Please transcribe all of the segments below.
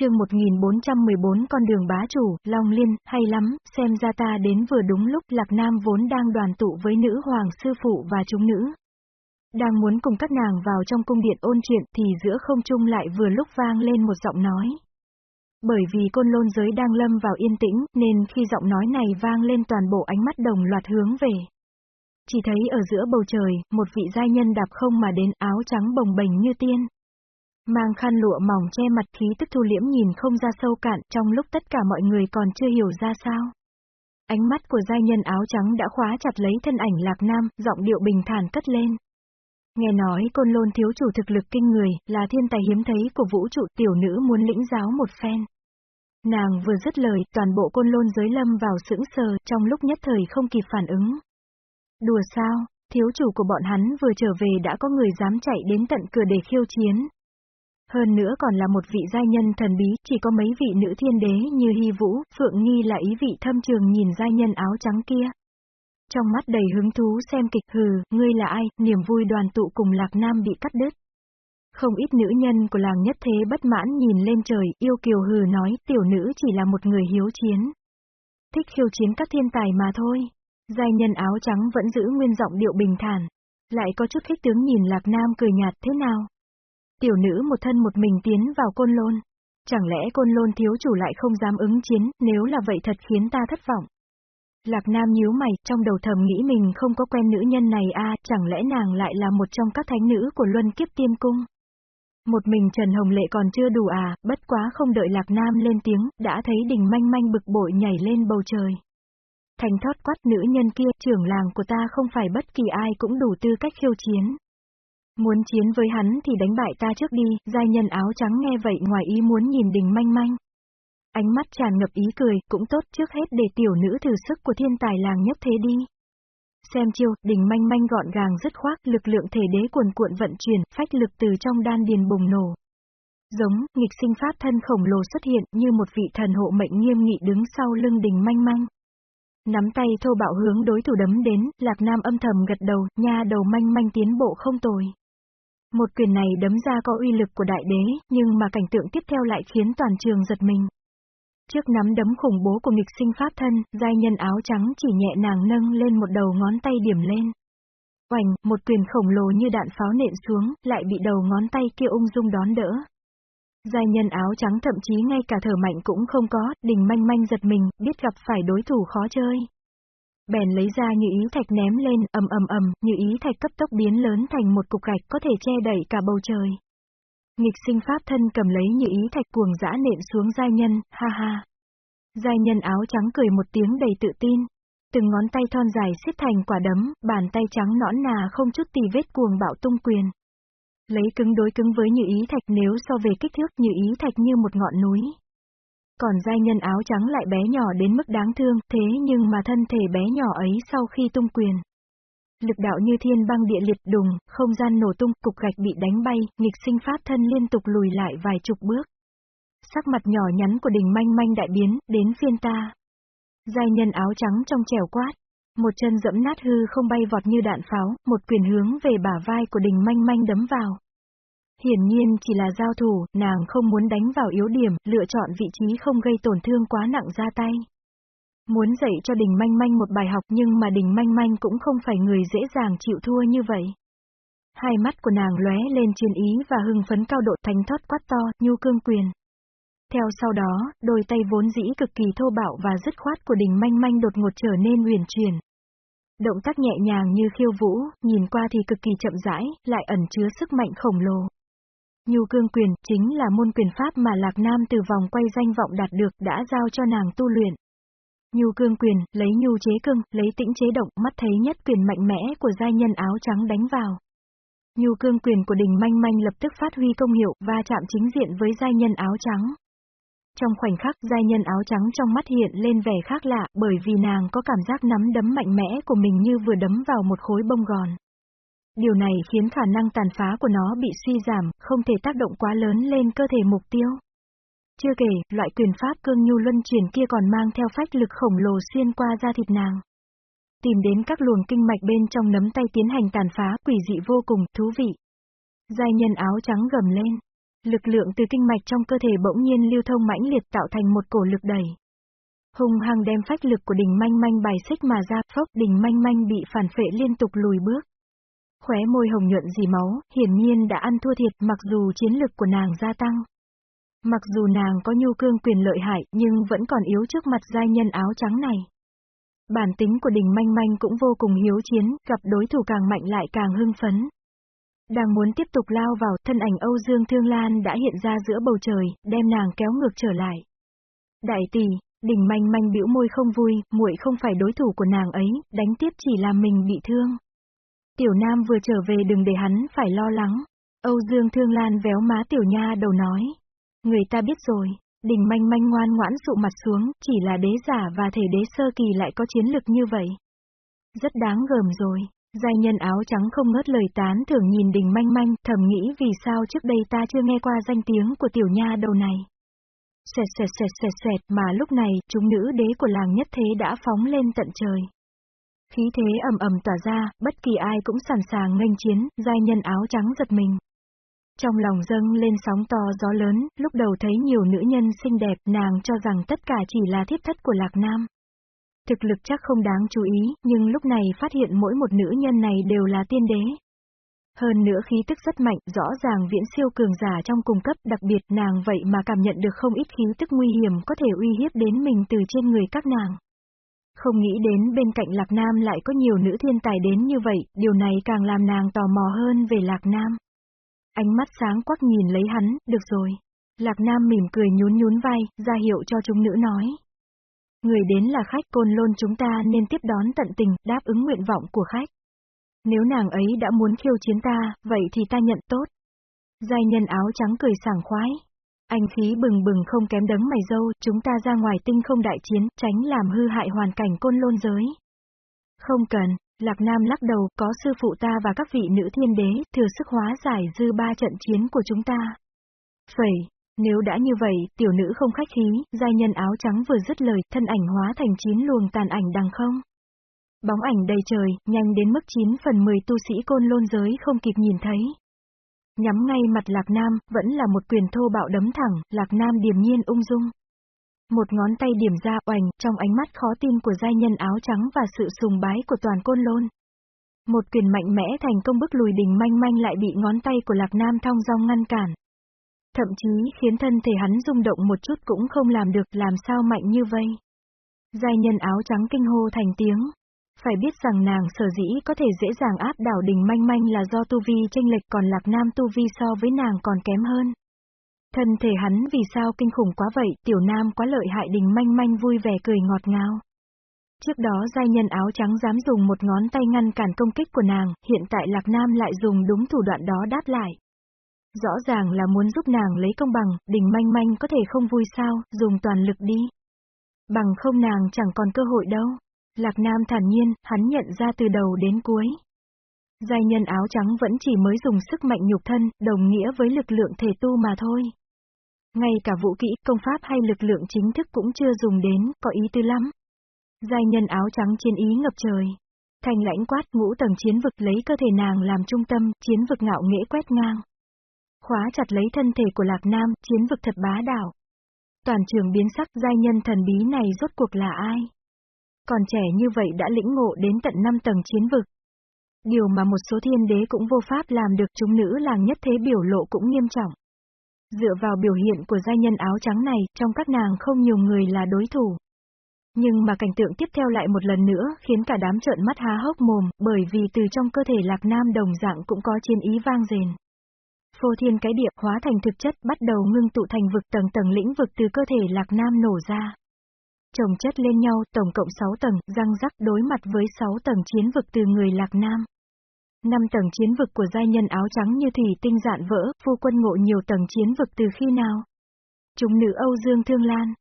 chương 1414 con đường bá chủ, Long Liên, hay lắm, xem ra ta đến vừa đúng lúc Lạc Nam vốn đang đoàn tụ với nữ hoàng sư phụ và chúng nữ. Đang muốn cùng các nàng vào trong cung điện ôn chuyện thì giữa không trung lại vừa lúc vang lên một giọng nói. Bởi vì côn lôn giới đang lâm vào yên tĩnh, nên khi giọng nói này vang lên toàn bộ ánh mắt đồng loạt hướng về. Chỉ thấy ở giữa bầu trời, một vị giai nhân đạp không mà đến áo trắng bồng bềnh như tiên. Mang khăn lụa mỏng che mặt khí tức thu liễm nhìn không ra sâu cạn trong lúc tất cả mọi người còn chưa hiểu ra sao. Ánh mắt của giai nhân áo trắng đã khóa chặt lấy thân ảnh lạc nam, giọng điệu bình thản cất lên. Nghe nói côn lôn thiếu chủ thực lực kinh người, là thiên tài hiếm thấy của vũ trụ tiểu nữ muốn lĩnh giáo một phen. Nàng vừa dứt lời, toàn bộ côn lôn giới lâm vào sững sờ, trong lúc nhất thời không kịp phản ứng. Đùa sao, thiếu chủ của bọn hắn vừa trở về đã có người dám chạy đến tận cửa để khiêu chiến. Hơn nữa còn là một vị giai nhân thần bí, chỉ có mấy vị nữ thiên đế như Hy Vũ, Phượng Nghi là ý vị thâm trường nhìn giai nhân áo trắng kia. Trong mắt đầy hứng thú xem kịch hừ, ngươi là ai, niềm vui đoàn tụ cùng Lạc Nam bị cắt đứt. Không ít nữ nhân của làng nhất thế bất mãn nhìn lên trời, yêu kiều hừ nói, tiểu nữ chỉ là một người hiếu chiến. Thích khiêu chiến các thiên tài mà thôi. Giai nhân áo trắng vẫn giữ nguyên giọng điệu bình thản. Lại có chút khích tướng nhìn Lạc Nam cười nhạt thế nào. Tiểu nữ một thân một mình tiến vào côn lôn. Chẳng lẽ côn lôn thiếu chủ lại không dám ứng chiến, nếu là vậy thật khiến ta thất vọng. Lạc Nam nhíu mày, trong đầu thầm nghĩ mình không có quen nữ nhân này a, chẳng lẽ nàng lại là một trong các thánh nữ của Luân Kiếp Tiên Cung? Một mình Trần Hồng Lệ còn chưa đủ à, bất quá không đợi Lạc Nam lên tiếng, đã thấy đình manh manh bực bội nhảy lên bầu trời. Thành thót quát nữ nhân kia, trưởng làng của ta không phải bất kỳ ai cũng đủ tư cách khiêu chiến. Muốn chiến với hắn thì đánh bại ta trước đi, giai nhân áo trắng nghe vậy ngoài ý muốn nhìn đình manh manh. Ánh mắt tràn ngập ý cười, cũng tốt trước hết để tiểu nữ thử sức của thiên tài làng nhất thế đi. Xem chiêu, đỉnh manh manh gọn gàng dứt khoát, lực lượng thể đế cuồn cuộn vận chuyển, phách lực từ trong đan điền bùng nổ. Giống, nghịch sinh pháp thân khổng lồ xuất hiện như một vị thần hộ mệnh nghiêm nghị đứng sau lưng đỉnh manh manh. Nắm tay thô bạo hướng đối thủ đấm đến, Lạc Nam âm thầm gật đầu, nha đầu manh manh tiến bộ không tồi. Một quyền này đấm ra có uy lực của đại đế, nhưng mà cảnh tượng tiếp theo lại khiến toàn trường giật mình. Trước nắm đấm khủng bố của nghịch sinh pháp thân, giai nhân áo trắng chỉ nhẹ nàng nâng lên một đầu ngón tay điểm lên. Oành, một quyền khổng lồ như đạn pháo nện xuống, lại bị đầu ngón tay kia ung dung đón đỡ. Giai nhân áo trắng thậm chí ngay cả thở mạnh cũng không có, đình manh manh giật mình, biết gặp phải đối thủ khó chơi. Bèn lấy ra như ý thạch ném lên, ầm ầm ầm, như ý thạch cấp tốc biến lớn thành một cục gạch có thể che đẩy cả bầu trời. Nghịch sinh pháp thân cầm lấy như ý thạch cuồng dã nện xuống giai nhân, ha ha. Giai nhân áo trắng cười một tiếng đầy tự tin. Từng ngón tay thon dài xếp thành quả đấm, bàn tay trắng nõn nà không chút tì vết cuồng bạo tung quyền. Lấy cứng đối cứng với như ý thạch nếu so về kích thước như ý thạch như một ngọn núi. Còn giai nhân áo trắng lại bé nhỏ đến mức đáng thương, thế nhưng mà thân thể bé nhỏ ấy sau khi tung quyền. Lực đạo như thiên băng địa liệt đùng, không gian nổ tung, cục gạch bị đánh bay, nghịch sinh pháp thân liên tục lùi lại vài chục bước. Sắc mặt nhỏ nhắn của đình manh manh đại biến, đến phiên ta. Giai nhân áo trắng trong trèo quát. Một chân dẫm nát hư không bay vọt như đạn pháo, một quyền hướng về bả vai của đình manh manh đấm vào. Hiển nhiên chỉ là giao thủ, nàng không muốn đánh vào yếu điểm, lựa chọn vị trí không gây tổn thương quá nặng ra tay. Muốn dạy cho đình manh manh một bài học nhưng mà đình manh manh cũng không phải người dễ dàng chịu thua như vậy. Hai mắt của nàng lóe lên chiến ý và hưng phấn cao độ thánh thoát quát to, nhu cương quyền. Theo sau đó, đôi tay vốn dĩ cực kỳ thô bạo và dứt khoát của đình manh manh đột ngột trở nên huyền chuyển. Động tác nhẹ nhàng như khiêu vũ, nhìn qua thì cực kỳ chậm rãi, lại ẩn chứa sức mạnh khổng lồ. Nhu cương quyền chính là môn quyền pháp mà Lạc Nam từ vòng quay danh vọng đạt được đã giao cho nàng tu luyện. Nhu cương quyền, lấy nhu chế cương, lấy tĩnh chế động, mắt thấy nhất quyền mạnh mẽ của giai nhân áo trắng đánh vào. Nhu cương quyền của đình manh manh lập tức phát huy công hiệu và chạm chính diện với giai nhân áo trắng. Trong khoảnh khắc giai nhân áo trắng trong mắt hiện lên vẻ khác lạ bởi vì nàng có cảm giác nắm đấm mạnh mẽ của mình như vừa đấm vào một khối bông gòn. Điều này khiến khả năng tàn phá của nó bị suy giảm, không thể tác động quá lớn lên cơ thể mục tiêu. Chưa kể, loại quyền pháp cương nhu luân chuyển kia còn mang theo phách lực khổng lồ xuyên qua da thịt nàng. Tìm đến các luồng kinh mạch bên trong nấm tay tiến hành tàn phá quỷ dị vô cùng, thú vị. Giai nhân áo trắng gầm lên. Lực lượng từ kinh mạch trong cơ thể bỗng nhiên lưu thông mãnh liệt tạo thành một cổ lực đẩy. Hùng hăng đem phách lực của đình manh manh bài xích mà ra, phốc đình manh manh bị phản phệ liên tục lùi bước. Khóe môi hồng nhuận dì máu, hiển nhiên đã ăn thua thiệt mặc dù chiến lực của nàng gia tăng. Mặc dù nàng có nhu cương quyền lợi hại nhưng vẫn còn yếu trước mặt giai nhân áo trắng này. Bản tính của đình manh manh cũng vô cùng hiếu chiến, gặp đối thủ càng mạnh lại càng hưng phấn. Đang muốn tiếp tục lao vào, thân ảnh Âu Dương Thương Lan đã hiện ra giữa bầu trời, đem nàng kéo ngược trở lại. Đại tỷ, đình manh manh bĩu môi không vui, muội không phải đối thủ của nàng ấy, đánh tiếp chỉ làm mình bị thương. Tiểu Nam vừa trở về đừng để hắn phải lo lắng. Âu Dương Thương Lan véo má Tiểu Nha đầu nói. Người ta biết rồi, đình manh manh ngoan ngoãn sụ mặt xuống, chỉ là đế giả và thể đế sơ kỳ lại có chiến lực như vậy. Rất đáng gờm rồi. Giai nhân áo trắng không ngớt lời tán thưởng nhìn đình manh manh, thầm nghĩ vì sao trước đây ta chưa nghe qua danh tiếng của tiểu nha đầu này. Xẹt xẹt xẹt xẹt xẹt mà lúc này, chúng nữ đế của làng nhất thế đã phóng lên tận trời. Khí thế ầm ầm tỏa ra, bất kỳ ai cũng sẵn sàng nghênh chiến, giai nhân áo trắng giật mình. Trong lòng dâng lên sóng to gió lớn, lúc đầu thấy nhiều nữ nhân xinh đẹp, nàng cho rằng tất cả chỉ là thiết thất của Lạc Nam. Thực lực chắc không đáng chú ý, nhưng lúc này phát hiện mỗi một nữ nhân này đều là tiên đế. Hơn nữa khí tức rất mạnh, rõ ràng viễn siêu cường giả trong cùng cấp, đặc biệt nàng vậy mà cảm nhận được không ít khí tức nguy hiểm có thể uy hiếp đến mình từ trên người các nàng. Không nghĩ đến bên cạnh Lạc Nam lại có nhiều nữ thiên tài đến như vậy, điều này càng làm nàng tò mò hơn về Lạc Nam. Ánh mắt sáng quắc nhìn lấy hắn, được rồi. Lạc Nam mỉm cười nhún nhún vai, ra hiệu cho chúng nữ nói. Người đến là khách côn lôn chúng ta nên tiếp đón tận tình, đáp ứng nguyện vọng của khách. Nếu nàng ấy đã muốn khiêu chiến ta, vậy thì ta nhận tốt. Giai nhân áo trắng cười sảng khoái. Anh khí bừng bừng không kém đấng mày dâu, chúng ta ra ngoài tinh không đại chiến, tránh làm hư hại hoàn cảnh côn lôn giới. Không cần, Lạc Nam lắc đầu, có sư phụ ta và các vị nữ thiên đế, thừa sức hóa giải dư ba trận chiến của chúng ta. Phẩy, nếu đã như vậy, tiểu nữ không khách khí, giai nhân áo trắng vừa dứt lời, thân ảnh hóa thành chín luồng tàn ảnh đằng không. Bóng ảnh đầy trời, nhanh đến mức 9 phần 10 tu sĩ côn lôn giới không kịp nhìn thấy. Nhắm ngay mặt Lạc Nam, vẫn là một quyền thô bạo đấm thẳng, Lạc Nam điềm nhiên ung dung. Một ngón tay điểm ra oành, trong ánh mắt khó tin của giai nhân áo trắng và sự sùng bái của toàn côn lôn. Một quyền mạnh mẽ thành công bức lùi đỉnh manh manh lại bị ngón tay của Lạc Nam thong dong ngăn cản. Thậm chí khiến thân thể hắn rung động một chút cũng không làm được làm sao mạnh như vây. Giai nhân áo trắng kinh hô thành tiếng. Phải biết rằng nàng sở dĩ có thể dễ dàng áp đảo đình manh manh là do tu vi tranh lệch còn lạc nam tu vi so với nàng còn kém hơn. Thân thể hắn vì sao kinh khủng quá vậy, tiểu nam quá lợi hại đình manh manh vui vẻ cười ngọt ngào. Trước đó giai nhân áo trắng dám dùng một ngón tay ngăn cản công kích của nàng, hiện tại lạc nam lại dùng đúng thủ đoạn đó đáp lại. Rõ ràng là muốn giúp nàng lấy công bằng, đình manh manh có thể không vui sao, dùng toàn lực đi. Bằng không nàng chẳng còn cơ hội đâu. Lạc Nam thản nhiên, hắn nhận ra từ đầu đến cuối. Giai nhân áo trắng vẫn chỉ mới dùng sức mạnh nhục thân, đồng nghĩa với lực lượng thể tu mà thôi. Ngay cả vũ kỹ, công pháp hay lực lượng chính thức cũng chưa dùng đến, có ý tư lắm. Giai nhân áo trắng chiến ý ngập trời. Thành lãnh quát ngũ tầng chiến vực lấy cơ thể nàng làm trung tâm, chiến vực ngạo nghễ quét ngang. Khóa chặt lấy thân thể của Lạc Nam, chiến vực thật bá đảo. Toàn trường biến sắc giai nhân thần bí này rốt cuộc là ai? Còn trẻ như vậy đã lĩnh ngộ đến tận 5 tầng chiến vực. Điều mà một số thiên đế cũng vô pháp làm được chúng nữ làng nhất thế biểu lộ cũng nghiêm trọng. Dựa vào biểu hiện của giai nhân áo trắng này, trong các nàng không nhiều người là đối thủ. Nhưng mà cảnh tượng tiếp theo lại một lần nữa khiến cả đám trợn mắt há hốc mồm, bởi vì từ trong cơ thể lạc nam đồng dạng cũng có chiến ý vang rền. Phô thiên cái địa hóa thành thực chất bắt đầu ngưng tụ thành vực tầng tầng lĩnh vực từ cơ thể lạc nam nổ ra. Chồng chất lên nhau, tổng cộng 6 tầng, răng rắc đối mặt với 6 tầng chiến vực từ người lạc nam. Năm tầng chiến vực của giai nhân áo trắng như thủy tinh dạn vỡ, phu quân ngộ nhiều tầng chiến vực từ khi nào? Chúng nữ Âu Dương Thương Lan,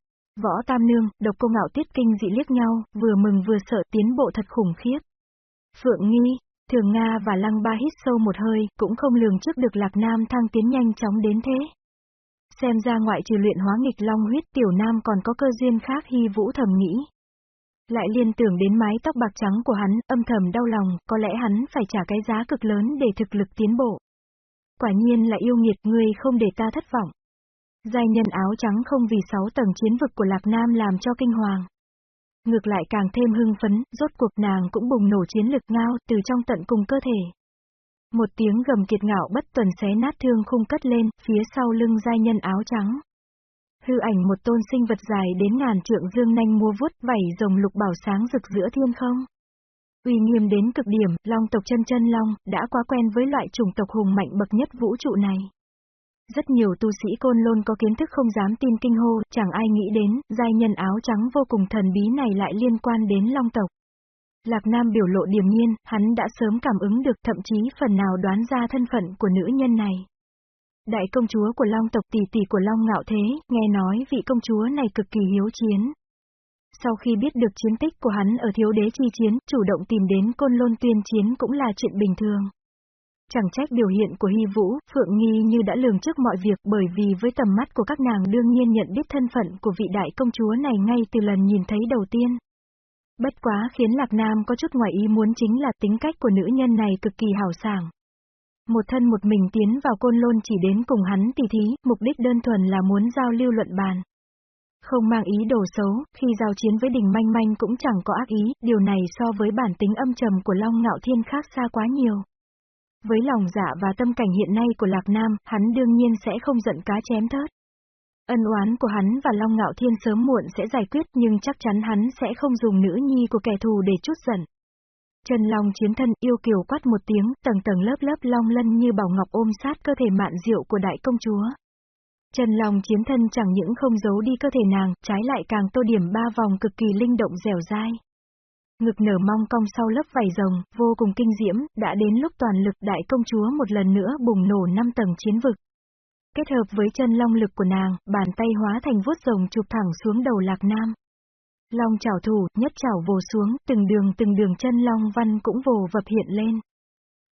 Võ Tam Nương, độc cô ngạo tiết kinh dị liếc nhau, vừa mừng vừa sợ tiến bộ thật khủng khiếp. Phượng Nghi, Thường Nga và Lăng Ba hít sâu một hơi, cũng không lường trước được Lạc Nam thăng tiến nhanh chóng đến thế. Xem ra ngoại trừ luyện hóa nghịch long huyết tiểu nam còn có cơ duyên khác hy vũ thầm nghĩ. Lại liên tưởng đến mái tóc bạc trắng của hắn, âm thầm đau lòng, có lẽ hắn phải trả cái giá cực lớn để thực lực tiến bộ. Quả nhiên là yêu nghiệt, người không để ta thất vọng. Giai nhân áo trắng không vì sáu tầng chiến vực của Lạc Nam làm cho kinh hoàng. Ngược lại càng thêm hưng phấn, rốt cuộc nàng cũng bùng nổ chiến lực ngao từ trong tận cùng cơ thể. Một tiếng gầm kiệt ngạo bất tuần xé nát thương khung cất lên, phía sau lưng giai nhân áo trắng. Hư ảnh một tôn sinh vật dài đến ngàn trượng dương nanh mua vuốt vảy rồng lục bảo sáng rực giữa thiên không. Uy nghiêm đến cực điểm, long tộc chân chân long, đã quá quen với loại chủng tộc hùng mạnh bậc nhất vũ trụ này. Rất nhiều tu sĩ côn lôn có kiến thức không dám tin kinh hô, chẳng ai nghĩ đến, giai nhân áo trắng vô cùng thần bí này lại liên quan đến long tộc. Lạc Nam biểu lộ điềm nhiên, hắn đã sớm cảm ứng được thậm chí phần nào đoán ra thân phận của nữ nhân này. Đại công chúa của Long tộc tỷ tỷ của Long Ngạo Thế, nghe nói vị công chúa này cực kỳ hiếu chiến. Sau khi biết được chiến tích của hắn ở thiếu đế chi chiến, chủ động tìm đến côn lôn tuyên chiến cũng là chuyện bình thường. Chẳng trách biểu hiện của Hy Vũ, Phượng Nghi như đã lường trước mọi việc bởi vì với tầm mắt của các nàng đương nhiên nhận biết thân phận của vị đại công chúa này ngay từ lần nhìn thấy đầu tiên. Bất quá khiến Lạc Nam có chút ngoài ý muốn chính là tính cách của nữ nhân này cực kỳ hào sảng. Một thân một mình tiến vào côn lôn chỉ đến cùng hắn tỉ thí, mục đích đơn thuần là muốn giao lưu luận bàn. Không mang ý đồ xấu, khi giao chiến với đình manh manh cũng chẳng có ác ý, điều này so với bản tính âm trầm của Long Ngạo Thiên khác xa quá nhiều. Với lòng dạ và tâm cảnh hiện nay của Lạc Nam, hắn đương nhiên sẽ không giận cá chém thớt. Ân oán của hắn và Long Ngạo Thiên sớm muộn sẽ giải quyết nhưng chắc chắn hắn sẽ không dùng nữ nhi của kẻ thù để chút giận. Trần Long chiến thân yêu kiều quát một tiếng, tầng tầng lớp lớp long lân như bảo ngọc ôm sát cơ thể mạn diệu của đại công chúa. Trần Long chiến thân chẳng những không giấu đi cơ thể nàng, trái lại càng tô điểm ba vòng cực kỳ linh động dẻo dai. Ngực nở mong cong sau lớp vảy rồng, vô cùng kinh diễm, đã đến lúc toàn lực đại công chúa một lần nữa bùng nổ năm tầng chiến vực. Kết hợp với chân long lực của nàng, bàn tay hóa thành vuốt rồng chụp thẳng xuống đầu lạc nam. Long chảo thủ, nhất chảo vồ xuống, từng đường từng đường chân long văn cũng vồ vập hiện lên.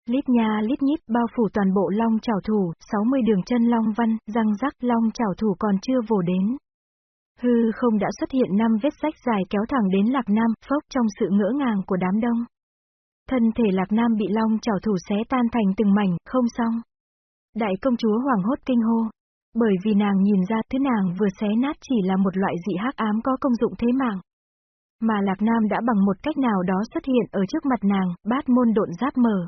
Lít nha lít nhít bao phủ toàn bộ long chảo thủ, 60 đường chân long văn, răng rắc long chảo thủ còn chưa vồ đến. Hư không đã xuất hiện năm vết rách dài kéo thẳng đến Lạc Nam, phốc trong sự ngỡ ngàng của đám đông. Thân thể Lạc Nam bị long chảo thủ xé tan thành từng mảnh, không xong. Đại công chúa hoàng hốt kinh hô. Bởi vì nàng nhìn ra thứ nàng vừa xé nát chỉ là một loại dị hắc ám có công dụng thế mạng. Mà Lạc Nam đã bằng một cách nào đó xuất hiện ở trước mặt nàng, bát môn độn giáp mở.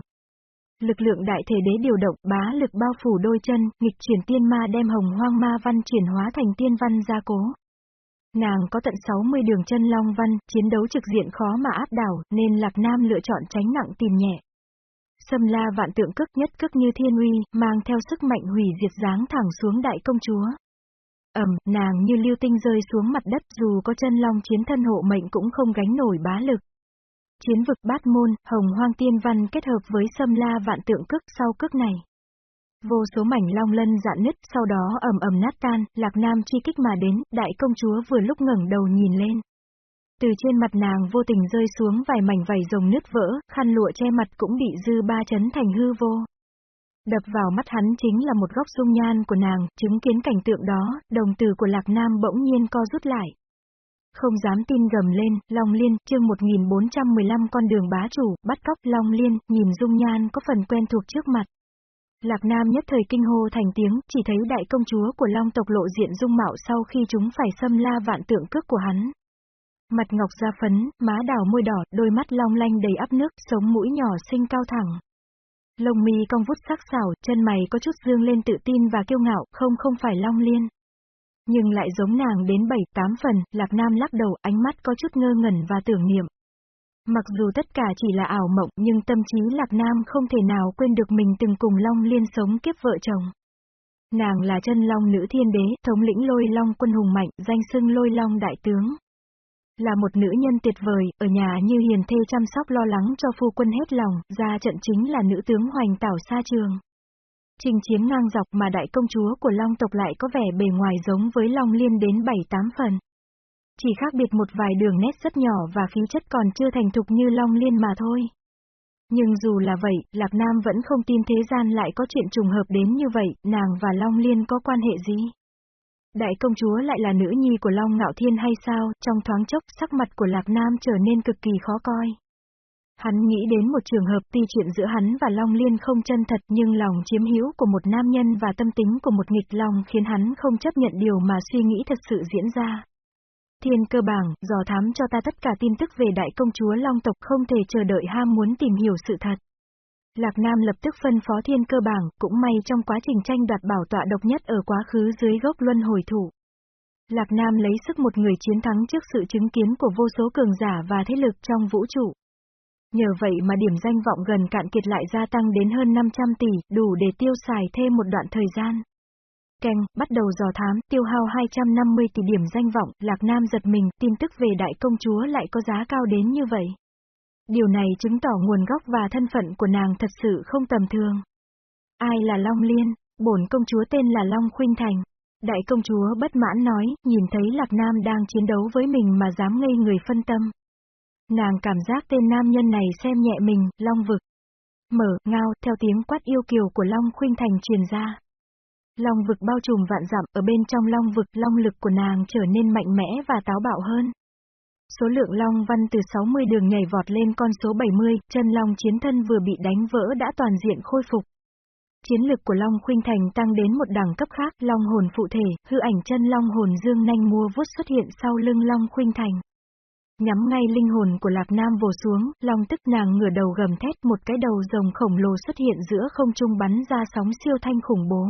Lực lượng đại thể đế điều động, bá lực bao phủ đôi chân, nghịch chuyển tiên ma đem hồng hoang ma văn chuyển hóa thành tiên văn gia cố. Nàng có tận 60 đường chân long văn, chiến đấu trực diện khó mà áp đảo, nên Lạc Nam lựa chọn tránh nặng tìm nhẹ. Xâm la vạn tượng cức nhất cức như thiên uy, mang theo sức mạnh hủy diệt dáng thẳng xuống đại công chúa. Ẩm, nàng như lưu tinh rơi xuống mặt đất dù có chân long chiến thân hộ mệnh cũng không gánh nổi bá lực. Chiến vực bát môn, hồng hoang tiên văn kết hợp với xâm la vạn tượng cức sau cước này. Vô số mảnh long lân dạn nứt, sau đó ầm ầm nát tan, lạc nam chi kích mà đến, đại công chúa vừa lúc ngẩng đầu nhìn lên. Từ trên mặt nàng vô tình rơi xuống vài mảnh vảy rồng nứt vỡ, khăn lụa che mặt cũng bị dư ba chấn thành hư vô. Đập vào mắt hắn chính là một góc dung nhan của nàng, chứng kiến cảnh tượng đó, đồng từ của Lạc Nam bỗng nhiên co rút lại. Không dám tin gầm lên, Long Liên, chương 1415 con đường bá chủ, bắt cóc Long Liên, nhìn dung nhan có phần quen thuộc trước mặt. Lạc Nam nhất thời kinh hô thành tiếng, chỉ thấy đại công chúa của Long tộc lộ diện dung mạo sau khi chúng phải xâm la vạn tượng cước của hắn. Mặt ngọc da phấn, má đào môi đỏ, đôi mắt long lanh đầy áp nước, sống mũi nhỏ xinh cao thẳng. Lông mi cong vút sắc sảo, chân mày có chút dương lên tự tin và kiêu ngạo, không không phải long liên. Nhưng lại giống nàng đến bảy tám phần, Lạc Nam lắc đầu, ánh mắt có chút ngơ ngẩn và tưởng niệm. Mặc dù tất cả chỉ là ảo mộng nhưng tâm trí Lạc Nam không thể nào quên được mình từng cùng Long Liên sống kiếp vợ chồng. Nàng là chân Long nữ thiên đế, thống lĩnh lôi Long quân hùng mạnh, danh xưng lôi Long đại tướng. Là một nữ nhân tuyệt vời, ở nhà như hiền thê chăm sóc lo lắng cho phu quân hết lòng, ra trận chính là nữ tướng hoành tảo xa trường. Trình chiến ngang dọc mà đại công chúa của Long tộc lại có vẻ bề ngoài giống với Long Liên đến 7-8 phần. Chỉ khác biệt một vài đường nét rất nhỏ và khí chất còn chưa thành thục như Long Liên mà thôi. Nhưng dù là vậy, Lạc Nam vẫn không tin thế gian lại có chuyện trùng hợp đến như vậy, nàng và Long Liên có quan hệ gì? Đại công chúa lại là nữ nhi của Long Ngạo Thiên hay sao, trong thoáng chốc sắc mặt của Lạc Nam trở nên cực kỳ khó coi. Hắn nghĩ đến một trường hợp tuy chuyện giữa hắn và Long Liên không chân thật nhưng lòng chiếm hữu của một nam nhân và tâm tính của một nghịch lòng khiến hắn không chấp nhận điều mà suy nghĩ thật sự diễn ra. Thiên cơ bảng, dò thám cho ta tất cả tin tức về đại công chúa Long tộc không thể chờ đợi ham muốn tìm hiểu sự thật. Lạc Nam lập tức phân phó thiên cơ bảng, cũng may trong quá trình tranh đoạt bảo tọa độc nhất ở quá khứ dưới gốc luân hồi thủ. Lạc Nam lấy sức một người chiến thắng trước sự chứng kiến của vô số cường giả và thế lực trong vũ trụ. Nhờ vậy mà điểm danh vọng gần cạn kiệt lại gia tăng đến hơn 500 tỷ, đủ để tiêu xài thêm một đoạn thời gian. Keng, bắt đầu dò thám, tiêu hao 250 tỷ điểm danh vọng, Lạc Nam giật mình, tin tức về đại công chúa lại có giá cao đến như vậy. Điều này chứng tỏ nguồn gốc và thân phận của nàng thật sự không tầm thường. Ai là Long Liên? Bổn công chúa tên là Long Khuynh Thành. Đại công chúa bất mãn nói, nhìn thấy Lạc Nam đang chiến đấu với mình mà dám ngây người phân tâm. Nàng cảm giác tên nam nhân này xem nhẹ mình, Long vực. Mở, ngao, theo tiếng quát yêu kiều của Long Khuynh Thành truyền ra. Long vực bao trùm vạn dặm, ở bên trong long vực, long lực của nàng trở nên mạnh mẽ và táo bạo hơn. Số lượng long văn từ 60 đường nhảy vọt lên con số 70, chân long chiến thân vừa bị đánh vỡ đã toàn diện khôi phục. Chiến lực của Long Khuynh Thành tăng đến một đẳng cấp khác, Long hồn phụ thể, hư ảnh chân Long hồn dương nanh mua vuốt xuất hiện sau lưng Long Khuynh Thành. Nhắm ngay linh hồn của Lạc Nam vồ xuống, Long tức nàng ngửa đầu gầm thét một cái đầu rồng khổng lồ xuất hiện giữa không trung bắn ra sóng siêu thanh khủng bố.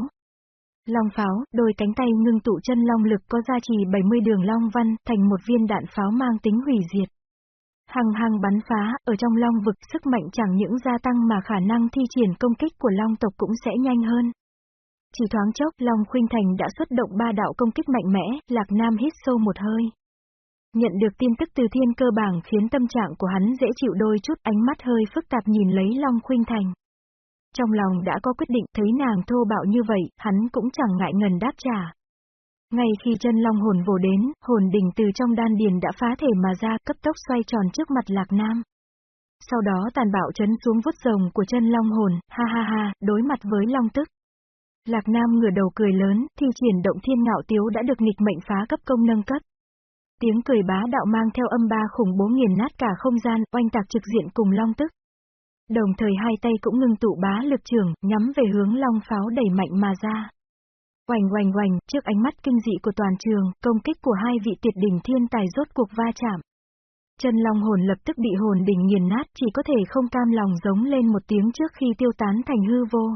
Long pháo, đôi cánh tay ngưng tụ chân long lực có gia trì 70 đường long văn, thành một viên đạn pháo mang tính hủy diệt. Hằng hằng bắn phá, ở trong long vực sức mạnh chẳng những gia tăng mà khả năng thi triển công kích của long tộc cũng sẽ nhanh hơn. Chỉ thoáng chốc, Long Khuynh Thành đã xuất động ba đạo công kích mạnh mẽ, Lạc Nam hít sâu một hơi. Nhận được tin tức từ thiên cơ bảng khiến tâm trạng của hắn dễ chịu đôi chút, ánh mắt hơi phức tạp nhìn lấy Long Khuynh Thành. Trong lòng đã có quyết định thấy nàng thô bạo như vậy, hắn cũng chẳng ngại ngần đáp trả. Ngay khi chân long hồn vồ đến, hồn đỉnh từ trong đan điền đã phá thể mà ra cấp tốc xoay tròn trước mặt lạc nam. Sau đó tàn bạo chấn xuống vút rồng của chân long hồn, ha ha ha, đối mặt với long tức. Lạc Nam ngửa đầu cười lớn, thi triển động thiên ngạo tiếu đã được nghịch mệnh phá cấp công nâng cấp. Tiếng cười bá đạo mang theo âm ba khủng bố nghiền nát cả không gian, oanh tạc trực diện cùng long tức. Đồng thời hai tay cũng ngưng tụ bá lực trường, nhắm về hướng long pháo đẩy mạnh mà ra. Oành oành oành, trước ánh mắt kinh dị của toàn trường, công kích của hai vị tuyệt đỉnh thiên tài rốt cuộc va chạm. Chân long hồn lập tức bị hồn đỉnh nghiền nát chỉ có thể không cam lòng giống lên một tiếng trước khi tiêu tán thành hư vô.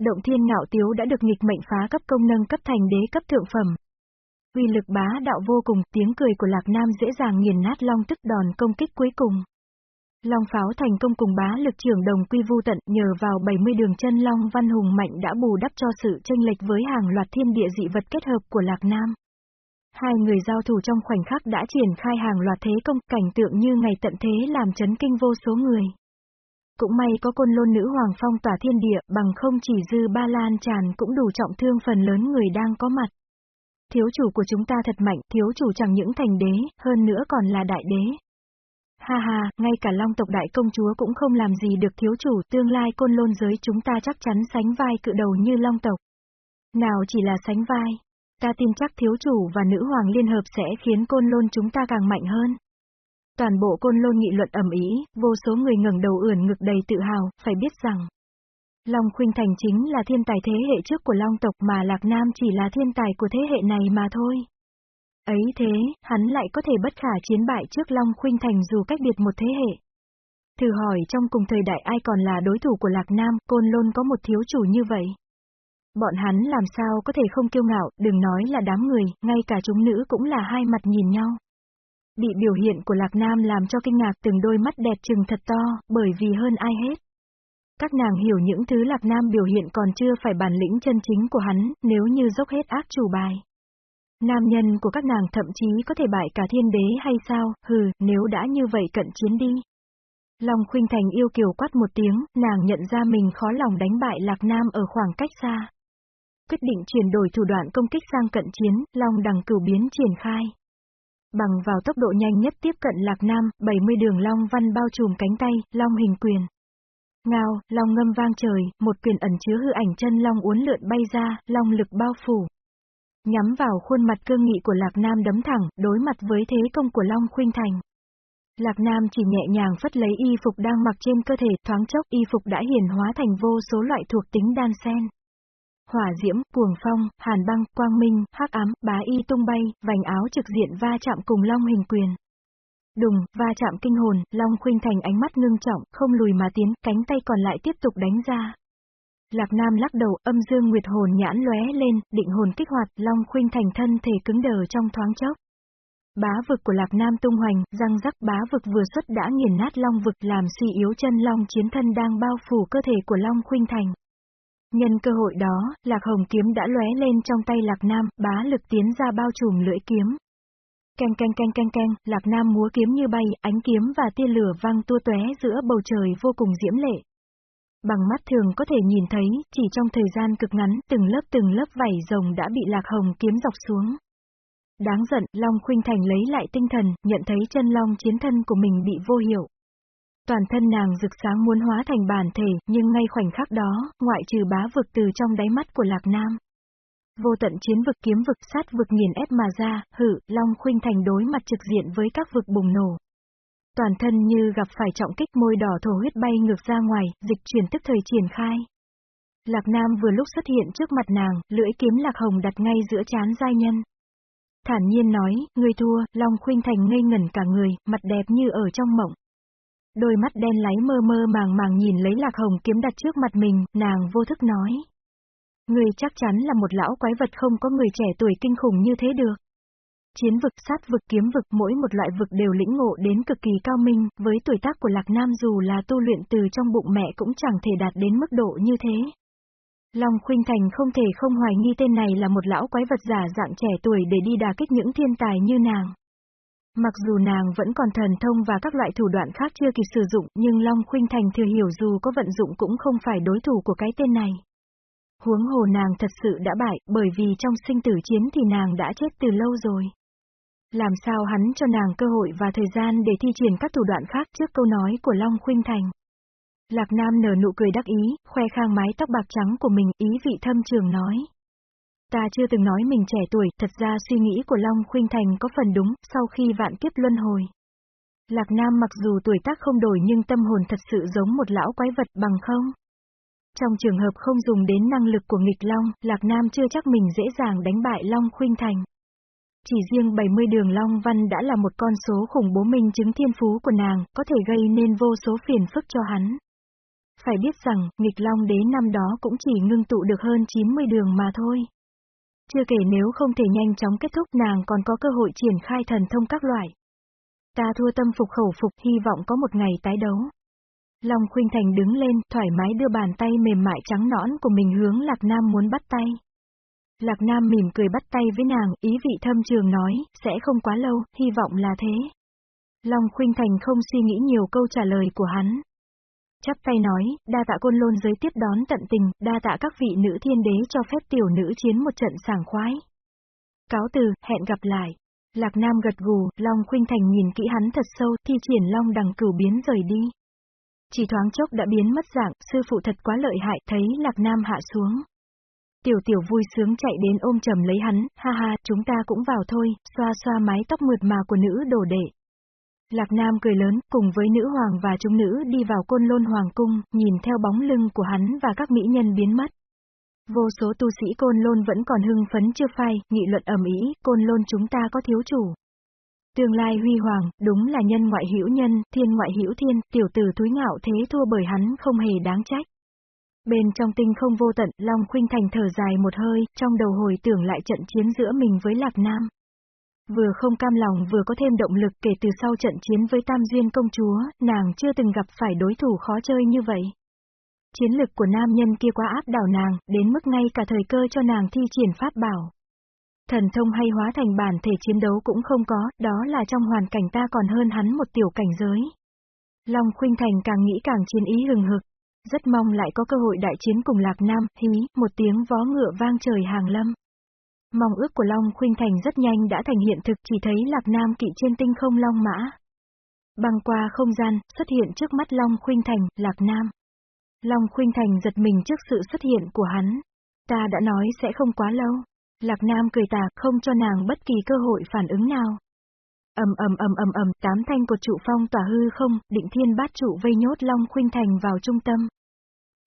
Động thiên ngạo tiếu đã được nghịch mệnh phá cấp công nâng cấp thành đế cấp thượng phẩm. Uy lực bá đạo vô cùng, tiếng cười của Lạc Nam dễ dàng nghiền nát long tức đòn công kích cuối cùng. Long pháo thành công cùng bá lực trưởng đồng quy vu tận nhờ vào 70 đường chân Long Văn Hùng mạnh đã bù đắp cho sự tranh lệch với hàng loạt thiên địa dị vật kết hợp của Lạc Nam. Hai người giao thủ trong khoảnh khắc đã triển khai hàng loạt thế công cảnh tượng như ngày tận thế làm chấn kinh vô số người. Cũng may có côn lôn nữ hoàng phong tỏa thiên địa bằng không chỉ dư ba lan tràn cũng đủ trọng thương phần lớn người đang có mặt. Thiếu chủ của chúng ta thật mạnh, thiếu chủ chẳng những thành đế, hơn nữa còn là đại đế. Ha ha, ngay cả long tộc đại công chúa cũng không làm gì được thiếu chủ, tương lai côn lôn giới chúng ta chắc chắn sánh vai cự đầu như long tộc. Nào chỉ là sánh vai, ta tin chắc thiếu chủ và nữ hoàng liên hợp sẽ khiến côn lôn chúng ta càng mạnh hơn. Toàn bộ côn lôn nghị luận ẩm ý, vô số người ngẩng đầu ưỡn ngực đầy tự hào, phải biết rằng, Long Khuynh Thành chính là thiên tài thế hệ trước của Long tộc mà Lạc Nam chỉ là thiên tài của thế hệ này mà thôi. Ấy thế, hắn lại có thể bất khả chiến bại trước Long Khuynh Thành dù cách biệt một thế hệ. Thử hỏi trong cùng thời đại ai còn là đối thủ của Lạc Nam, Côn Lôn có một thiếu chủ như vậy. Bọn hắn làm sao có thể không kiêu ngạo, đừng nói là đám người, ngay cả chúng nữ cũng là hai mặt nhìn nhau. Bị biểu hiện của Lạc Nam làm cho kinh ngạc từng đôi mắt đẹp trừng thật to, bởi vì hơn ai hết. Các nàng hiểu những thứ Lạc Nam biểu hiện còn chưa phải bản lĩnh chân chính của hắn, nếu như dốc hết ác chủ bài. Nam nhân của các nàng thậm chí có thể bại cả thiên đế hay sao, hừ, nếu đã như vậy cận chiến đi. Long Khuynh Thành yêu kiều quát một tiếng, nàng nhận ra mình khó lòng đánh bại Lạc Nam ở khoảng cách xa. Quyết định chuyển đổi thủ đoạn công kích sang cận chiến, Long đằng cửu biến triển khai. Bằng vào tốc độ nhanh nhất tiếp cận Lạc Nam, 70 đường Long văn bao trùm cánh tay, Long hình quyền. Ngao, Long ngâm vang trời, một quyền ẩn chứa hư ảnh chân Long uốn lượn bay ra, Long lực bao phủ. Nhắm vào khuôn mặt cương nghị của Lạc Nam đấm thẳng, đối mặt với thế công của Long Khuynh Thành. Lạc Nam chỉ nhẹ nhàng phất lấy y phục đang mặc trên cơ thể, thoáng chốc y phục đã hiển hóa thành vô số loại thuộc tính đan sen. Hỏa diễm, cuồng phong, hàn băng, quang minh, hắc ám, bá y tung bay, vành áo trực diện va chạm cùng long hình quyền. Đùng, va chạm kinh hồn, long khuynh thành ánh mắt ngưng trọng, không lùi mà tiến, cánh tay còn lại tiếp tục đánh ra. Lạc Nam lắc đầu, âm dương nguyệt hồn nhãn lóe lên, định hồn kích hoạt, long khuynh thành thân thể cứng đờ trong thoáng chốc. Bá vực của Lạc Nam tung hoành, răng rắc bá vực vừa xuất đã nghiền nát long vực làm suy yếu chân long chiến thân đang bao phủ cơ thể của long khuynh thành. Nhân cơ hội đó, Lạc Hồng kiếm đã lóe lên trong tay Lạc Nam, bá lực tiến ra bao trùm lưỡi kiếm. Keng keng keng keng keng, Lạc Nam múa kiếm như bay, ánh kiếm và tia lửa vang tua tóe giữa bầu trời vô cùng diễm lệ. Bằng mắt thường có thể nhìn thấy, chỉ trong thời gian cực ngắn, từng lớp từng lớp vảy rồng đã bị Lạc Hồng kiếm dọc xuống. Đáng giận, Long Khuynh Thành lấy lại tinh thần, nhận thấy chân long chiến thân của mình bị vô hiệu. Toàn thân nàng rực sáng muốn hóa thành bản thể, nhưng ngay khoảnh khắc đó, ngoại trừ bá vực từ trong đáy mắt của Lạc Nam. Vô tận chiến vực kiếm vực sát vực nghiền ép mà ra, hử, Long Khuynh Thành đối mặt trực diện với các vực bùng nổ. Toàn thân như gặp phải trọng kích môi đỏ thổ huyết bay ngược ra ngoài, dịch chuyển tức thời triển khai. Lạc Nam vừa lúc xuất hiện trước mặt nàng, lưỡi kiếm Lạc Hồng đặt ngay giữa chán giai nhân. Thản nhiên nói, người thua, Long Khuynh Thành ngây ngẩn cả người, mặt đẹp như ở trong mộng. Đôi mắt đen láy mơ mơ màng màng nhìn lấy lạc hồng kiếm đặt trước mặt mình, nàng vô thức nói. Người chắc chắn là một lão quái vật không có người trẻ tuổi kinh khủng như thế được. Chiến vực, sát vực, kiếm vực, mỗi một loại vực đều lĩnh ngộ đến cực kỳ cao minh, với tuổi tác của Lạc Nam dù là tu luyện từ trong bụng mẹ cũng chẳng thể đạt đến mức độ như thế. Long Khuynh Thành không thể không hoài nghi tên này là một lão quái vật giả dạng trẻ tuổi để đi đà kích những thiên tài như nàng. Mặc dù nàng vẫn còn thần thông và các loại thủ đoạn khác chưa kịp sử dụng, nhưng Long Khuynh Thành thừa hiểu dù có vận dụng cũng không phải đối thủ của cái tên này. Huống hồ nàng thật sự đã bại, bởi vì trong sinh tử chiến thì nàng đã chết từ lâu rồi. Làm sao hắn cho nàng cơ hội và thời gian để thi triển các thủ đoạn khác trước câu nói của Long Khuynh Thành. Lạc Nam nở nụ cười đắc ý, khoe khang mái tóc bạc trắng của mình, ý vị thâm trường nói. Ta chưa từng nói mình trẻ tuổi, thật ra suy nghĩ của Long Khuynh Thành có phần đúng, sau khi vạn kiếp luân hồi. Lạc Nam mặc dù tuổi tác không đổi nhưng tâm hồn thật sự giống một lão quái vật bằng không. Trong trường hợp không dùng đến năng lực của nghịch Long, Lạc Nam chưa chắc mình dễ dàng đánh bại Long Khuynh Thành. Chỉ riêng 70 đường Long Văn đã là một con số khủng bố minh chứng thiên phú của nàng, có thể gây nên vô số phiền phức cho hắn. Phải biết rằng, nghịch Long đế năm đó cũng chỉ ngưng tụ được hơn 90 đường mà thôi. Chưa kể nếu không thể nhanh chóng kết thúc nàng còn có cơ hội triển khai thần thông các loại. Ta thua tâm phục khẩu phục hy vọng có một ngày tái đấu. Long Khuynh Thành đứng lên, thoải mái đưa bàn tay mềm mại trắng nõn của mình hướng Lạc Nam muốn bắt tay. Lạc Nam mỉm cười bắt tay với nàng, ý vị thâm trường nói, sẽ không quá lâu, hy vọng là thế. Long Khuynh Thành không suy nghĩ nhiều câu trả lời của hắn. Chắp tay nói, đa tạ côn lôn giới tiếp đón tận tình, đa tạ các vị nữ thiên đế cho phép tiểu nữ chiến một trận sảng khoái. Cáo từ, hẹn gặp lại. Lạc Nam gật gù, Long Khuynh Thành nhìn kỹ hắn thật sâu, thi triển Long đằng cửu biến rời đi. Chỉ thoáng chốc đã biến mất dạng, sư phụ thật quá lợi hại, thấy Lạc Nam hạ xuống. Tiểu tiểu vui sướng chạy đến ôm trầm lấy hắn, ha ha, chúng ta cũng vào thôi, xoa xoa mái tóc mượt mà của nữ đồ đệ. Lạc Nam cười lớn, cùng với nữ hoàng và chúng nữ đi vào côn lôn hoàng cung, nhìn theo bóng lưng của hắn và các mỹ nhân biến mất. Vô số tu sĩ côn lôn vẫn còn hưng phấn chưa phai, nghị luận ầm ĩ, côn lôn chúng ta có thiếu chủ. Tương lai huy hoàng, đúng là nhân ngoại hữu nhân, thiên ngoại hữu thiên, tiểu tử túi ngạo thế thua bởi hắn không hề đáng trách. Bên trong tinh không vô tận, Long Khuynh Thành thở dài một hơi, trong đầu hồi tưởng lại trận chiến giữa mình với Lạc Nam. Vừa không cam lòng vừa có thêm động lực kể từ sau trận chiến với Tam Duyên công chúa, nàng chưa từng gặp phải đối thủ khó chơi như vậy. Chiến lực của nam nhân kia quá áp đảo nàng, đến mức ngay cả thời cơ cho nàng thi triển pháp bảo. Thần thông hay hóa thành bản thể chiến đấu cũng không có, đó là trong hoàn cảnh ta còn hơn hắn một tiểu cảnh giới. Long Khuynh Thành càng nghĩ càng chiến ý hừng hực. Rất mong lại có cơ hội đại chiến cùng Lạc Nam, hí, một tiếng vó ngựa vang trời hàng lâm. Mong ước của Long Khuynh Thành rất nhanh đã thành hiện thực chỉ thấy Lạc Nam kỵ trên tinh không Long Mã. Băng qua không gian, xuất hiện trước mắt Long Khuynh Thành, Lạc Nam. Long Khuynh Thành giật mình trước sự xuất hiện của hắn. Ta đã nói sẽ không quá lâu. Lạc Nam cười tà, không cho nàng bất kỳ cơ hội phản ứng nào ầm ầm ầm ầm ầm, tám thanh cột trụ phong tỏa hư không, định thiên bát trụ vây nhốt Long Khuynh Thành vào trung tâm.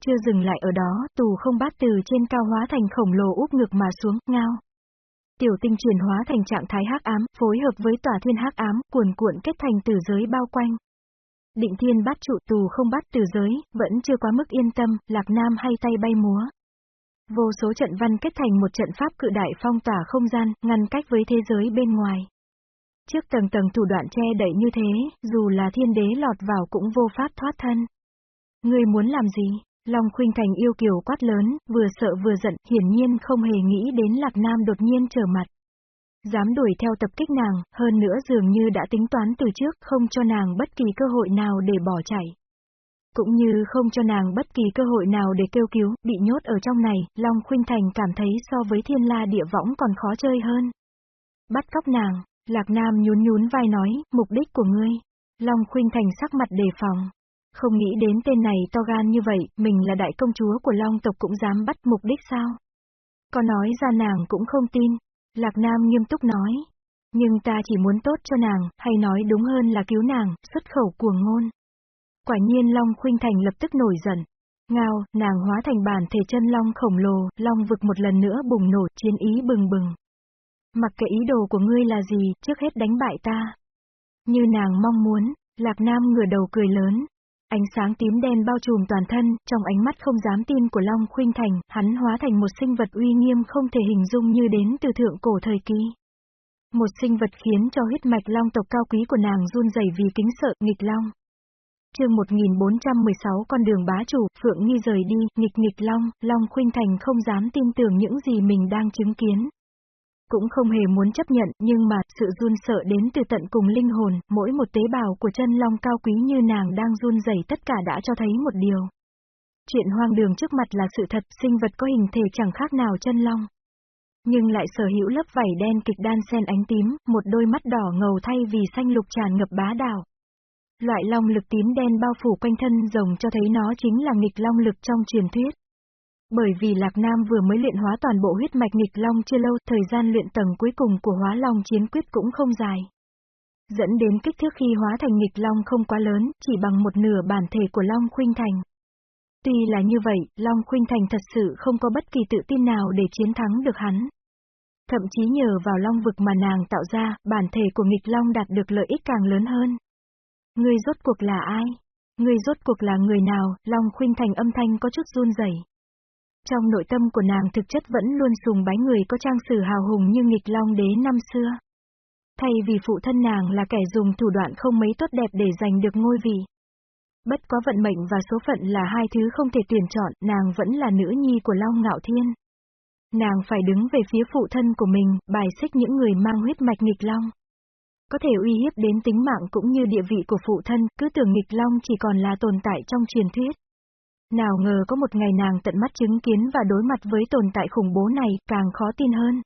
Chưa dừng lại ở đó, tù không bát từ trên cao hóa thành khổng lồ úp ngược mà xuống, ngao. Tiểu tinh chuyển hóa thành trạng thái hắc ám, phối hợp với tòa thiên hắc ám, cuồn cuộn kết thành tử giới bao quanh. Định thiên bát trụ tù không bắt từ giới, vẫn chưa quá mức yên tâm, lạc nam hay tay bay múa. Vô số trận văn kết thành một trận pháp cự đại phong tỏa không gian, ngăn cách với thế giới bên ngoài. Trước tầng tầng thủ đoạn che đậy như thế, dù là thiên đế lọt vào cũng vô pháp thoát thân. Ngươi muốn làm gì? Long Khuynh Thành yêu kiều quát lớn, vừa sợ vừa giận, hiển nhiên không hề nghĩ đến Lạc Nam đột nhiên trở mặt. Dám đuổi theo tập kích nàng, hơn nữa dường như đã tính toán từ trước, không cho nàng bất kỳ cơ hội nào để bỏ chạy. Cũng như không cho nàng bất kỳ cơ hội nào để kêu cứu, bị nhốt ở trong này, Long Khuynh Thành cảm thấy so với thiên la địa võng còn khó chơi hơn. Bắt cóc nàng, Lạc Nam nhún nhún vai nói, mục đích của ngươi. Long Khuynh Thành sắc mặt đề phòng. Không nghĩ đến tên này to gan như vậy, mình là đại công chúa của Long tộc cũng dám bắt mục đích sao? Có nói ra nàng cũng không tin. Lạc Nam nghiêm túc nói. Nhưng ta chỉ muốn tốt cho nàng, hay nói đúng hơn là cứu nàng, xuất khẩu cuồng ngôn. Quả nhiên Long Khuynh Thành lập tức nổi giận. Ngao, nàng hóa thành bản thể chân long khổng lồ, long vực một lần nữa bùng nổ, chiến ý bừng bừng. Mặc kệ ý đồ của ngươi là gì, trước hết đánh bại ta. Như nàng mong muốn, Lạc Nam ngửa đầu cười lớn. Ánh sáng tím đen bao trùm toàn thân, trong ánh mắt không dám tin của Long Khuynh Thành, hắn hóa thành một sinh vật uy nghiêm không thể hình dung như đến từ thượng cổ thời kỳ. Một sinh vật khiến cho huyết mạch long tộc cao quý của nàng run rẩy vì kính sợ, nghịch long. Chương 1416 con đường bá chủ, Phượng Nghi rời đi, nghịch nghịch long, Long Khuynh Thành không dám tin tưởng những gì mình đang chứng kiến. Cũng không hề muốn chấp nhận, nhưng mà, sự run sợ đến từ tận cùng linh hồn, mỗi một tế bào của chân long cao quý như nàng đang run rẩy tất cả đã cho thấy một điều. Chuyện hoang đường trước mặt là sự thật, sinh vật có hình thể chẳng khác nào chân long. Nhưng lại sở hữu lớp vảy đen kịch đan xen ánh tím, một đôi mắt đỏ ngầu thay vì xanh lục tràn ngập bá đạo. Loại long lực tím đen bao phủ quanh thân rồng cho thấy nó chính là nghịch long lực trong truyền thuyết. Bởi vì Lạc Nam vừa mới luyện hóa toàn bộ huyết mạch nghịch long chưa lâu, thời gian luyện tầng cuối cùng của hóa long chiến quyết cũng không dài. Dẫn đến kích thước khi hóa thành nghịch long không quá lớn, chỉ bằng một nửa bản thể của Long Khuynh Thành. Tuy là như vậy, Long Khuynh Thành thật sự không có bất kỳ tự tin nào để chiến thắng được hắn. Thậm chí nhờ vào long vực mà nàng tạo ra, bản thể của nghịch long đạt được lợi ích càng lớn hơn. Ngươi rốt cuộc là ai? Ngươi rốt cuộc là người nào? Long Khuynh Thành âm thanh có chút run rẩy. Trong nội tâm của nàng thực chất vẫn luôn sùng bái người có trang sử hào hùng như nghịch long đế năm xưa. Thay vì phụ thân nàng là kẻ dùng thủ đoạn không mấy tốt đẹp để giành được ngôi vị. Bất có vận mệnh và số phận là hai thứ không thể tuyển chọn, nàng vẫn là nữ nhi của Long Ngạo Thiên. Nàng phải đứng về phía phụ thân của mình, bài xích những người mang huyết mạch nghịch long. Có thể uy hiếp đến tính mạng cũng như địa vị của phụ thân, cứ tưởng nghịch long chỉ còn là tồn tại trong truyền thuyết. Nào ngờ có một ngày nàng tận mắt chứng kiến và đối mặt với tồn tại khủng bố này, càng khó tin hơn.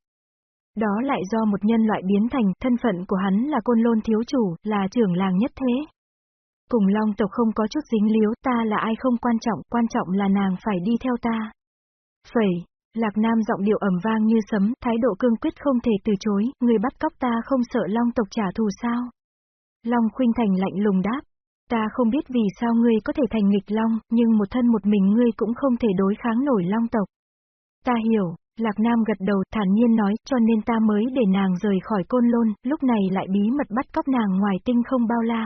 Đó lại do một nhân loại biến thành, thân phận của hắn là côn lôn thiếu chủ, là trưởng làng nhất thế. Cùng long tộc không có chút dính líu, ta là ai không quan trọng, quan trọng là nàng phải đi theo ta. Phẩy, Lạc Nam giọng điệu ẩm vang như sấm, thái độ cương quyết không thể từ chối, người bắt cóc ta không sợ long tộc trả thù sao? Long Khuynh Thành lạnh lùng đáp, Ta không biết vì sao ngươi có thể thành nghịch long, nhưng một thân một mình ngươi cũng không thể đối kháng nổi long tộc. Ta hiểu, Lạc Nam gật đầu thản nhiên nói, cho nên ta mới để nàng rời khỏi côn lôn, lúc này lại bí mật bắt cóc nàng ngoài tinh không bao la.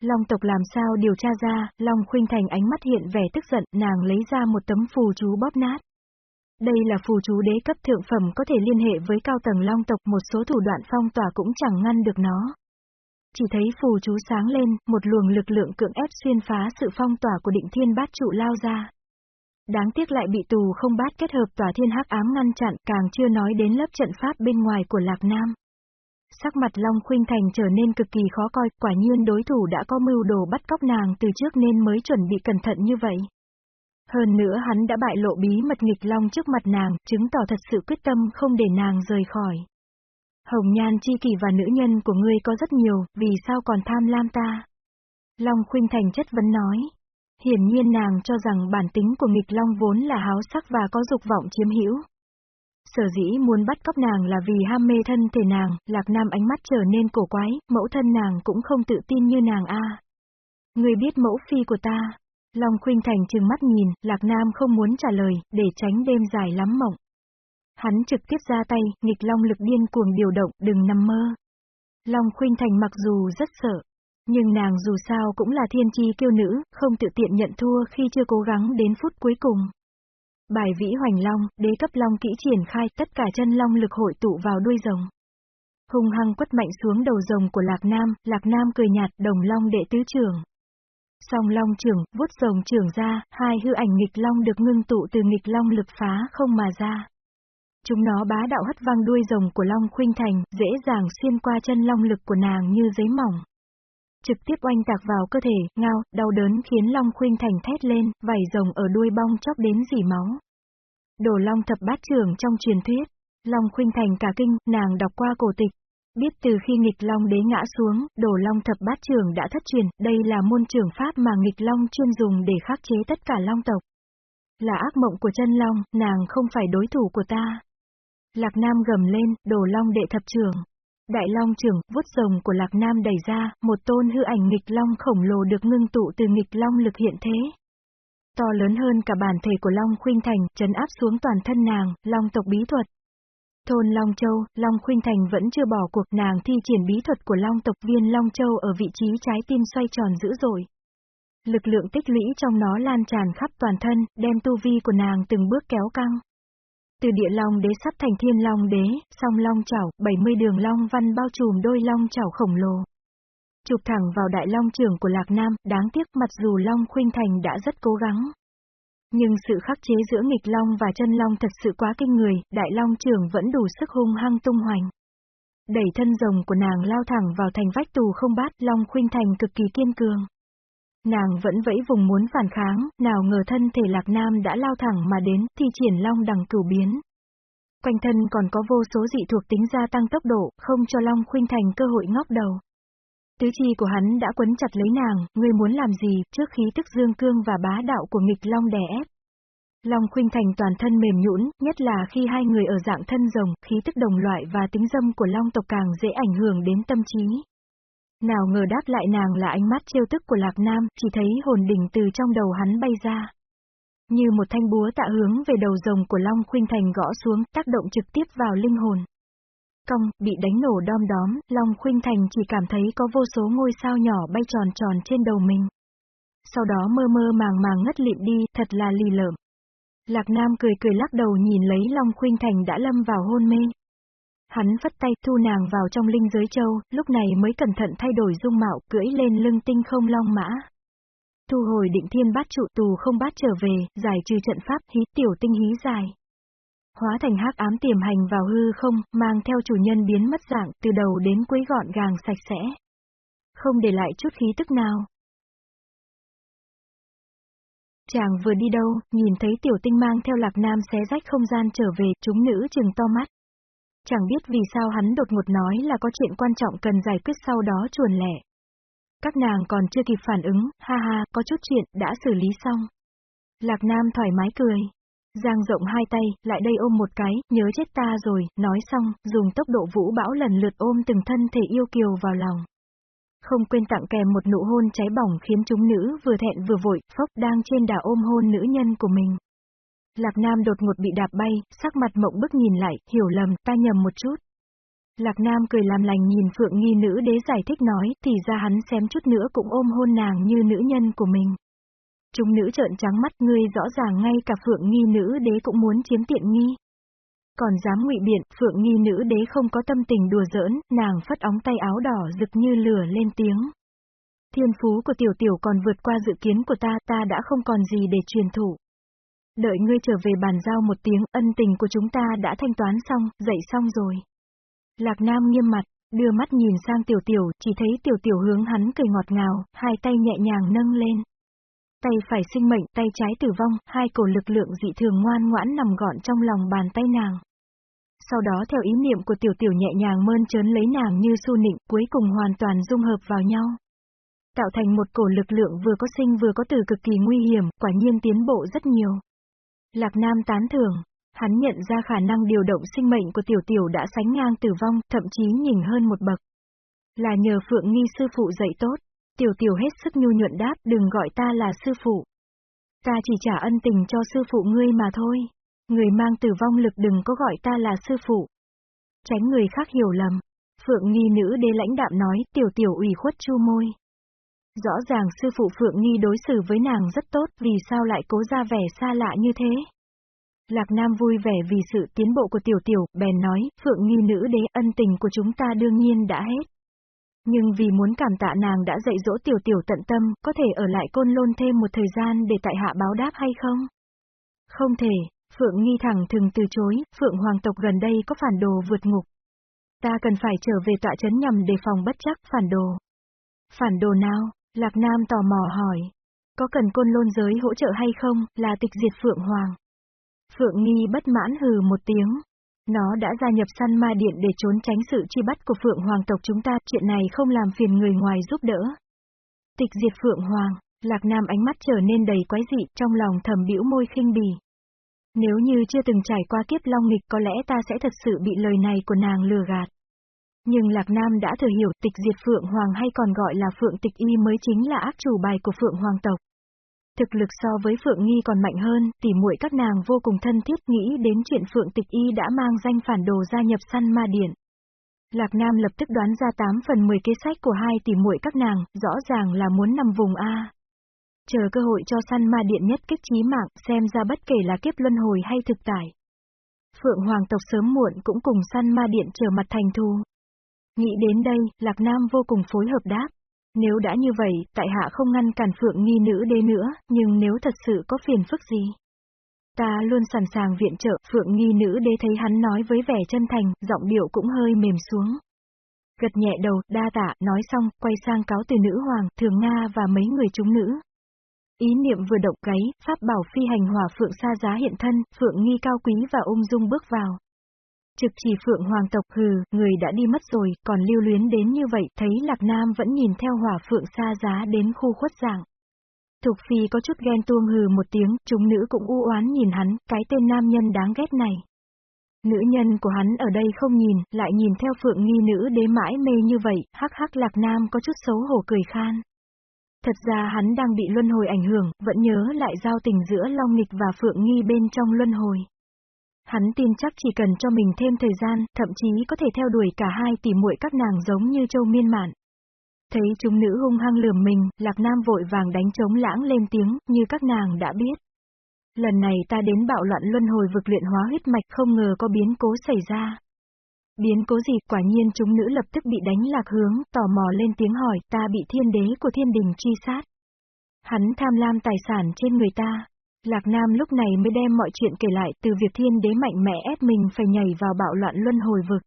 Long tộc làm sao điều tra ra, Long khuynh thành ánh mắt hiện vẻ tức giận, nàng lấy ra một tấm phù chú bóp nát. Đây là phù chú đế cấp thượng phẩm có thể liên hệ với cao tầng long tộc một số thủ đoạn phong tỏa cũng chẳng ngăn được nó. Chỉ thấy phù chú sáng lên, một luồng lực lượng cưỡng ép xuyên phá sự phong tỏa của định thiên bát trụ lao ra. Đáng tiếc lại bị tù không bát kết hợp tỏa thiên hắc ám ngăn chặn, càng chưa nói đến lớp trận pháp bên ngoài của Lạc Nam. Sắc mặt Long Khuynh Thành trở nên cực kỳ khó coi, quả nhiên đối thủ đã có mưu đồ bắt cóc nàng từ trước nên mới chuẩn bị cẩn thận như vậy. Hơn nữa hắn đã bại lộ bí mật nghịch Long trước mặt nàng, chứng tỏ thật sự quyết tâm không để nàng rời khỏi. Hồng nhan chi kỷ và nữ nhân của ngươi có rất nhiều, vì sao còn tham lam ta? Long Khuynh Thành chất vấn nói. Hiển nhiên nàng cho rằng bản tính của nghịch Long vốn là háo sắc và có dục vọng chiếm hữu. Sở dĩ muốn bắt cóc nàng là vì ham mê thân thể nàng, Lạc Nam ánh mắt trở nên cổ quái, mẫu thân nàng cũng không tự tin như nàng a. Người biết mẫu phi của ta. Long Khuynh Thành trừng mắt nhìn, Lạc Nam không muốn trả lời, để tránh đêm dài lắm mộng. Hắn trực tiếp ra tay, nghịch long lực điên cuồng điều động, đừng nằm mơ. Long Khuynh Thành mặc dù rất sợ, nhưng nàng dù sao cũng là thiên chi kiêu nữ, không tự tiện nhận thua khi chưa cố gắng đến phút cuối cùng. Bài vĩ hoành long, đế cấp long kỹ triển khai tất cả chân long lực hội tụ vào đuôi rồng. Hung hăng quất mạnh xuống đầu rồng của Lạc Nam, Lạc Nam cười nhạt đồng long đệ tứ trưởng. Song long trưởng, vuốt rồng trưởng ra, hai hư ảnh nghịch long được ngưng tụ từ nghịch long lực phá không mà ra. Chúng nó bá đạo hất văng đuôi rồng của Long Khuynh Thành, dễ dàng xuyên qua chân long lực của nàng như giấy mỏng. Trực tiếp oanh tạc vào cơ thể, ngao, đau đớn khiến Long Khuynh Thành thét lên, vảy rồng ở đuôi bong chóc đến dỉ máu. Đồ Long thập bát trưởng trong truyền thuyết. Long Khuynh Thành cả kinh, nàng đọc qua cổ tịch. Biết từ khi nghịch Long đế ngã xuống, Đồ Long thập bát trưởng đã thất truyền, đây là môn trưởng pháp mà nghịch Long chuyên dùng để khắc chế tất cả Long tộc. Là ác mộng của chân Long, nàng không phải đối thủ của ta. Lạc Nam gầm lên, Đồ Long đệ thập trưởng. Đại Long trưởng, vuốt rồng của Lạc Nam đẩy ra, một tôn hư ảnh nghịch Long khổng lồ được ngưng tụ từ nghịch Long lực hiện thế. To lớn hơn cả bản thể của Long Khuynh Thành, chấn áp xuống toàn thân nàng, Long tộc bí thuật. Thôn Long Châu, Long Khuynh Thành vẫn chưa bỏ cuộc nàng thi triển bí thuật của Long tộc viên Long Châu ở vị trí trái tim xoay tròn dữ dội. Lực lượng tích lũy trong nó lan tràn khắp toàn thân, đem tu vi của nàng từng bước kéo căng. Từ địa long đế sắp thành thiên long đế, song long chảo, 70 đường long văn bao trùm đôi long chảo khổng lồ. Chụp thẳng vào đại long trưởng của Lạc Nam, đáng tiếc mặc dù Long Khuynh Thành đã rất cố gắng. Nhưng sự khắc chế giữa nghịch long và chân long thật sự quá kinh người, đại long trưởng vẫn đủ sức hung hăng tung hoành. Đẩy thân rồng của nàng lao thẳng vào thành vách tù không bát, Long Khuynh Thành cực kỳ kiên cường. Nàng vẫn vẫy vùng muốn phản kháng, nào ngờ thân thể Lạc Nam đã lao thẳng mà đến, thi triển long đằng cửu biến. Quanh thân còn có vô số dị thuộc tính gia tăng tốc độ, không cho Long Khuynh Thành cơ hội ngóc đầu. Tứ chi của hắn đã quấn chặt lấy nàng, ngươi muốn làm gì, trước khí tức dương cương và bá đạo của nghịch Long đè ép. Long Khuynh Thành toàn thân mềm nhũn, nhất là khi hai người ở dạng thân rồng, khí tức đồng loại và tính dâm của Long tộc càng dễ ảnh hưởng đến tâm trí. Nào ngờ đáp lại nàng là ánh mắt trêu tức của Lạc Nam, chỉ thấy hồn đỉnh từ trong đầu hắn bay ra. Như một thanh búa tạ hướng về đầu rồng của Long Khuynh Thành gõ xuống, tác động trực tiếp vào linh hồn. Cong, bị đánh nổ đom đóm, Long Khuynh Thành chỉ cảm thấy có vô số ngôi sao nhỏ bay tròn tròn trên đầu mình. Sau đó mơ mơ màng màng ngất lịm đi, thật là lì lợm. Lạc Nam cười cười lắc đầu nhìn lấy Long Khuynh Thành đã lâm vào hôn mê. Hắn phất tay thu nàng vào trong linh giới châu, lúc này mới cẩn thận thay đổi dung mạo, cưỡi lên lưng tinh không long mã. Thu hồi định thiên bát trụ tù không bát trở về, giải trừ trận pháp hí tiểu tinh hí dài. Hóa thành hắc ám tiềm hành vào hư không, mang theo chủ nhân biến mất dạng, từ đầu đến cuối gọn gàng sạch sẽ. Không để lại chút khí tức nào. Chàng vừa đi đâu, nhìn thấy tiểu tinh mang theo lạc nam xé rách không gian trở về, chúng nữ chừng to mắt. Chẳng biết vì sao hắn đột ngột nói là có chuyện quan trọng cần giải quyết sau đó chuồn lẻ. Các nàng còn chưa kịp phản ứng, ha ha, có chút chuyện, đã xử lý xong. Lạc Nam thoải mái cười. Giang rộng hai tay, lại đây ôm một cái, nhớ chết ta rồi, nói xong, dùng tốc độ vũ bão lần lượt ôm từng thân thể yêu kiều vào lòng. Không quên tặng kèm một nụ hôn cháy bỏng khiến chúng nữ vừa thẹn vừa vội, phốc đang trên đà ôm hôn nữ nhân của mình. Lạc Nam đột ngột bị đạp bay, sắc mặt mộng bức nhìn lại, hiểu lầm, ta nhầm một chút. Lạc Nam cười làm lành nhìn Phượng Nghi nữ đế giải thích nói, thì ra hắn xem chút nữa cũng ôm hôn nàng như nữ nhân của mình. Chúng nữ trợn trắng mắt ngươi rõ ràng ngay cả Phượng Nghi nữ đế cũng muốn chiếm tiện nghi. Còn dám ngụy biện, Phượng Nghi nữ đế không có tâm tình đùa giỡn, nàng phất óng tay áo đỏ rực như lửa lên tiếng. Thiên phú của tiểu tiểu còn vượt qua dự kiến của ta, ta đã không còn gì để truyền thủ. Đợi ngươi trở về bàn giao một tiếng, ân tình của chúng ta đã thanh toán xong, dậy xong rồi. Lạc Nam nghiêm mặt, đưa mắt nhìn sang tiểu tiểu, chỉ thấy tiểu tiểu hướng hắn cười ngọt ngào, hai tay nhẹ nhàng nâng lên. Tay phải sinh mệnh, tay trái tử vong, hai cổ lực lượng dị thường ngoan ngoãn nằm gọn trong lòng bàn tay nàng. Sau đó theo ý niệm của tiểu tiểu nhẹ nhàng mơn trớn lấy nàng như su nịnh, cuối cùng hoàn toàn dung hợp vào nhau. Tạo thành một cổ lực lượng vừa có sinh vừa có từ cực kỳ nguy hiểm, quả nhiên tiến bộ rất nhiều. Lạc Nam tán thưởng. Hắn nhận ra khả năng điều động sinh mệnh của tiểu tiểu đã sánh ngang tử vong, thậm chí nhỉnh hơn một bậc. Là nhờ Phượng Nghi sư phụ dạy tốt. Tiểu tiểu hết sức nhu nhuận đáp, đừng gọi ta là sư phụ. Ta chỉ trả ân tình cho sư phụ ngươi mà thôi. Người mang tử vong lực đừng có gọi ta là sư phụ. Tránh người khác hiểu lầm. Phượng Nghi nữ đế lãnh đạm nói, tiểu tiểu ủy khuất chu môi. Rõ ràng sư phụ Phượng Nhi đối xử với nàng rất tốt, vì sao lại cố ra vẻ xa lạ như thế? Lạc Nam vui vẻ vì sự tiến bộ của tiểu tiểu, bèn nói, Phượng Nhi nữ đế ân tình của chúng ta đương nhiên đã hết. Nhưng vì muốn cảm tạ nàng đã dạy dỗ tiểu tiểu tận tâm, có thể ở lại côn lôn thêm một thời gian để tại hạ báo đáp hay không? Không thể, Phượng Nghi thẳng thừng từ chối, Phượng Hoàng tộc gần đây có phản đồ vượt ngục. Ta cần phải trở về tọa chấn nhằm đề phòng bất chắc phản đồ. Phản đồ nào? Lạc Nam tò mò hỏi. Có cần côn lôn giới hỗ trợ hay không, là tịch diệt Phượng Hoàng. Phượng Nghi bất mãn hừ một tiếng. Nó đã gia nhập săn ma điện để trốn tránh sự truy bắt của Phượng Hoàng tộc chúng ta, chuyện này không làm phiền người ngoài giúp đỡ. Tịch diệt Phượng Hoàng, Lạc Nam ánh mắt trở nên đầy quái dị, trong lòng thầm bĩu môi khinh bỉ. Nếu như chưa từng trải qua kiếp long nghịch có lẽ ta sẽ thật sự bị lời này của nàng lừa gạt. Nhưng Lạc Nam đã thừa hiểu tịch diệt Phượng Hoàng hay còn gọi là Phượng tịch y mới chính là ác chủ bài của Phượng Hoàng tộc. Thực lực so với Phượng Nghi còn mạnh hơn, tỉ muội các nàng vô cùng thân thiết nghĩ đến chuyện Phượng Tịch Y đã mang danh phản đồ gia nhập săn ma điện. Lạc Nam lập tức đoán ra 8 phần 10 kế sách của hai tỉ muội các nàng, rõ ràng là muốn nằm vùng A. Chờ cơ hội cho săn ma điện nhất kích trí mạng, xem ra bất kể là kiếp luân hồi hay thực tại. Phượng Hoàng tộc sớm muộn cũng cùng săn ma điện trở mặt thành thù. Nghĩ đến đây, Lạc Nam vô cùng phối hợp đáp. Nếu đã như vậy, tại hạ không ngăn cản Phượng Nghi nữ đế nữa, nhưng nếu thật sự có phiền phức gì. Ta luôn sẵn sàng viện trợ, Phượng Nghi nữ đế thấy hắn nói với vẻ chân thành, giọng điệu cũng hơi mềm xuống. Gật nhẹ đầu, đa tạ, nói xong, quay sang cáo từ nữ hoàng, thường Nga và mấy người chúng nữ. Ý niệm vừa động gáy, pháp bảo phi hành hỏa phượng xa giá hiện thân, phượng nghi cao quý và ung dung bước vào. Trực chỉ phượng hoàng tộc hừ, người đã đi mất rồi, còn lưu luyến đến như vậy, thấy Lạc Nam vẫn nhìn theo hỏa phượng xa giá đến khu khuất dạng. Thục Phi có chút ghen tuông hừ một tiếng, chúng nữ cũng u oán nhìn hắn, cái tên nam nhân đáng ghét này. Nữ nhân của hắn ở đây không nhìn, lại nhìn theo phượng nghi nữ đế mãi mê như vậy, hắc hắc Lạc Nam có chút xấu hổ cười khan. Thật ra hắn đang bị luân hồi ảnh hưởng, vẫn nhớ lại giao tình giữa Long Nghịch và Phượng Nghi bên trong luân hồi. Hắn tin chắc chỉ cần cho mình thêm thời gian, thậm chí có thể theo đuổi cả hai tỷ muội các nàng giống như châu miên mạn. Thấy chúng nữ hung hăng lườm mình, Lạc Nam vội vàng đánh trống lãng lên tiếng, như các nàng đã biết. Lần này ta đến bạo loạn luân hồi vực luyện hóa huyết mạch không ngờ có biến cố xảy ra. Biến cố gì, quả nhiên chúng nữ lập tức bị đánh lạc hướng, tò mò lên tiếng hỏi, ta bị thiên đế của thiên đình truy sát. Hắn tham lam tài sản trên người ta, Lạc Nam lúc này mới đem mọi chuyện kể lại từ việc thiên đế mạnh mẽ ép mình phải nhảy vào bạo loạn luân hồi vực.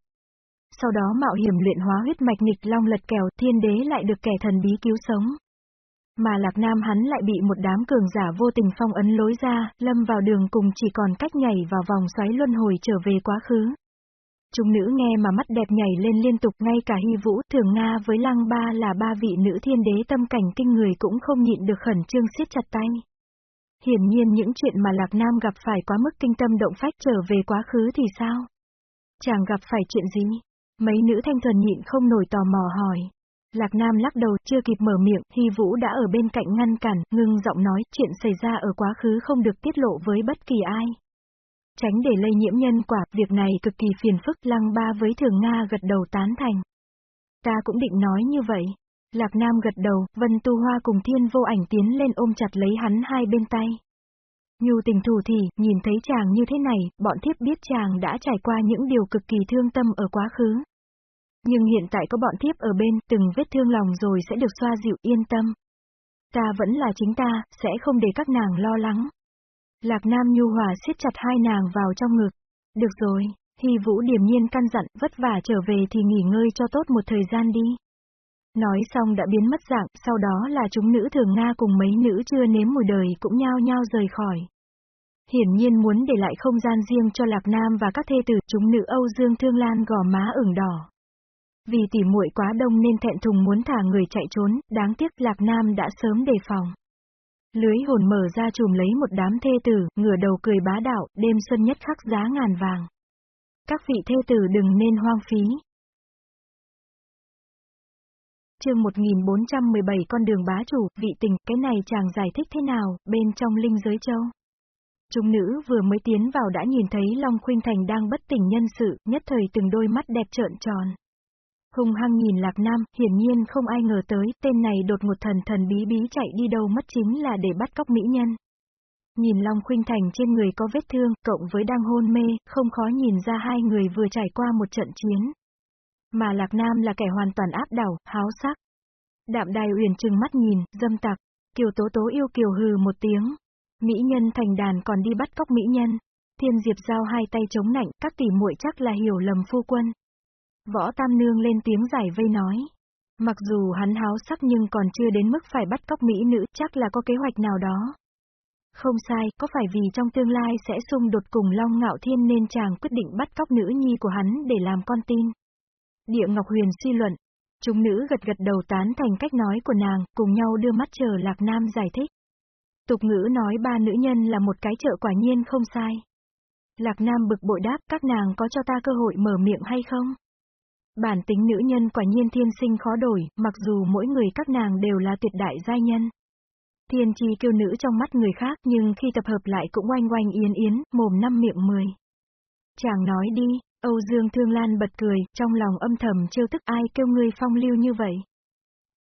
Sau đó mạo hiểm luyện hóa huyết mạch nghịch long lật kèo thiên đế lại được kẻ thần bí cứu sống. Mà Lạc Nam hắn lại bị một đám cường giả vô tình phong ấn lối ra, lâm vào đường cùng chỉ còn cách nhảy vào vòng xoáy luân hồi trở về quá khứ. Chúng nữ nghe mà mắt đẹp nhảy lên liên tục ngay cả hy vũ thường Nga với lăng ba là ba vị nữ thiên đế tâm cảnh kinh người cũng không nhịn được khẩn trương siết chặt tay. Hiển nhiên những chuyện mà Lạc Nam gặp phải quá mức kinh tâm động phách trở về quá khứ thì sao? Chàng gặp phải chuyện gì? Mấy nữ thanh thuần nhịn không nổi tò mò hỏi. Lạc Nam lắc đầu chưa kịp mở miệng, Hy Vũ đã ở bên cạnh ngăn cản, ngưng giọng nói chuyện xảy ra ở quá khứ không được tiết lộ với bất kỳ ai. Tránh để lây nhiễm nhân quả, việc này cực kỳ phiền phức lăng ba với thường Nga gật đầu tán thành. Ta cũng định nói như vậy. Lạc Nam gật đầu, Vân Tu Hoa cùng Thiên Vô Ảnh tiến lên ôm chặt lấy hắn hai bên tay. Nhu tình thủ thì, nhìn thấy chàng như thế này, bọn thiếp biết chàng đã trải qua những điều cực kỳ thương tâm ở quá khứ. Nhưng hiện tại có bọn thiếp ở bên, từng vết thương lòng rồi sẽ được xoa dịu yên tâm. Ta vẫn là chính ta, sẽ không để các nàng lo lắng. Lạc Nam nhu hòa siết chặt hai nàng vào trong ngực. Được rồi, thì Vũ điềm nhiên căn dặn, vất vả trở về thì nghỉ ngơi cho tốt một thời gian đi. Nói xong đã biến mất dạng, sau đó là chúng nữ thường Nga cùng mấy nữ chưa nếm mùi đời cũng nhao nhao rời khỏi. Hiển nhiên muốn để lại không gian riêng cho Lạc Nam và các thê tử chúng nữ Âu Dương Thương Lan gò má ửng đỏ. Vì tỉ muội quá đông nên thẹn thùng muốn thả người chạy trốn, đáng tiếc Lạc Nam đã sớm đề phòng. Lưới hồn mở ra chùm lấy một đám thê tử, ngửa đầu cười bá đạo, đêm xuân nhất khắc giá ngàn vàng. Các vị thê tử đừng nên hoang phí chương 1417 con đường bá chủ, vị tình, cái này chàng giải thích thế nào, bên trong linh giới châu. trung nữ vừa mới tiến vào đã nhìn thấy Long Khuynh Thành đang bất tỉnh nhân sự, nhất thời từng đôi mắt đẹp trợn tròn. Hùng hăng nhìn Lạc Nam, hiển nhiên không ai ngờ tới, tên này đột ngột thần thần bí bí chạy đi đâu mất chính là để bắt cóc mỹ nhân. Nhìn Long Khuynh Thành trên người có vết thương, cộng với đang hôn mê, không khó nhìn ra hai người vừa trải qua một trận chiến. Mà Lạc Nam là kẻ hoàn toàn áp đảo, háo sắc. Đạm đài uyển trừng mắt nhìn, dâm tặc, kiều tố tố yêu kiều hừ một tiếng. Mỹ nhân thành đàn còn đi bắt cóc mỹ nhân. Thiên Diệp giao hai tay chống nạnh, các tỷ muội chắc là hiểu lầm phu quân. Võ Tam Nương lên tiếng giải vây nói. Mặc dù hắn háo sắc nhưng còn chưa đến mức phải bắt cóc mỹ nữ, chắc là có kế hoạch nào đó. Không sai, có phải vì trong tương lai sẽ xung đột cùng Long Ngạo Thiên nên chàng quyết định bắt cóc nữ nhi của hắn để làm con tin. Địa Ngọc Huyền suy luận. Chúng nữ gật gật đầu tán thành cách nói của nàng, cùng nhau đưa mắt chờ Lạc Nam giải thích. Tục ngữ nói ba nữ nhân là một cái chợ quả nhiên không sai. Lạc Nam bực bội đáp các nàng có cho ta cơ hội mở miệng hay không? Bản tính nữ nhân quả nhiên thiên sinh khó đổi, mặc dù mỗi người các nàng đều là tuyệt đại giai nhân. Thiên chi kiêu nữ trong mắt người khác nhưng khi tập hợp lại cũng oanh oanh yến yến, mồm năm miệng mười. Chàng nói đi, Âu Dương Thương Lan bật cười, trong lòng âm thầm trêu tức ai kêu ngươi phong lưu như vậy.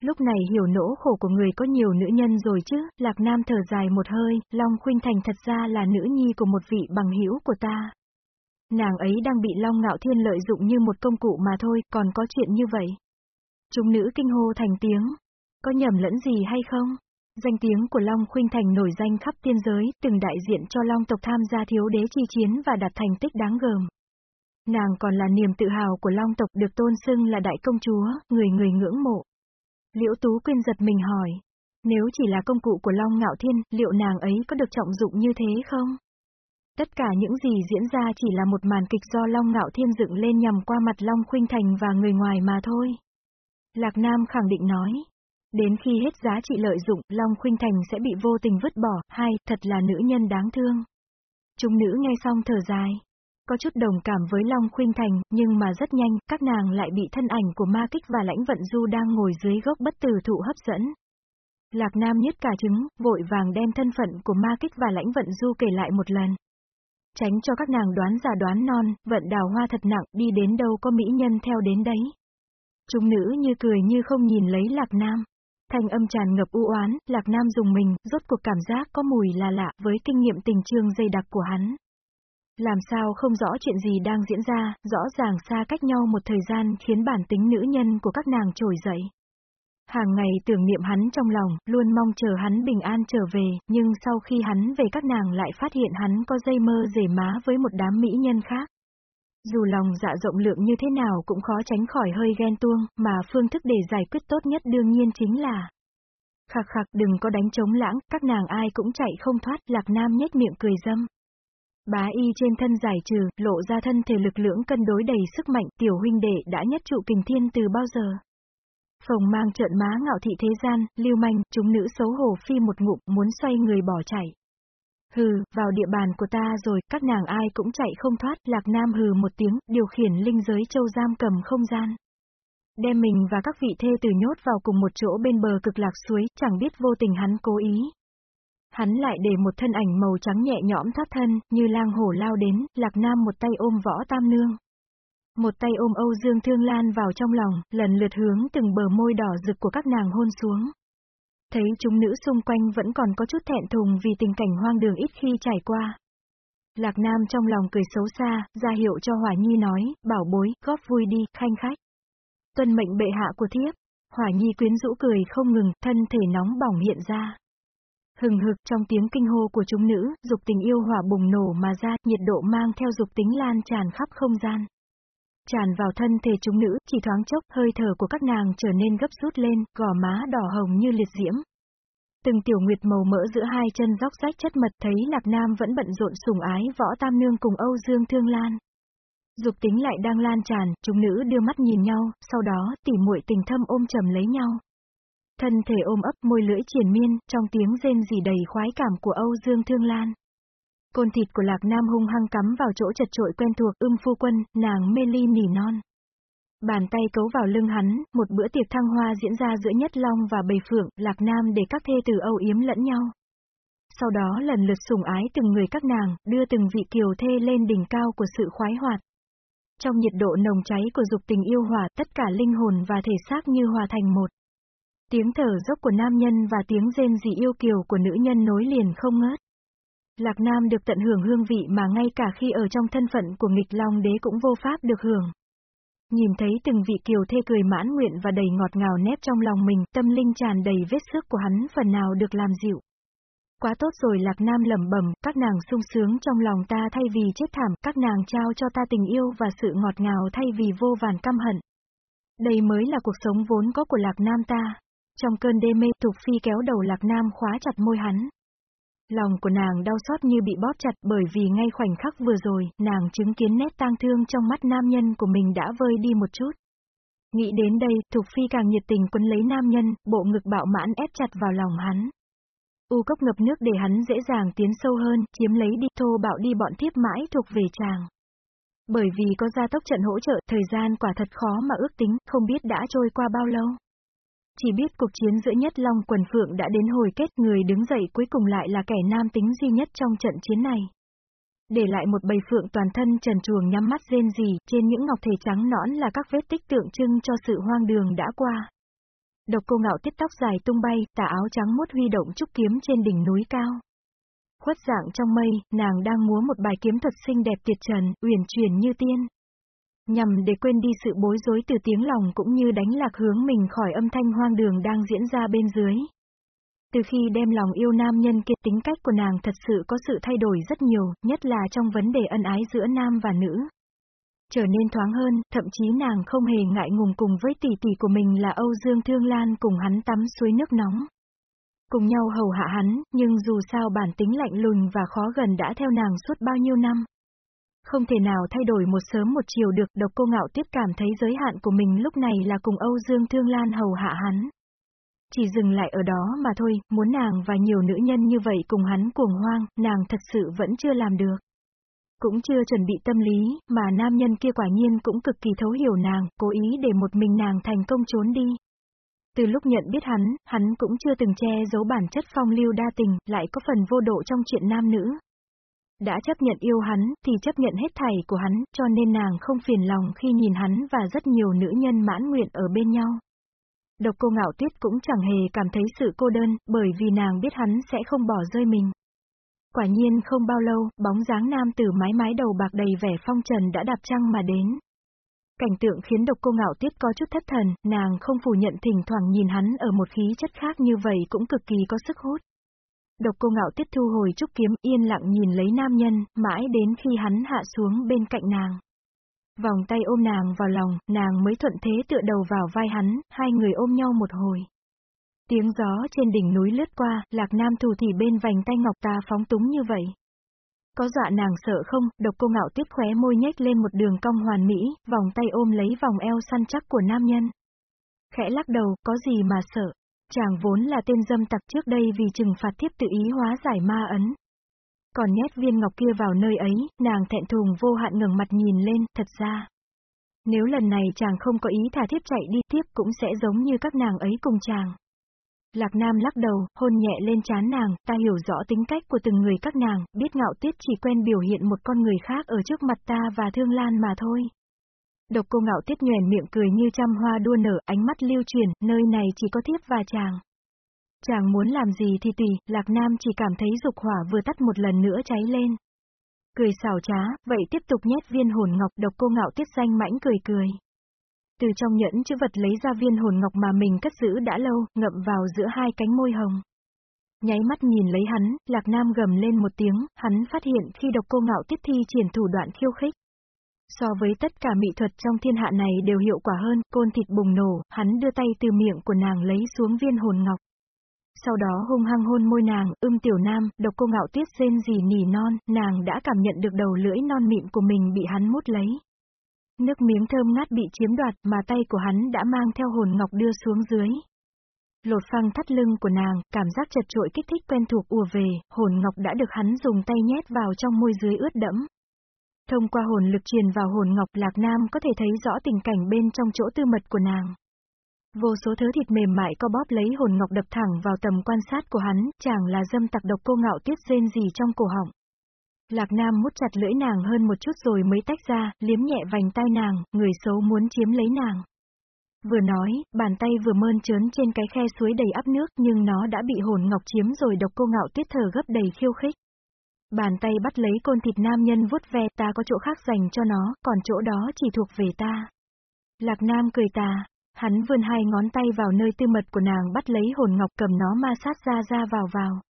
Lúc này hiểu nỗ khổ của người có nhiều nữ nhân rồi chứ, Lạc Nam thở dài một hơi, Long Khuynh Thành thật ra là nữ nhi của một vị bằng hữu của ta. Nàng ấy đang bị Long Ngạo Thiên lợi dụng như một công cụ mà thôi, còn có chuyện như vậy. Chúng nữ kinh hô thành tiếng. Có nhầm lẫn gì hay không? Danh tiếng của Long Khuynh Thành nổi danh khắp tiên giới, từng đại diện cho Long tộc tham gia thiếu đế chi chiến và đạt thành tích đáng gờm. Nàng còn là niềm tự hào của Long tộc được tôn xưng là đại công chúa, người người ngưỡng mộ. Liễu Tú Quyên giật mình hỏi. Nếu chỉ là công cụ của Long Ngạo Thiên, liệu nàng ấy có được trọng dụng như thế không? Tất cả những gì diễn ra chỉ là một màn kịch do Long Ngạo Thiên dựng lên nhằm qua mặt Long Khuynh Thành và người ngoài mà thôi. Lạc Nam khẳng định nói. Đến khi hết giá trị lợi dụng, Long Khuynh Thành sẽ bị vô tình vứt bỏ, hai, thật là nữ nhân đáng thương. Chúng nữ nghe xong thở dài. Có chút đồng cảm với Long Khuynh Thành, nhưng mà rất nhanh, các nàng lại bị thân ảnh của Ma Kích và Lãnh Vận Du đang ngồi dưới gốc bất tử thụ hấp dẫn. Lạc Nam nhất cả trứng, vội vàng đem thân phận của Ma Kích và Lãnh Vận Du kể lại một lần. Tránh cho các nàng đoán giả đoán non, vận đào hoa thật nặng, đi đến đâu có mỹ nhân theo đến đấy. Chúng nữ như cười như không nhìn lấy Lạc Nam. Thanh âm tràn ngập u oán, Lạc Nam dùng mình, rốt cuộc cảm giác có mùi là lạ với kinh nghiệm tình trường dày đặc của hắn. Làm sao không rõ chuyện gì đang diễn ra, rõ ràng xa cách nhau một thời gian khiến bản tính nữ nhân của các nàng trồi dậy. Hàng ngày tưởng niệm hắn trong lòng, luôn mong chờ hắn bình an trở về, nhưng sau khi hắn về các nàng lại phát hiện hắn có dây mơ rể má với một đám mỹ nhân khác. Dù lòng dạ rộng lượng như thế nào cũng khó tránh khỏi hơi ghen tuông, mà phương thức để giải quyết tốt nhất đương nhiên chính là Khạc khạc đừng có đánh trống lãng, các nàng ai cũng chạy không thoát, lạc nam nhếch miệng cười dâm. Bá y trên thân giải trừ, lộ ra thân thể lực lưỡng cân đối đầy sức mạnh, tiểu huynh đệ đã nhất trụ kình thiên từ bao giờ. Phồng mang trợn má ngạo thị thế gian, lưu manh, chúng nữ xấu hổ phi một ngụm, muốn xoay người bỏ chạy. Hừ, vào địa bàn của ta rồi, các nàng ai cũng chạy không thoát, lạc nam hừ một tiếng, điều khiển linh giới châu giam cầm không gian. Đem mình và các vị thê tử nhốt vào cùng một chỗ bên bờ cực lạc suối, chẳng biết vô tình hắn cố ý. Hắn lại để một thân ảnh màu trắng nhẹ nhõm thoát thân, như lang hổ lao đến, lạc nam một tay ôm võ tam nương. Một tay ôm Âu Dương Thương Lan vào trong lòng, lần lượt hướng từng bờ môi đỏ rực của các nàng hôn xuống. Thấy chúng nữ xung quanh vẫn còn có chút thẹn thùng vì tình cảnh hoang đường ít khi trải qua. Lạc Nam trong lòng cười xấu xa, ra hiệu cho Hỏa Nhi nói, bảo bối, góp vui đi, khanh khách. Tuân mệnh bệ hạ của thiếp. Hỏa Nhi quyến rũ cười không ngừng, thân thể nóng bỏng hiện ra. Hừng hực trong tiếng kinh hô của chúng nữ, dục tình yêu hỏa bùng nổ mà ra, nhiệt độ mang theo dục tính lan tràn khắp không gian. Tràn vào thân thể chúng nữ, chỉ thoáng chốc, hơi thở của các nàng trở nên gấp rút lên, gò má đỏ hồng như liệt diễm. Từng tiểu nguyệt màu mỡ giữa hai chân róc rách chất mật thấy Lạc Nam vẫn bận rộn sùng ái võ tam nương cùng Âu Dương Thương Lan. Dục tính lại đang lan tràn, chúng nữ đưa mắt nhìn nhau, sau đó tỉ muội tình thâm ôm chầm lấy nhau. Thân thể ôm ấp môi lưỡi triển miên, trong tiếng rên rỉ đầy khoái cảm của Âu Dương Thương Lan. Côn thịt của Lạc Nam hung hăng cắm vào chỗ chật trội quen thuộc ưng phu quân, nàng mê ly nỉ non. Bàn tay cấu vào lưng hắn, một bữa tiệc thăng hoa diễn ra giữa Nhất Long và Bầy Phượng, Lạc Nam để các thê tử âu yếm lẫn nhau. Sau đó lần lượt sủng ái từng người các nàng, đưa từng vị kiều thê lên đỉnh cao của sự khoái hoạt. Trong nhiệt độ nồng cháy của dục tình yêu hòa tất cả linh hồn và thể xác như hòa thành một. Tiếng thở dốc của nam nhân và tiếng rên rỉ yêu kiều của nữ nhân nối liền không ngớt. Lạc Nam được tận hưởng hương vị mà ngay cả khi ở trong thân phận của nghịch long đế cũng vô pháp được hưởng. Nhìn thấy từng vị kiều thê cười mãn nguyện và đầy ngọt ngào nếp trong lòng mình, tâm linh tràn đầy vết sức của hắn phần nào được làm dịu. Quá tốt rồi Lạc Nam lẩm bẩm, các nàng sung sướng trong lòng ta thay vì chết thảm, các nàng trao cho ta tình yêu và sự ngọt ngào thay vì vô vàn căm hận. Đây mới là cuộc sống vốn có của Lạc Nam ta. Trong cơn đê mê, Thục Phi kéo đầu Lạc Nam khóa chặt môi hắn. Lòng của nàng đau xót như bị bóp chặt bởi vì ngay khoảnh khắc vừa rồi, nàng chứng kiến nét tang thương trong mắt nam nhân của mình đã vơi đi một chút. Nghĩ đến đây, Thục Phi càng nhiệt tình quấn lấy nam nhân, bộ ngực bạo mãn ép chặt vào lòng hắn. U cốc ngập nước để hắn dễ dàng tiến sâu hơn, chiếm lấy đi thô bạo đi bọn thiếp mãi thuộc về chàng. Bởi vì có gia tốc trận hỗ trợ, thời gian quả thật khó mà ước tính, không biết đã trôi qua bao lâu. Chỉ biết cuộc chiến giữa nhất long quần phượng đã đến hồi kết người đứng dậy cuối cùng lại là kẻ nam tính duy nhất trong trận chiến này. Để lại một bầy phượng toàn thân trần truồng nhắm mắt rên rỉ, trên những ngọc thể trắng nõn là các vết tích tượng trưng cho sự hoang đường đã qua. Độc cô ngạo tiết tóc dài tung bay, tà áo trắng mốt huy động trúc kiếm trên đỉnh núi cao. Khuất dạng trong mây, nàng đang múa một bài kiếm thuật xinh đẹp tuyệt trần, uyển chuyển như tiên. Nhằm để quên đi sự bối rối từ tiếng lòng cũng như đánh lạc hướng mình khỏi âm thanh hoang đường đang diễn ra bên dưới. Từ khi đem lòng yêu nam nhân kiệt tính cách của nàng thật sự có sự thay đổi rất nhiều, nhất là trong vấn đề ân ái giữa nam và nữ. Trở nên thoáng hơn, thậm chí nàng không hề ngại ngùng cùng với tỷ tỷ của mình là Âu Dương Thương Lan cùng hắn tắm suối nước nóng. Cùng nhau hầu hạ hắn, nhưng dù sao bản tính lạnh lùng và khó gần đã theo nàng suốt bao nhiêu năm. Không thể nào thay đổi một sớm một chiều được, độc cô ngạo tiếp cảm thấy giới hạn của mình lúc này là cùng Âu Dương Thương Lan hầu hạ hắn. Chỉ dừng lại ở đó mà thôi, muốn nàng và nhiều nữ nhân như vậy cùng hắn cuồng hoang, nàng thật sự vẫn chưa làm được. Cũng chưa chuẩn bị tâm lý, mà nam nhân kia quả nhiên cũng cực kỳ thấu hiểu nàng, cố ý để một mình nàng thành công trốn đi. Từ lúc nhận biết hắn, hắn cũng chưa từng che giấu bản chất phong lưu đa tình, lại có phần vô độ trong chuyện nam nữ. Đã chấp nhận yêu hắn, thì chấp nhận hết thảy của hắn, cho nên nàng không phiền lòng khi nhìn hắn và rất nhiều nữ nhân mãn nguyện ở bên nhau. Độc cô ngạo tuyết cũng chẳng hề cảm thấy sự cô đơn, bởi vì nàng biết hắn sẽ không bỏ rơi mình. Quả nhiên không bao lâu, bóng dáng nam tử mái mái đầu bạc đầy vẻ phong trần đã đạp trăng mà đến. Cảnh tượng khiến độc cô ngạo tuyết có chút thất thần, nàng không phủ nhận thỉnh thoảng nhìn hắn ở một khí chất khác như vậy cũng cực kỳ có sức hút. Độc cô ngạo tuyết thu hồi trúc kiếm yên lặng nhìn lấy nam nhân, mãi đến khi hắn hạ xuống bên cạnh nàng. Vòng tay ôm nàng vào lòng, nàng mới thuận thế tựa đầu vào vai hắn, hai người ôm nhau một hồi. Tiếng gió trên đỉnh núi lướt qua, lạc nam thủ thì bên vành tay ngọc ta phóng túng như vậy. Có dọa nàng sợ không, độc cô ngạo tiếp khóe môi nhếch lên một đường cong hoàn mỹ, vòng tay ôm lấy vòng eo săn chắc của nam nhân. Khẽ lắc đầu, có gì mà sợ. Chàng vốn là tên dâm tặc trước đây vì trừng phạt thiếp tự ý hóa giải ma ấn. Còn nhét viên ngọc kia vào nơi ấy, nàng thẹn thùng vô hạn ngẩng mặt nhìn lên, thật ra. Nếu lần này chàng không có ý thả thiếp chạy đi tiếp cũng sẽ giống như các nàng ấy cùng chàng. Lạc Nam lắc đầu, hôn nhẹ lên chán nàng, ta hiểu rõ tính cách của từng người các nàng, biết ngạo tiết chỉ quen biểu hiện một con người khác ở trước mặt ta và thương lan mà thôi. Độc cô ngạo tiết nhoèn miệng cười như trăm hoa đua nở, ánh mắt lưu truyền, nơi này chỉ có thiếp và chàng. Chàng muốn làm gì thì tùy, Lạc Nam chỉ cảm thấy dục hỏa vừa tắt một lần nữa cháy lên. Cười xảo trá, vậy tiếp tục nhét viên hồn ngọc độc cô ngạo tiết danh mãnh cười cười. Từ trong nhẫn chữ vật lấy ra viên hồn ngọc mà mình cất giữ đã lâu, ngậm vào giữa hai cánh môi hồng. Nháy mắt nhìn lấy hắn, Lạc Nam gầm lên một tiếng, hắn phát hiện khi độc cô ngạo tiết thi triển thủ đoạn khiêu khích. So với tất cả mỹ thuật trong thiên hạ này đều hiệu quả hơn, côn thịt bùng nổ, hắn đưa tay từ miệng của nàng lấy xuống viên hồn ngọc. Sau đó hung hăng hôn môi nàng, ưm tiểu nam, độc cô ngạo tiết rên gì nỉ non, nàng đã cảm nhận được đầu lưỡi non mịn của mình bị hắn mút lấy. Nước miếng thơm ngát bị chiếm đoạt mà tay của hắn đã mang theo hồn ngọc đưa xuống dưới. lột phăng thắt lưng của nàng, cảm giác chật trội kích thích quen thuộc ùa về, hồn ngọc đã được hắn dùng tay nhét vào trong môi dưới ướt đẫm. Thông qua hồn lực truyền vào hồn ngọc Lạc Nam có thể thấy rõ tình cảnh bên trong chỗ tư mật của nàng. Vô số thứ thịt mềm mại co bóp lấy hồn ngọc đập thẳng vào tầm quan sát của hắn, chẳng là dâm tặc độc cô ngạo tiết rên gì trong cổ họng. Lạc Nam mút chặt lưỡi nàng hơn một chút rồi mới tách ra, liếm nhẹ vành tai nàng, người xấu muốn chiếm lấy nàng. Vừa nói, bàn tay vừa mơn trớn trên cái khe suối đầy áp nước nhưng nó đã bị hồn ngọc chiếm rồi độc cô ngạo tiết thở gấp đầy khiêu khích. Bàn tay bắt lấy côn thịt nam nhân vuốt ve ta có chỗ khác dành cho nó, còn chỗ đó chỉ thuộc về ta. Lạc Nam cười ta hắn vươn hai ngón tay vào nơi tư mật của nàng bắt lấy hồn ngọc cầm nó ma sát ra ra vào vào.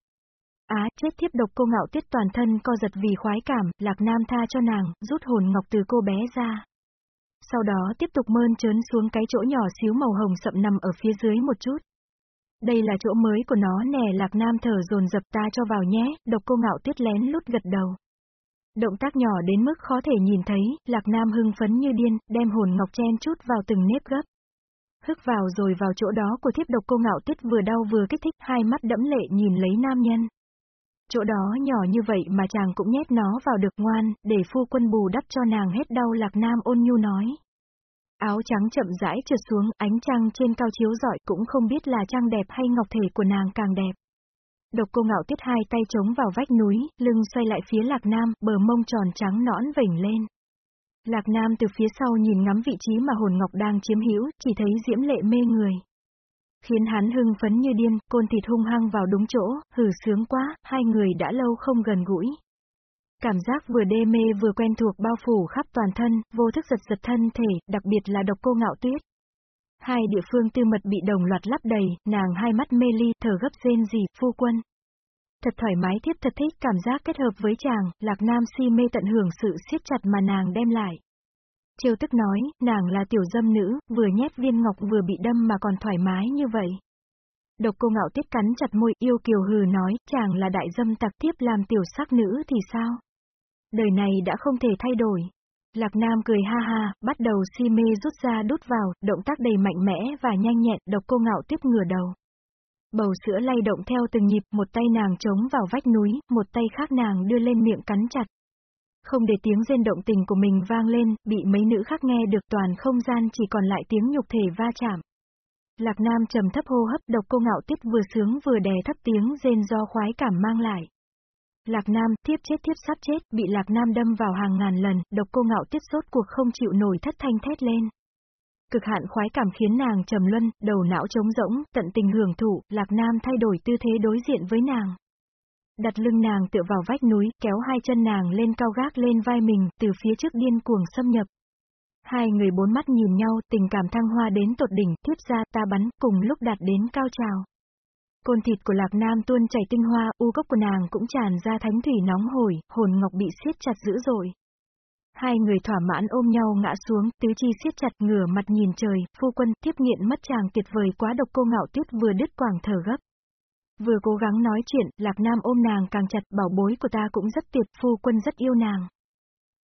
Á, chết thiếp độc cô ngạo tiết toàn thân co giật vì khoái cảm, Lạc Nam tha cho nàng, rút hồn ngọc từ cô bé ra. Sau đó tiếp tục mơn trớn xuống cái chỗ nhỏ xíu màu hồng sậm nằm ở phía dưới một chút. Đây là chỗ mới của nó nè Lạc Nam thở dồn dập ta cho vào nhé, độc cô ngạo tuyết lén lút gật đầu. Động tác nhỏ đến mức khó thể nhìn thấy, Lạc Nam hưng phấn như điên, đem hồn ngọc chen chút vào từng nếp gấp. Hức vào rồi vào chỗ đó của thiếp độc cô ngạo tuyết vừa đau vừa kích thích, hai mắt đẫm lệ nhìn lấy nam nhân. Chỗ đó nhỏ như vậy mà chàng cũng nhét nó vào được ngoan, để phu quân bù đắp cho nàng hết đau lạc nam ôn nhu nói. Áo trắng chậm rãi trượt xuống, ánh trăng trên cao chiếu rọi cũng không biết là trăng đẹp hay ngọc thể của nàng càng đẹp. Độc cô ngạo tiết hai tay chống vào vách núi, lưng xoay lại phía lạc nam, bờ mông tròn trắng nõn vểnh lên. Lạc nam từ phía sau nhìn ngắm vị trí mà hồn ngọc đang chiếm hữu, chỉ thấy diễm lệ mê người. Khiến hắn hưng phấn như điên, côn thịt hung hăng vào đúng chỗ, hử sướng quá, hai người đã lâu không gần gũi. Cảm giác vừa đê mê vừa quen thuộc bao phủ khắp toàn thân, vô thức giật giật thân thể, đặc biệt là độc cô ngạo tuyết. Hai địa phương tư mật bị đồng loạt lắp đầy, nàng hai mắt mê ly, thở gấp rên gì, phu quân. Thật thoải mái thiếp thật thích cảm giác kết hợp với chàng, lạc nam si mê tận hưởng sự siết chặt mà nàng đem lại. Triều tức nói, nàng là tiểu dâm nữ, vừa nhét viên ngọc vừa bị đâm mà còn thoải mái như vậy. Độc cô ngạo tiết cắn chặt môi yêu kiều hừ nói, chàng là đại dâm tặc tiếp làm tiểu sắc nữ thì sao? Đời này đã không thể thay đổi. Lạc Nam cười ha ha, bắt đầu si mê rút ra đút vào, động tác đầy mạnh mẽ và nhanh nhẹn, độc cô ngạo tiếp ngửa đầu. Bầu sữa lay động theo từng nhịp, một tay nàng chống vào vách núi, một tay khác nàng đưa lên miệng cắn chặt. Không để tiếng rên động tình của mình vang lên, bị mấy nữ khác nghe được toàn không gian chỉ còn lại tiếng nhục thể va chạm. Lạc Nam trầm thấp hô hấp độc cô ngạo tiết vừa sướng vừa đè thấp tiếng rên do khoái cảm mang lại. Lạc Nam, tiếp chết tiếp sắp chết, bị Lạc Nam đâm vào hàng ngàn lần, độc cô ngạo tiết sốt cuộc không chịu nổi thất thanh thét lên. Cực hạn khoái cảm khiến nàng trầm luân, đầu não trống rỗng, tận tình hưởng thụ, Lạc Nam thay đổi tư thế đối diện với nàng. Đặt lưng nàng tựa vào vách núi, kéo hai chân nàng lên cao gác lên vai mình, từ phía trước điên cuồng xâm nhập. Hai người bốn mắt nhìn nhau, tình cảm thăng hoa đến tột đỉnh, tiếp ra ta bắn, cùng lúc đạt đến cao trào. Côn thịt của Lạc Nam tuôn chảy tinh hoa, u cốc của nàng cũng tràn ra thánh thủy nóng hổi, hồn ngọc bị siết chặt dữ dội. Hai người thỏa mãn ôm nhau ngã xuống, tứ chi siết chặt ngửa mặt nhìn trời, phu quân tiếp nghiện mất chàng tuyệt vời quá độc cô ngạo tuyết vừa đứt quảng thở gấp. Vừa cố gắng nói chuyện, Lạc Nam ôm nàng càng chặt, bảo bối của ta cũng rất tuyệt, phu quân rất yêu nàng.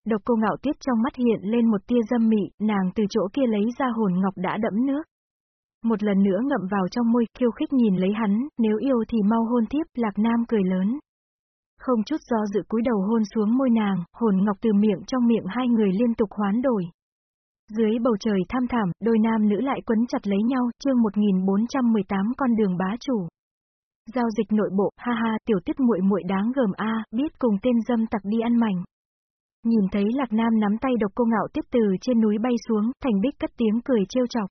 Độc cô ngạo tuyết trong mắt hiện lên một tia dâm mị, nàng từ chỗ kia lấy ra hồn ngọc đã đẫm nước. Một lần nữa ngậm vào trong môi, khiêu khích nhìn lấy hắn, nếu yêu thì mau hôn tiếp, Lạc Nam cười lớn. Không chút do dự cúi đầu hôn xuống môi nàng, hồn ngọc từ miệng trong miệng hai người liên tục hoán đổi. Dưới bầu trời tham thảm, đôi nam nữ lại quấn chặt lấy nhau, chương 1418 con đường bá chủ. Giao dịch nội bộ, ha ha, tiểu tiết muội muội đáng gờm a, biết cùng tên dâm tặc đi ăn mảnh. Nhìn thấy Lạc Nam nắm tay độc cô ngạo tiếp từ trên núi bay xuống, Thành Bích cất tiếng cười trêu chọc.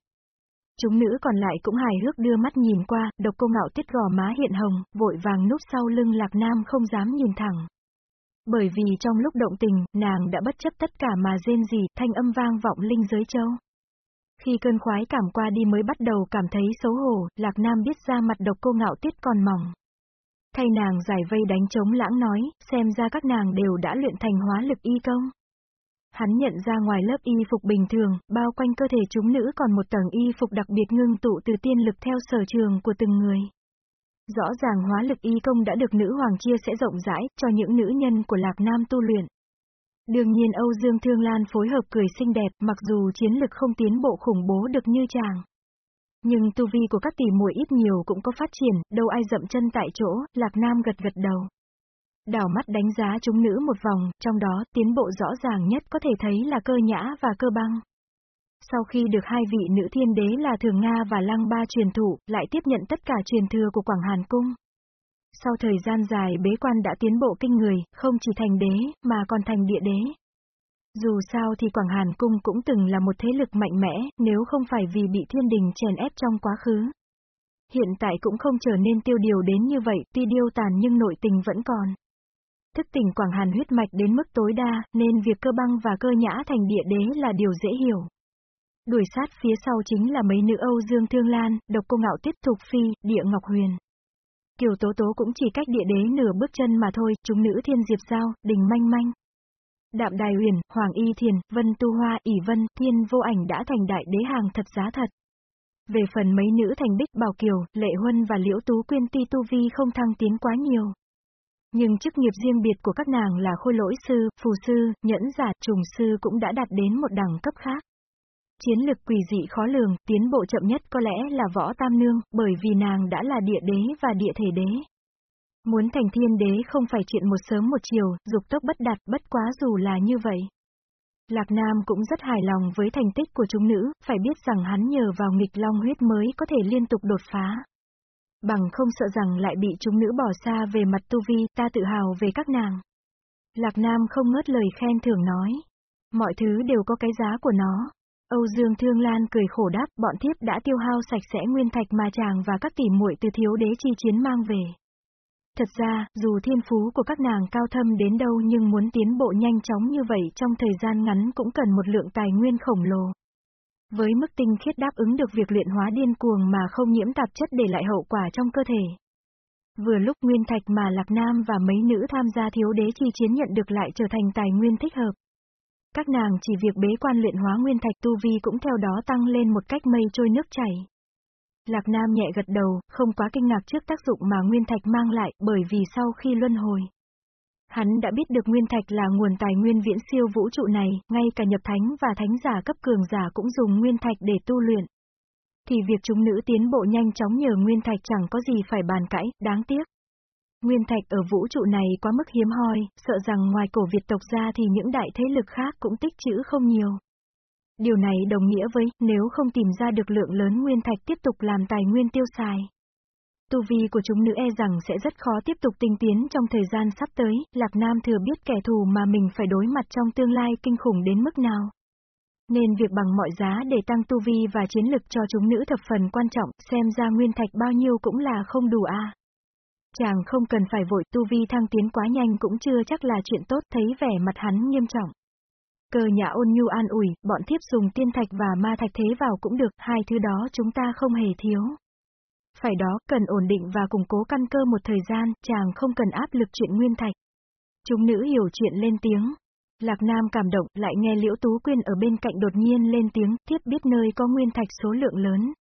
Chúng nữ còn lại cũng hài hước đưa mắt nhìn qua, độc cô ngạo tiết gò má hiện hồng, vội vàng núp sau lưng Lạc Nam không dám nhìn thẳng. Bởi vì trong lúc động tình, nàng đã bất chấp tất cả mà rên gì, thanh âm vang vọng linh giới châu. Khi cơn khoái cảm qua đi mới bắt đầu cảm thấy xấu hổ, Lạc Nam biết ra mặt độc cô ngạo tiết còn mỏng. Thay nàng giải vây đánh chống lãng nói, xem ra các nàng đều đã luyện thành hóa lực y công. Hắn nhận ra ngoài lớp y phục bình thường, bao quanh cơ thể chúng nữ còn một tầng y phục đặc biệt ngưng tụ từ tiên lực theo sở trường của từng người. Rõ ràng hóa lực y công đã được nữ hoàng chia sẽ rộng rãi cho những nữ nhân của Lạc Nam tu luyện. Đương nhiên Âu Dương Thương Lan phối hợp cười xinh đẹp mặc dù chiến lực không tiến bộ khủng bố được như chàng. Nhưng tu vi của các tỷ muội ít nhiều cũng có phát triển, đâu ai dậm chân tại chỗ, Lạc Nam gật gật đầu. Đảo mắt đánh giá chúng nữ một vòng, trong đó tiến bộ rõ ràng nhất có thể thấy là cơ nhã và cơ băng. Sau khi được hai vị nữ thiên đế là Thường Nga và Lăng Ba truyền thụ, lại tiếp nhận tất cả truyền thừa của Quảng Hàn Cung. Sau thời gian dài bế quan đã tiến bộ kinh người, không chỉ thành đế, mà còn thành địa đế. Dù sao thì Quảng Hàn Cung cũng từng là một thế lực mạnh mẽ, nếu không phải vì bị thiên đình chèn ép trong quá khứ. Hiện tại cũng không trở nên tiêu điều đến như vậy, tuy điêu tàn nhưng nội tình vẫn còn. Thức tỉnh Quảng Hàn huyết mạch đến mức tối đa, nên việc cơ băng và cơ nhã thành địa đế là điều dễ hiểu. Đuổi sát phía sau chính là mấy nữ Âu Dương Thương Lan, độc cô ngạo tiết thục phi, địa Ngọc Huyền. Kiều Tố Tố cũng chỉ cách địa đế nửa bước chân mà thôi, chúng nữ thiên diệp sao, đình manh manh. Đạm Đài Huyền, Hoàng Y Thiền, Vân Tu Hoa, ỷ Vân, Thiên Vô Ảnh đã thành đại đế hàng thật giá thật. Về phần mấy nữ thành Bích Bảo Kiều, Lệ Huân và Liễu Tú Quyên ti tu vi không thăng tiến quá nhiều. Nhưng chức nghiệp riêng biệt của các nàng là khôi lỗi sư, phù sư, nhẫn giả, trùng sư cũng đã đạt đến một đẳng cấp khác. Chiến lực quỷ dị khó lường, tiến bộ chậm nhất có lẽ là võ tam nương, bởi vì nàng đã là địa đế và địa thể đế. Muốn thành thiên đế không phải chuyện một sớm một chiều, dục tốc bất đạt, bất quá dù là như vậy. Lạc Nam cũng rất hài lòng với thành tích của chúng nữ, phải biết rằng hắn nhờ vào nghịch long huyết mới có thể liên tục đột phá. Bằng không sợ rằng lại bị chúng nữ bỏ xa về mặt tu vi, ta tự hào về các nàng. Lạc Nam không ngớt lời khen thưởng nói. Mọi thứ đều có cái giá của nó. Âu Dương Thương Lan cười khổ đáp, bọn thiếp đã tiêu hao sạch sẽ nguyên thạch mà chàng và các tỷ muội từ thiếu đế chi chiến mang về. Thật ra, dù thiên phú của các nàng cao thâm đến đâu nhưng muốn tiến bộ nhanh chóng như vậy trong thời gian ngắn cũng cần một lượng tài nguyên khổng lồ. Với mức tinh khiết đáp ứng được việc luyện hóa điên cuồng mà không nhiễm tạp chất để lại hậu quả trong cơ thể. Vừa lúc nguyên thạch mà Lạc Nam và mấy nữ tham gia thiếu đế chi chiến nhận được lại trở thành tài nguyên thích hợp. Các nàng chỉ việc bế quan luyện hóa nguyên thạch tu vi cũng theo đó tăng lên một cách mây trôi nước chảy. Lạc Nam nhẹ gật đầu, không quá kinh ngạc trước tác dụng mà nguyên thạch mang lại, bởi vì sau khi luân hồi. Hắn đã biết được nguyên thạch là nguồn tài nguyên viễn siêu vũ trụ này, ngay cả nhập thánh và thánh giả cấp cường giả cũng dùng nguyên thạch để tu luyện. Thì việc chúng nữ tiến bộ nhanh chóng nhờ nguyên thạch chẳng có gì phải bàn cãi, đáng tiếc. Nguyên thạch ở vũ trụ này quá mức hiếm hoi, sợ rằng ngoài cổ Việt tộc ra thì những đại thế lực khác cũng tích trữ không nhiều. Điều này đồng nghĩa với, nếu không tìm ra được lượng lớn nguyên thạch tiếp tục làm tài nguyên tiêu xài. Tu vi của chúng nữ e rằng sẽ rất khó tiếp tục tinh tiến trong thời gian sắp tới, Lạc Nam thừa biết kẻ thù mà mình phải đối mặt trong tương lai kinh khủng đến mức nào. Nên việc bằng mọi giá để tăng tu vi và chiến lực cho chúng nữ thập phần quan trọng, xem ra nguyên thạch bao nhiêu cũng là không đủ a. Chàng không cần phải vội tu vi thăng tiến quá nhanh cũng chưa chắc là chuyện tốt thấy vẻ mặt hắn nghiêm trọng. Cờ nhà ôn nhu an ủi, bọn thiếp dùng tiên thạch và ma thạch thế vào cũng được, hai thứ đó chúng ta không hề thiếu. Phải đó, cần ổn định và củng cố căn cơ một thời gian, chàng không cần áp lực chuyện nguyên thạch. Chúng nữ hiểu chuyện lên tiếng. Lạc Nam cảm động, lại nghe Liễu Tú Quyên ở bên cạnh đột nhiên lên tiếng, thiếp biết nơi có nguyên thạch số lượng lớn.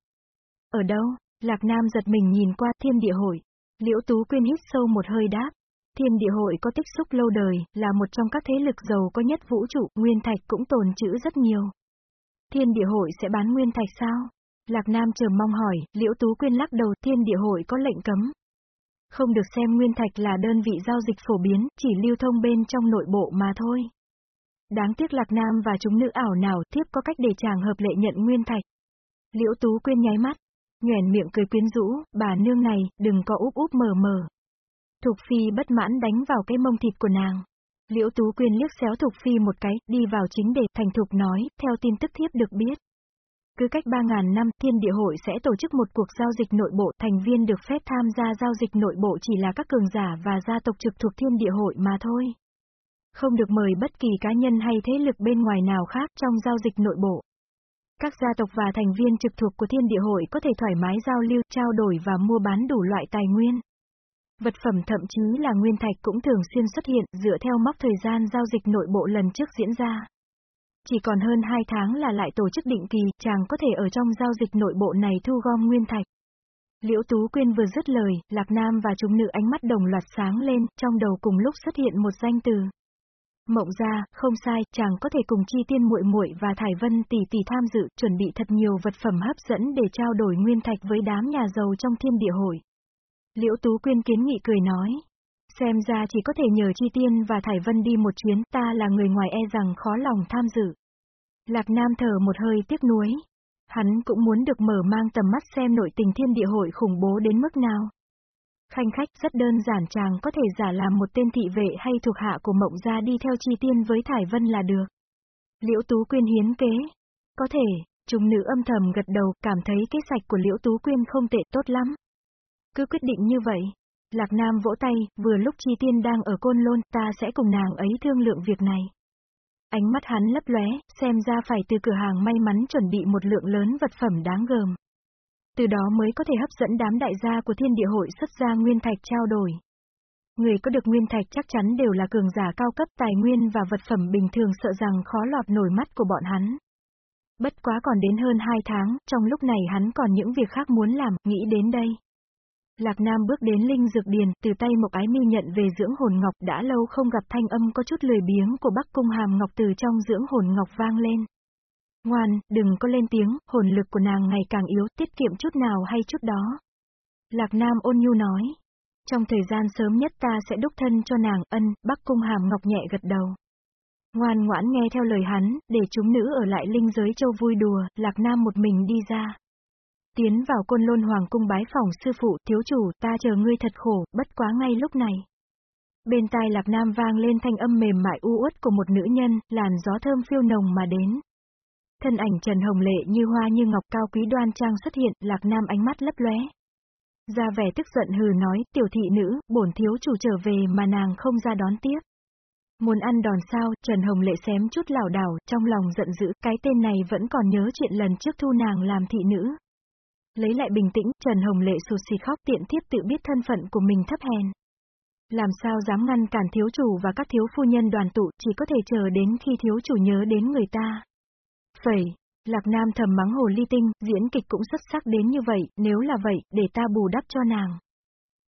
Ở đâu? Lạc Nam giật mình nhìn qua thiên địa hội. Liễu Tú Quyên hít sâu một hơi đáp. Thiên địa hội có tích xúc lâu đời, là một trong các thế lực giàu có nhất vũ trụ, nguyên thạch cũng tồn trữ rất nhiều. Thiên địa hội sẽ bán nguyên thạch sao? Lạc Nam chờ mong hỏi, Liễu Tú Quyên lắc đầu, thiên địa hội có lệnh cấm. Không được xem nguyên thạch là đơn vị giao dịch phổ biến, chỉ lưu thông bên trong nội bộ mà thôi. Đáng tiếc Lạc Nam và chúng nữ ảo nào tiếp có cách để chàng hợp lệ nhận nguyên thạch. Liễu Tú Quyên nháy mắt, nhoẻn miệng cười quyến rũ, bà nương này, đừng có úp úp mờ mờ. Thục Phi bất mãn đánh vào cái mông thịt của nàng. Liễu Tú Quyên liếc xéo Thục Phi một cái, đi vào chính để thành thục nói, theo tin tức thiếp được biết. Cứ cách 3.000 năm, thiên địa hội sẽ tổ chức một cuộc giao dịch nội bộ, thành viên được phép tham gia giao dịch nội bộ chỉ là các cường giả và gia tộc trực thuộc thiên địa hội mà thôi. Không được mời bất kỳ cá nhân hay thế lực bên ngoài nào khác trong giao dịch nội bộ. Các gia tộc và thành viên trực thuộc của thiên địa hội có thể thoải mái giao lưu, trao đổi và mua bán đủ loại tài nguyên. Vật phẩm thậm chí là nguyên thạch cũng thường xuyên xuất hiện dựa theo mốc thời gian giao dịch nội bộ lần trước diễn ra. Chỉ còn hơn 2 tháng là lại tổ chức định kỳ, chàng có thể ở trong giao dịch nội bộ này thu gom nguyên thạch. Liễu Tú Quyên vừa dứt lời, Lạc Nam và chúng nữ ánh mắt đồng loạt sáng lên, trong đầu cùng lúc xuất hiện một danh từ. Mộng ra, không sai, chàng có thể cùng Chi Tiên muội muội và Thải Vân tỷ tỷ tham dự, chuẩn bị thật nhiều vật phẩm hấp dẫn để trao đổi nguyên thạch với đám nhà giàu trong thiên địa hội. Liễu Tú Quyên kiến nghị cười nói. Xem ra chỉ có thể nhờ Chi Tiên và Thải Vân đi một chuyến, ta là người ngoài e rằng khó lòng tham dự. Lạc Nam thở một hơi tiếc nuối. Hắn cũng muốn được mở mang tầm mắt xem nội tình thiên địa hội khủng bố đến mức nào. Khanh khách rất đơn giản chàng có thể giả làm một tên thị vệ hay thuộc hạ của mộng gia đi theo chi tiên với Thải Vân là được. Liễu Tú Quyên hiến kế. Có thể, chúng nữ âm thầm gật đầu, cảm thấy cái sạch của Liễu Tú Quyên không tệ tốt lắm. Cứ quyết định như vậy. Lạc Nam vỗ tay, vừa lúc Chi Tiên đang ở Côn Lôn, ta sẽ cùng nàng ấy thương lượng việc này. Ánh mắt hắn lấp lóe, xem ra phải từ cửa hàng may mắn chuẩn bị một lượng lớn vật phẩm đáng gờm. Từ đó mới có thể hấp dẫn đám đại gia của thiên địa hội xuất ra nguyên thạch trao đổi. Người có được nguyên thạch chắc chắn đều là cường giả cao cấp tài nguyên và vật phẩm bình thường sợ rằng khó lọt nổi mắt của bọn hắn. Bất quá còn đến hơn hai tháng, trong lúc này hắn còn những việc khác muốn làm, nghĩ đến đây. Lạc Nam bước đến Linh Dược Điền, từ tay Mộc Ái Mi nhận về dưỡng hồn ngọc đã lâu không gặp thanh âm có chút lười biếng của Bắc Cung Hàm Ngọc từ trong dưỡng hồn ngọc vang lên. Ngoan, đừng có lên tiếng, hồn lực của nàng ngày càng yếu, tiết kiệm chút nào hay chút đó. Lạc Nam ôn nhu nói. Trong thời gian sớm nhất ta sẽ đúc thân cho nàng, ân, Bắc Cung Hàm Ngọc nhẹ gật đầu. Ngoan ngoãn nghe theo lời hắn, để chúng nữ ở lại linh giới châu vui đùa, Lạc Nam một mình đi ra. Tiến vào côn lôn hoàng cung bái phòng sư phụ, thiếu chủ, ta chờ ngươi thật khổ, bất quá ngay lúc này. Bên tai Lạc Nam vang lên thanh âm mềm mại u uất của một nữ nhân, làn gió thơm phiêu nồng mà đến. Thân ảnh Trần Hồng Lệ như hoa như ngọc cao quý đoan trang xuất hiện, Lạc Nam ánh mắt lấp lóe. Ra vẻ tức giận hừ nói, tiểu thị nữ, bổn thiếu chủ trở về mà nàng không ra đón tiếp. Muốn ăn đòn sao, Trần Hồng Lệ xém chút lảo đảo, trong lòng giận dữ, cái tên này vẫn còn nhớ chuyện lần trước thu nàng làm thị nữ. Lấy lại bình tĩnh, Trần Hồng Lệ sụt xì khóc tiện thiếp tự biết thân phận của mình thấp hèn. Làm sao dám ngăn cản thiếu chủ và các thiếu phu nhân đoàn tụ, chỉ có thể chờ đến khi thiếu chủ nhớ đến người ta. Phẩy, Lạc Nam thầm mắng hồ ly tinh, diễn kịch cũng xuất sắc đến như vậy, nếu là vậy, để ta bù đắp cho nàng.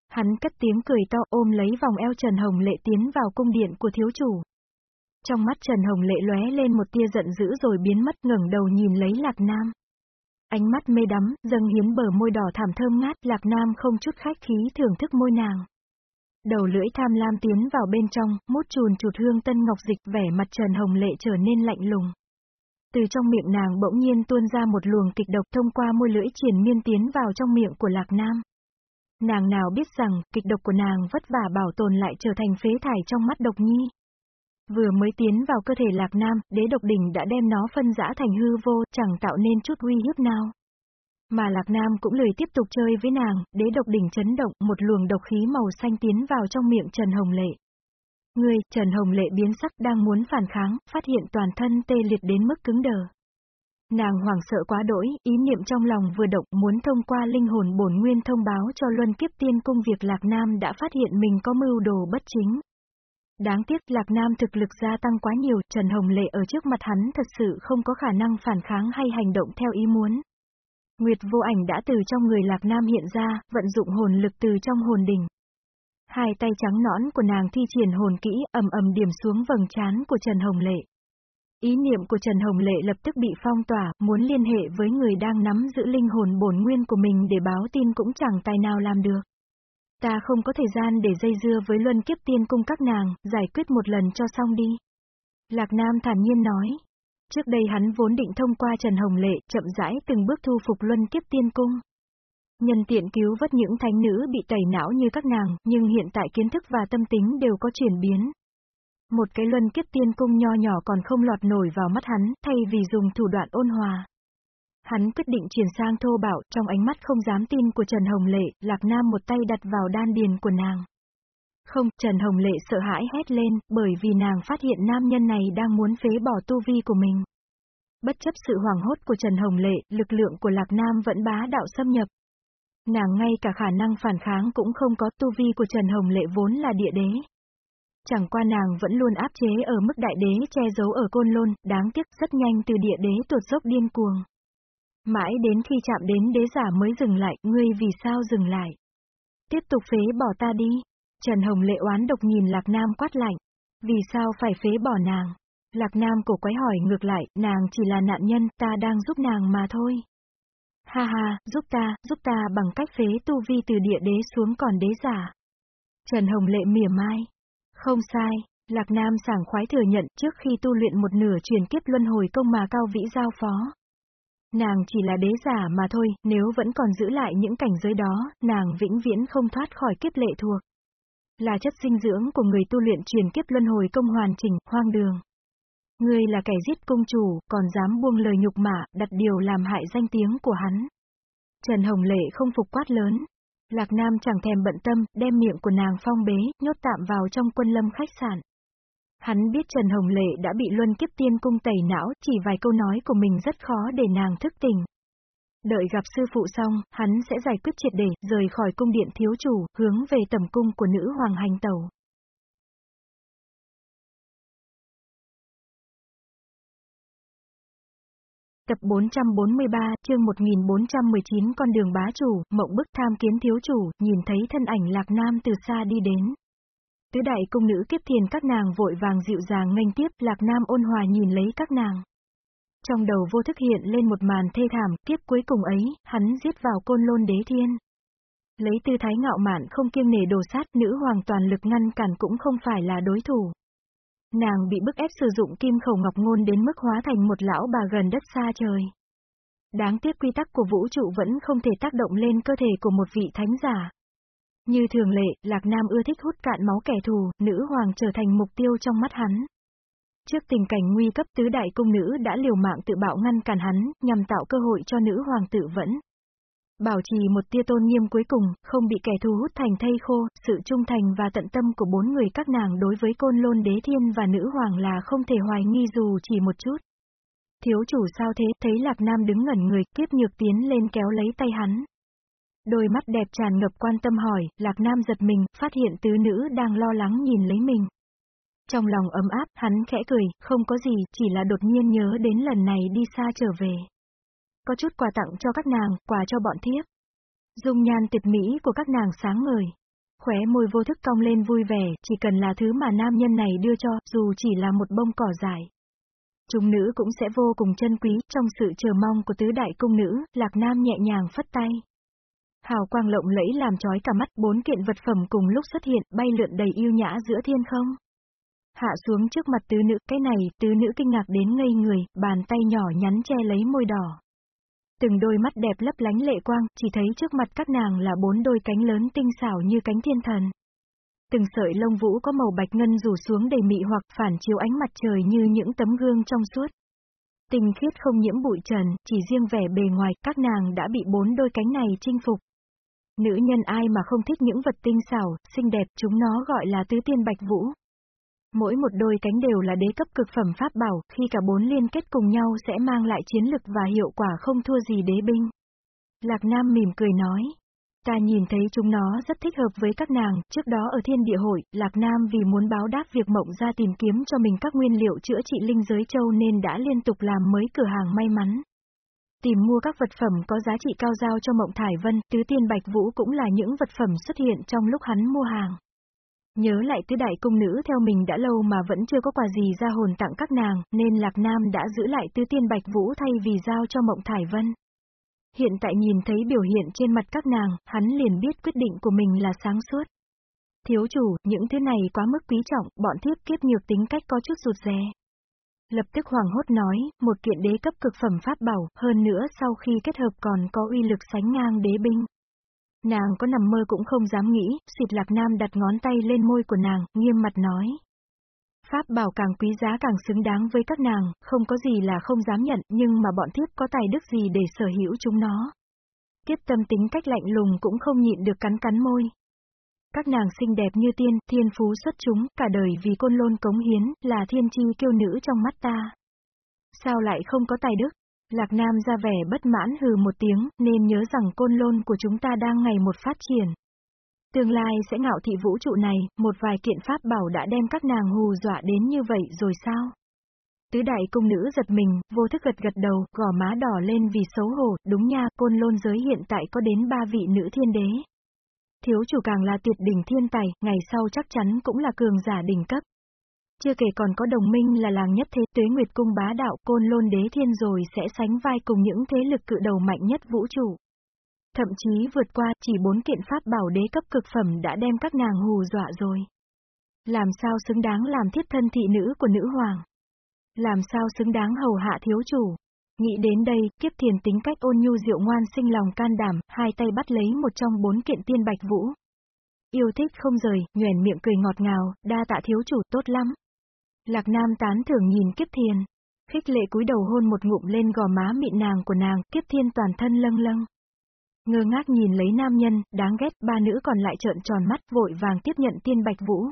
Hắn cất tiếng cười to ôm lấy vòng eo Trần Hồng Lệ tiến vào cung điện của thiếu chủ. Trong mắt Trần Hồng Lệ lóe lên một tia giận dữ rồi biến mất ngẩng đầu nhìn lấy Lạc Nam. Ánh mắt mê đắm, dâng hiến bờ môi đỏ thảm thơm ngát, Lạc Nam không chút khách khí thưởng thức môi nàng. Đầu lưỡi tham lam tiến vào bên trong, mút chùn chụt hương tân ngọc dịch vẻ mặt Trần Hồng Lệ trở nên lạnh lùng. Từ trong miệng nàng bỗng nhiên tuôn ra một luồng kịch độc thông qua môi lưỡi triển miên tiến vào trong miệng của Lạc Nam. Nàng nào biết rằng, kịch độc của nàng vất vả bảo tồn lại trở thành phế thải trong mắt độc nhi. Vừa mới tiến vào cơ thể Lạc Nam, đế độc đỉnh đã đem nó phân rã thành hư vô, chẳng tạo nên chút uy hiếp nào. Mà Lạc Nam cũng lười tiếp tục chơi với nàng, đế độc đỉnh chấn động, một luồng độc khí màu xanh tiến vào trong miệng Trần Hồng Lệ. người Trần Hồng Lệ biến sắc đang muốn phản kháng, phát hiện toàn thân tê liệt đến mức cứng đờ. Nàng hoảng sợ quá đỗi, ý niệm trong lòng vừa động muốn thông qua linh hồn bổn nguyên thông báo cho Luân Kiếp Tiên Cung việc Lạc Nam đã phát hiện mình có mưu đồ bất chính. Đáng tiếc Lạc Nam thực lực gia tăng quá nhiều, Trần Hồng Lệ ở trước mặt hắn thật sự không có khả năng phản kháng hay hành động theo ý muốn. Nguyệt vô ảnh đã từ trong người Lạc Nam hiện ra, vận dụng hồn lực từ trong hồn đỉnh. Hai tay trắng nõn của nàng thi triển hồn kỹ, ầm ầm điểm xuống vầng trán của Trần Hồng Lệ. Ý niệm của Trần Hồng Lệ lập tức bị phong tỏa, muốn liên hệ với người đang nắm giữ linh hồn bổn nguyên của mình để báo tin cũng chẳng tài nào làm được. Ta không có thời gian để dây dưa với luân kiếp tiên cung các nàng, giải quyết một lần cho xong đi. Lạc Nam thản nhiên nói. Trước đây hắn vốn định thông qua Trần Hồng Lệ, chậm rãi từng bước thu phục luân kiếp tiên cung. Nhân tiện cứu vớt những thánh nữ bị tẩy não như các nàng, nhưng hiện tại kiến thức và tâm tính đều có chuyển biến. Một cái luân kiếp tiên cung nho nhỏ còn không lọt nổi vào mắt hắn, thay vì dùng thủ đoạn ôn hòa. Hắn quyết định chuyển sang thô bạo, trong ánh mắt không dám tin của Trần Hồng Lệ, Lạc Nam một tay đặt vào đan điền của nàng. Không, Trần Hồng Lệ sợ hãi hét lên, bởi vì nàng phát hiện nam nhân này đang muốn phế bỏ tu vi của mình. Bất chấp sự hoảng hốt của Trần Hồng Lệ, lực lượng của Lạc Nam vẫn bá đạo xâm nhập. Nàng ngay cả khả năng phản kháng cũng không có tu vi của Trần Hồng Lệ vốn là địa đế. Chẳng qua nàng vẫn luôn áp chế ở mức đại đế che giấu ở côn lôn, đáng tiếc rất nhanh từ địa đế tuột dốc điên cuồng. Mãi đến khi chạm đến đế giả mới dừng lại, ngươi vì sao dừng lại? Tiếp tục phế bỏ ta đi. Trần Hồng lệ oán độc nhìn Lạc Nam quát lạnh. Vì sao phải phế bỏ nàng? Lạc Nam cổ quái hỏi ngược lại, nàng chỉ là nạn nhân, ta đang giúp nàng mà thôi. Ha ha, giúp ta, giúp ta bằng cách phế tu vi từ địa đế xuống còn đế giả. Trần Hồng Lệ mỉa mai. Không sai, Lạc Nam sảng khoái thừa nhận trước khi tu luyện một nửa truyền kiếp luân hồi công mà cao vĩ giao phó. Nàng chỉ là đế giả mà thôi, nếu vẫn còn giữ lại những cảnh giới đó, nàng vĩnh viễn không thoát khỏi kiếp lệ thuộc. Là chất dinh dưỡng của người tu luyện truyền kiếp luân hồi công hoàn chỉnh, hoang đường. Ngươi là kẻ giết công chủ, còn dám buông lời nhục mạ, đặt điều làm hại danh tiếng của hắn. Trần Hồng Lệ không phục quát lớn. Lạc Nam chẳng thèm bận tâm, đem miệng của nàng phong bế, nhốt tạm vào trong quân lâm khách sạn. Hắn biết Trần Hồng Lệ đã bị luân kiếp tiên cung tẩy não, chỉ vài câu nói của mình rất khó để nàng thức tỉnh. Đợi gặp sư phụ xong, hắn sẽ giải quyết triệt để, rời khỏi cung điện thiếu chủ, hướng về tầm cung của nữ hoàng hành tẩu. Tập 443, chương 1419 con đường bá chủ, mộng bức tham kiến thiếu chủ, nhìn thấy thân ảnh lạc nam từ xa đi đến. Tứ đại cung nữ kiếp thiền các nàng vội vàng dịu dàng nghênh tiếp, lạc nam ôn hòa nhìn lấy các nàng. Trong đầu vô thức hiện lên một màn thê thảm, tiếp cuối cùng ấy, hắn giết vào côn lôn đế thiên. Lấy tư thái ngạo mạn không kiêng nể đồ sát, nữ hoàng toàn lực ngăn cản cũng không phải là đối thủ. Nàng bị bức ép sử dụng kim khẩu ngọc ngôn đến mức hóa thành một lão bà gần đất xa trời. Đáng tiếc quy tắc của vũ trụ vẫn không thể tác động lên cơ thể của một vị thánh giả. Như thường lệ, Lạc Nam ưa thích hút cạn máu kẻ thù, nữ hoàng trở thành mục tiêu trong mắt hắn. Trước tình cảnh nguy cấp tứ đại cung nữ đã liều mạng tự bạo ngăn cản hắn, nhằm tạo cơ hội cho nữ hoàng tự vẫn. Bảo trì một tia tôn nghiêm cuối cùng, không bị kẻ thù hút thành thây khô, sự trung thành và tận tâm của bốn người các nàng đối với côn lôn đế thiên và nữ hoàng là không thể hoài nghi dù chỉ một chút. Thiếu chủ sao thế, thấy Lạc Nam đứng ngẩn người, kiếp nhược tiến lên kéo lấy tay hắn. Đôi mắt đẹp tràn ngập quan tâm hỏi, Lạc Nam giật mình, phát hiện tứ nữ đang lo lắng nhìn lấy mình. Trong lòng ấm áp, hắn khẽ cười, không có gì, chỉ là đột nhiên nhớ đến lần này đi xa trở về. Có chút quà tặng cho các nàng, quà cho bọn thiếp. Dung nhan tuyệt mỹ của các nàng sáng ngời. Khóe môi vô thức cong lên vui vẻ, chỉ cần là thứ mà nam nhân này đưa cho, dù chỉ là một bông cỏ dài. Chúng nữ cũng sẽ vô cùng chân quý, trong sự chờ mong của tứ đại cung nữ, Lạc Nam nhẹ nhàng phất tay. Hào quang lộng lẫy làm chói cả mắt, bốn kiện vật phẩm cùng lúc xuất hiện, bay lượn đầy yêu nhã giữa thiên không. Hạ xuống trước mặt tứ nữ, cái này, tứ nữ kinh ngạc đến ngây người, bàn tay nhỏ nhắn che lấy môi đỏ. Từng đôi mắt đẹp lấp lánh lệ quang, chỉ thấy trước mặt các nàng là bốn đôi cánh lớn tinh xảo như cánh thiên thần. Từng sợi lông vũ có màu bạch ngân rủ xuống đầy mị hoặc phản chiếu ánh mặt trời như những tấm gương trong suốt. Tinh khiết không nhiễm bụi trần, chỉ riêng vẻ bề ngoài, các nàng đã bị bốn đôi cánh này chinh phục. Nữ nhân ai mà không thích những vật tinh xảo, xinh đẹp, chúng nó gọi là tứ tiên bạch vũ. Mỗi một đôi cánh đều là đế cấp cực phẩm pháp bảo, khi cả bốn liên kết cùng nhau sẽ mang lại chiến lực và hiệu quả không thua gì đế binh. Lạc Nam mỉm cười nói. Ta nhìn thấy chúng nó rất thích hợp với các nàng, trước đó ở thiên địa hội, Lạc Nam vì muốn báo đáp việc mộng ra tìm kiếm cho mình các nguyên liệu chữa trị linh giới châu nên đã liên tục làm mới cửa hàng may mắn. Tìm mua các vật phẩm có giá trị cao giao cho mộng thải vân, tứ tiên bạch vũ cũng là những vật phẩm xuất hiện trong lúc hắn mua hàng. Nhớ lại tứ đại cung nữ theo mình đã lâu mà vẫn chưa có quà gì ra hồn tặng các nàng, nên Lạc Nam đã giữ lại tứ tiên bạch vũ thay vì giao cho mộng thải vân. Hiện tại nhìn thấy biểu hiện trên mặt các nàng, hắn liền biết quyết định của mình là sáng suốt. Thiếu chủ, những thứ này quá mức quý trọng, bọn thiếp kiếp nhược tính cách có chút rụt rè. Lập tức hoàng hốt nói, một kiện đế cấp cực phẩm pháp bảo, hơn nữa sau khi kết hợp còn có uy lực sánh ngang đế binh. Nàng có nằm mơ cũng không dám nghĩ, xịt lạc nam đặt ngón tay lên môi của nàng, nghiêm mặt nói. Pháp bảo càng quý giá càng xứng đáng với các nàng, không có gì là không dám nhận, nhưng mà bọn thiếp có tài đức gì để sở hữu chúng nó. Tiếp tâm tính cách lạnh lùng cũng không nhịn được cắn cắn môi. Các nàng xinh đẹp như tiên, thiên phú xuất chúng, cả đời vì côn lôn cống hiến, là thiên chi kiêu nữ trong mắt ta. Sao lại không có tài đức? Lạc Nam ra vẻ bất mãn hừ một tiếng, nên nhớ rằng côn lôn của chúng ta đang ngày một phát triển. Tương lai sẽ ngạo thị vũ trụ này, một vài kiện pháp bảo đã đem các nàng hù dọa đến như vậy rồi sao? Tứ đại cung nữ giật mình, vô thức gật gật đầu, gò má đỏ lên vì xấu hổ, đúng nha, côn lôn giới hiện tại có đến ba vị nữ thiên đế. Thiếu chủ càng là tuyệt đỉnh thiên tài, ngày sau chắc chắn cũng là cường giả đỉnh cấp. chưa kể còn có đồng minh là làng nhất thế tuế nguyệt cung bá đạo côn lôn đế thiên rồi sẽ sánh vai cùng những thế lực cự đầu mạnh nhất vũ trụ. Thậm chí vượt qua chỉ bốn kiện pháp bảo đế cấp cực phẩm đã đem các nàng hù dọa rồi. Làm sao xứng đáng làm thiết thân thị nữ của nữ hoàng? Làm sao xứng đáng hầu hạ thiếu chủ? Nghĩ đến đây, kiếp thiền tính cách ôn nhu diệu ngoan sinh lòng can đảm, hai tay bắt lấy một trong bốn kiện tiên bạch vũ. Yêu thích không rời, nhoèn miệng cười ngọt ngào, đa tạ thiếu chủ tốt lắm. Lạc Nam tán thưởng nhìn kiếp thiền. Khích lệ cúi đầu hôn một ngụm lên gò má mịn nàng của nàng, kiếp thiên toàn thân lâng lâng. Ngơ ngác nhìn lấy nam nhân, đáng ghét, ba nữ còn lại trợn tròn mắt vội vàng tiếp nhận tiên bạch vũ.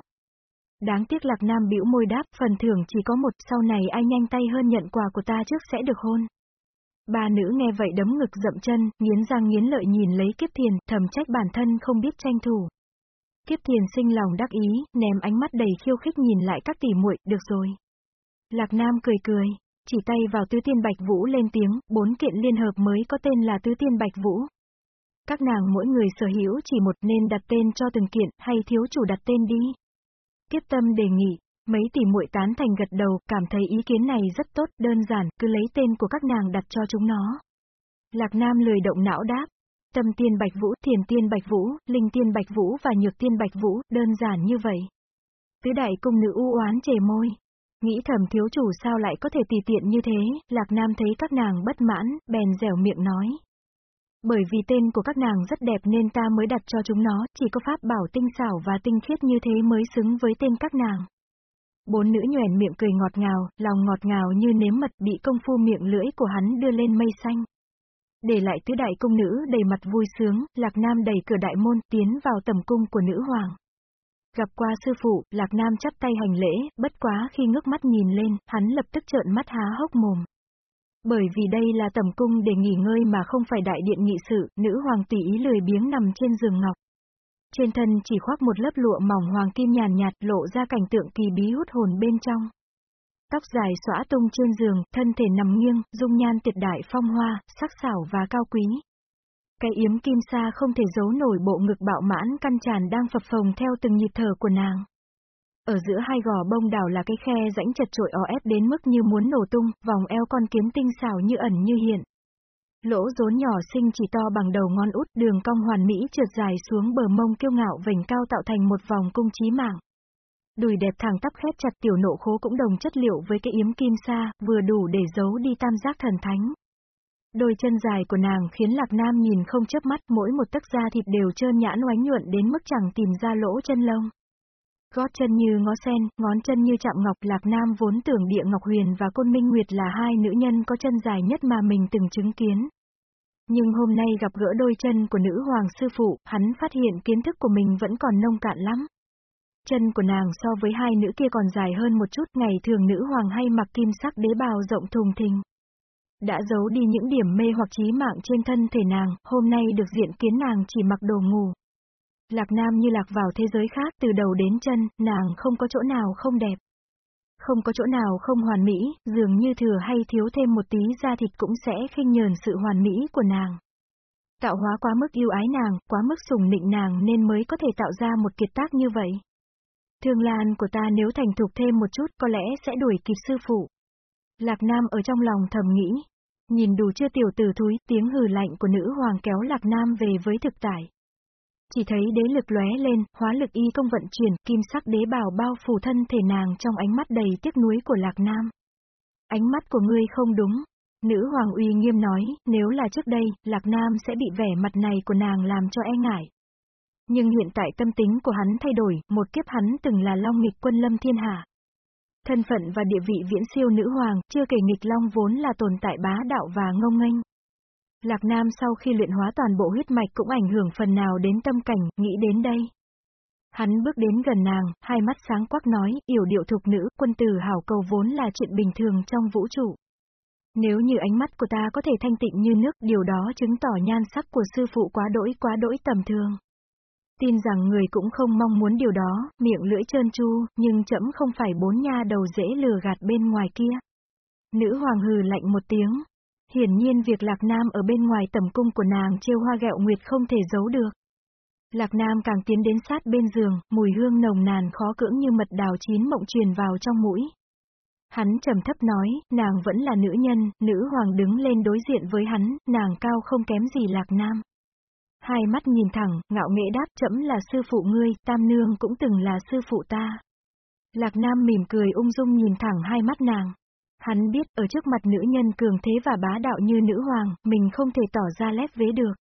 Đáng tiếc lạc nam bĩu môi đáp, phần thưởng chỉ có một, sau này ai nhanh tay hơn nhận quà của ta trước sẽ được hôn. Ba nữ nghe vậy đấm ngực dậm chân, nghiến răng nghiến lợi nhìn lấy kiếp thiền, thầm trách bản thân không biết tranh thủ. Kiếp thiền sinh lòng đắc ý, ném ánh mắt đầy khiêu khích nhìn lại các tỷ muội, được rồi. Lạc Nam cười cười, chỉ tay vào tứ tiên bạch vũ lên tiếng, bốn kiện liên hợp mới có tên là tứ tiên bạch vũ. Các nàng mỗi người sở hữu chỉ một nên đặt tên cho từng kiện, hay thiếu chủ đặt tên đi. Kiếp tâm đề nghị, mấy tỷ muội tán thành gật đầu, cảm thấy ý kiến này rất tốt, đơn giản, cứ lấy tên của các nàng đặt cho chúng nó. Lạc Nam lười động não đáp. Tâm tiên bạch vũ, thiền tiên bạch vũ, linh tiên bạch vũ và nhược tiên bạch vũ, đơn giản như vậy. Tứ đại cung nữ u oán chề môi. Nghĩ thầm thiếu chủ sao lại có thể tùy tiện như thế, Lạc Nam thấy các nàng bất mãn, bèn dẻo miệng nói. Bởi vì tên của các nàng rất đẹp nên ta mới đặt cho chúng nó, chỉ có pháp bảo tinh xảo và tinh khiết như thế mới xứng với tên các nàng. Bốn nữ nhoẻn miệng cười ngọt ngào, lòng ngọt ngào như nếm mật bị công phu miệng lưỡi của hắn đưa lên mây xanh. Để lại tứ đại công nữ đầy mặt vui sướng, Lạc Nam đẩy cửa đại môn tiến vào tầm cung của nữ hoàng. Gặp qua sư phụ, Lạc Nam chắp tay hành lễ, bất quá khi ngước mắt nhìn lên, hắn lập tức trợn mắt há hốc mồm. Bởi vì đây là tầm cung để nghỉ ngơi mà không phải đại điện nghị sự, nữ hoàng tỷ ý lười biếng nằm trên giường ngọc. Trên thân chỉ khoác một lớp lụa mỏng hoàng kim nhàn nhạt lộ ra cảnh tượng kỳ bí hút hồn bên trong. Tóc dài xõa tung trên giường, thân thể nằm nghiêng, dung nhan tuyệt đại phong hoa, sắc sảo và cao quý. Cái yếm kim sa không thể giấu nổi bộ ngực bạo mãn căn tràn đang phập phồng theo từng nhịp thở của nàng. Ở giữa hai gò bông đảo là cái khe rãnh chật trội o ép đến mức như muốn nổ tung, vòng eo con kiếm tinh xảo như ẩn như hiện. Lỗ rốn nhỏ xinh chỉ to bằng đầu ngón út, đường cong hoàn mỹ trượt dài xuống bờ mông kiêu ngạo vành cao tạo thành một vòng cung trí mạng. Đùi đẹp thẳng tắp khép chặt tiểu nộ khố cũng đồng chất liệu với cái yếm kim sa, vừa đủ để giấu đi tam giác thần thánh. Đôi chân dài của nàng khiến Lạc Nam nhìn không chớp mắt, mỗi một tấc da thịt đều trơn nhãn oánh nhuận đến mức chẳng tìm ra lỗ chân lông. Gót chân như ngó sen, ngón chân như chạm ngọc, Lạc Nam vốn tưởng Địa Ngọc Huyền và Côn Minh Nguyệt là hai nữ nhân có chân dài nhất mà mình từng chứng kiến. Nhưng hôm nay gặp gỡ đôi chân của nữ hoàng sư phụ, hắn phát hiện kiến thức của mình vẫn còn nông cạn lắm. Chân của nàng so với hai nữ kia còn dài hơn một chút, ngày thường nữ hoàng hay mặc kim sắc đế bào rộng thùng thình. Đã giấu đi những điểm mê hoặc trí mạng trên thân thể nàng, hôm nay được diện kiến nàng chỉ mặc đồ ngủ. Lạc Nam như lạc vào thế giới khác từ đầu đến chân, nàng không có chỗ nào không đẹp. Không có chỗ nào không hoàn mỹ, dường như thừa hay thiếu thêm một tí da thịt cũng sẽ khinh nhờn sự hoàn mỹ của nàng. Tạo hóa quá mức yêu ái nàng, quá mức sùng nịnh nàng nên mới có thể tạo ra một kiệt tác như vậy. Thương lan của ta nếu thành thục thêm một chút có lẽ sẽ đuổi kịp sư phụ. Lạc Nam ở trong lòng thầm nghĩ. Nhìn đủ chưa tiểu tử thúi, tiếng hừ lạnh của nữ hoàng kéo Lạc Nam về với thực tại. Chỉ thấy đế lực lóe lên, hóa lực y công vận chuyển, kim sắc đế bảo bao phủ thân thể nàng trong ánh mắt đầy tiếc nuối của Lạc Nam. Ánh mắt của ngươi không đúng. Nữ hoàng uy nghiêm nói, nếu là trước đây, Lạc Nam sẽ bị vẻ mặt này của nàng làm cho e ngại. Nhưng hiện tại tâm tính của hắn thay đổi, một kiếp hắn từng là long nghịch quân lâm thiên hạ. Thân phận và địa vị viễn siêu nữ hoàng, chưa kể nghịch long vốn là tồn tại bá đạo và ngông nghênh. Lạc Nam sau khi luyện hóa toàn bộ huyết mạch cũng ảnh hưởng phần nào đến tâm cảnh, nghĩ đến đây. Hắn bước đến gần nàng, hai mắt sáng quắc nói, yểu điệu thục nữ, quân tử hảo cầu vốn là chuyện bình thường trong vũ trụ. Nếu như ánh mắt của ta có thể thanh tịnh như nước, điều đó chứng tỏ nhan sắc của sư phụ quá đỗi quá đỗi tầm thường. Tin rằng người cũng không mong muốn điều đó, miệng lưỡi trơn chu, nhưng chậm không phải bốn nha đầu dễ lừa gạt bên ngoài kia. Nữ hoàng hừ lạnh một tiếng, Hiển nhiên việc Lạc Nam ở bên ngoài tầm cung của nàng trêu hoa gẹo nguyệt không thể giấu được. Lạc Nam càng tiến đến sát bên giường, mùi hương nồng nàn khó cưỡng như mật đào chín mộng truyền vào trong mũi. Hắn trầm thấp nói, nàng vẫn là nữ nhân, nữ hoàng đứng lên đối diện với hắn, nàng cao không kém gì Lạc Nam. Hai mắt nhìn thẳng, ngạo nghệ đáp chấm là sư phụ ngươi, tam nương cũng từng là sư phụ ta. Lạc Nam mỉm cười ung dung nhìn thẳng hai mắt nàng. Hắn biết ở trước mặt nữ nhân cường thế và bá đạo như nữ hoàng, mình không thể tỏ ra lép vế được.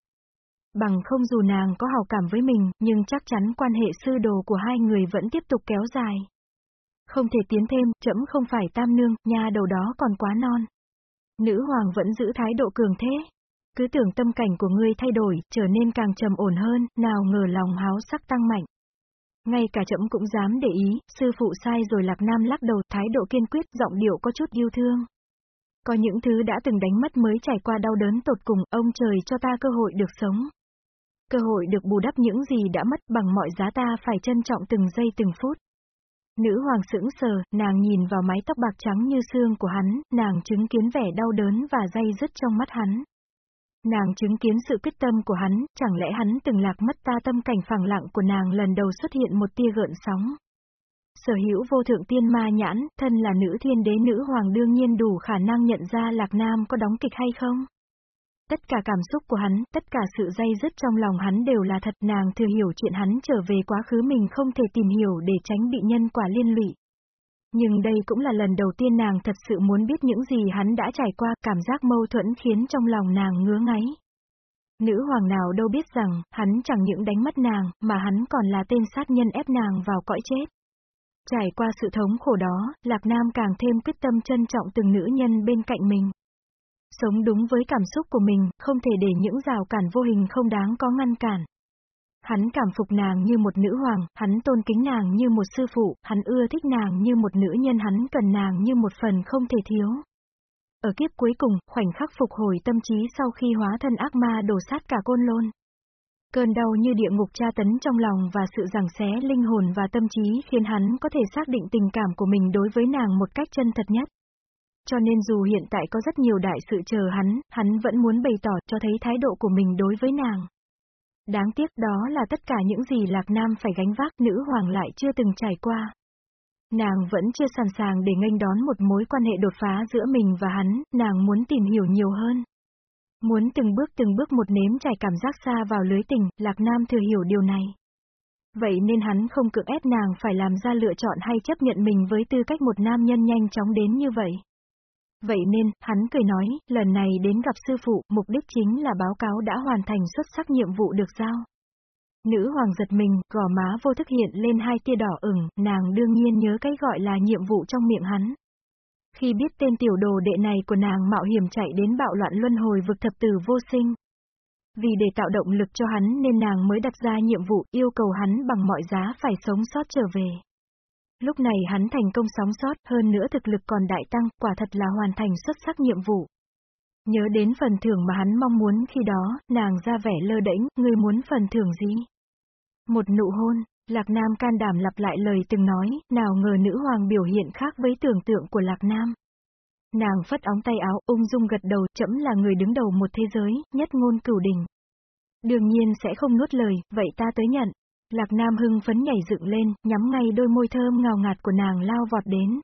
Bằng không dù nàng có hào cảm với mình, nhưng chắc chắn quan hệ sư đồ của hai người vẫn tiếp tục kéo dài. Không thể tiến thêm, chấm không phải tam nương, nhà đầu đó còn quá non. Nữ hoàng vẫn giữ thái độ cường thế. Cứ tưởng tâm cảnh của ngươi thay đổi, trở nên càng trầm ổn hơn, nào ngờ lòng háo sắc tăng mạnh. Ngay cả chậm cũng dám để ý, sư phụ sai rồi Lạc Nam lắc đầu, thái độ kiên quyết, giọng điệu có chút yêu thương. Có những thứ đã từng đánh mất mới trải qua đau đớn tột cùng, ông trời cho ta cơ hội được sống. Cơ hội được bù đắp những gì đã mất bằng mọi giá ta phải trân trọng từng giây từng phút. Nữ hoàng sững sờ, nàng nhìn vào mái tóc bạc trắng như xương của hắn, nàng chứng kiến vẻ đau đớn và dây dứt trong mắt hắn. Nàng chứng kiến sự quyết tâm của hắn, chẳng lẽ hắn từng lạc mất ta tâm cảnh phẳng lặng của nàng lần đầu xuất hiện một tia gợn sóng. Sở hữu vô thượng tiên ma nhãn, thân là nữ thiên đế nữ hoàng đương nhiên đủ khả năng nhận ra Lạc Nam có đóng kịch hay không. Tất cả cảm xúc của hắn, tất cả sự dây dứt trong lòng hắn đều là thật nàng thừa hiểu chuyện hắn trở về quá khứ mình không thể tìm hiểu để tránh bị nhân quả liên lụy. Nhưng đây cũng là lần đầu tiên nàng thật sự muốn biết những gì hắn đã trải qua, cảm giác mâu thuẫn khiến trong lòng nàng ngứa ngáy. Nữ hoàng nào đâu biết rằng, hắn chẳng những đánh mất nàng, mà hắn còn là tên sát nhân ép nàng vào cõi chết. Trải qua sự thống khổ đó, Lạc Nam càng thêm quyết tâm trân trọng từng nữ nhân bên cạnh mình. Sống đúng với cảm xúc của mình, không thể để những rào cản vô hình không đáng có ngăn cản. Hắn cảm phục nàng như một nữ hoàng, hắn tôn kính nàng như một sư phụ, hắn ưa thích nàng như một nữ nhân hắn cần nàng như một phần không thể thiếu. Ở kiếp cuối cùng, khoảnh khắc phục hồi tâm trí sau khi hóa thân ác ma đổ sát cả côn lôn. Cơn đau như địa ngục tra tấn trong lòng và sự giằng xé linh hồn và tâm trí khiến hắn có thể xác định tình cảm của mình đối với nàng một cách chân thật nhất. Cho nên dù hiện tại có rất nhiều đại sự chờ hắn, hắn vẫn muốn bày tỏ cho thấy thái độ của mình đối với nàng. Đáng tiếc đó là tất cả những gì Lạc Nam phải gánh vác nữ hoàng lại chưa từng trải qua. Nàng vẫn chưa sẵn sàng để nghênh đón một mối quan hệ đột phá giữa mình và hắn, nàng muốn tìm hiểu nhiều hơn. Muốn từng bước từng bước một nếm trải cảm giác xa vào lưới tình, Lạc Nam thừa hiểu điều này. Vậy nên hắn không cưỡng ép nàng phải làm ra lựa chọn hay chấp nhận mình với tư cách một nam nhân nhanh chóng đến như vậy. Vậy nên, hắn cười nói, lần này đến gặp sư phụ, mục đích chính là báo cáo đã hoàn thành xuất sắc nhiệm vụ được giao. Nữ hoàng giật mình, gò má vô thức hiện lên hai tia đỏ ửng, nàng đương nhiên nhớ cái gọi là nhiệm vụ trong miệng hắn. Khi biết tên tiểu đồ đệ này của nàng mạo hiểm chạy đến bạo loạn luân hồi vực thập tử vô sinh. Vì để tạo động lực cho hắn nên nàng mới đặt ra nhiệm vụ yêu cầu hắn bằng mọi giá phải sống sót trở về. Lúc này hắn thành công sóng sót, hơn nữa thực lực còn đại tăng, quả thật là hoàn thành xuất sắc nhiệm vụ. Nhớ đến phần thưởng mà hắn mong muốn khi đó, nàng ra vẻ lơ đễnh, ngươi muốn phần thưởng gì? Một nụ hôn, Lạc Nam can đảm lặp lại lời từng nói, nào ngờ nữ hoàng biểu hiện khác với tưởng tượng của Lạc Nam. Nàng phất óng tay áo, ung dung gật đầu, chấm là người đứng đầu một thế giới, nhất ngôn cửu đình. Đương nhiên sẽ không nuốt lời, vậy ta tới nhận. Lạc Nam hưng phấn nhảy dựng lên, nhắm ngay đôi môi thơm ngào ngạt của nàng lao vọt đến.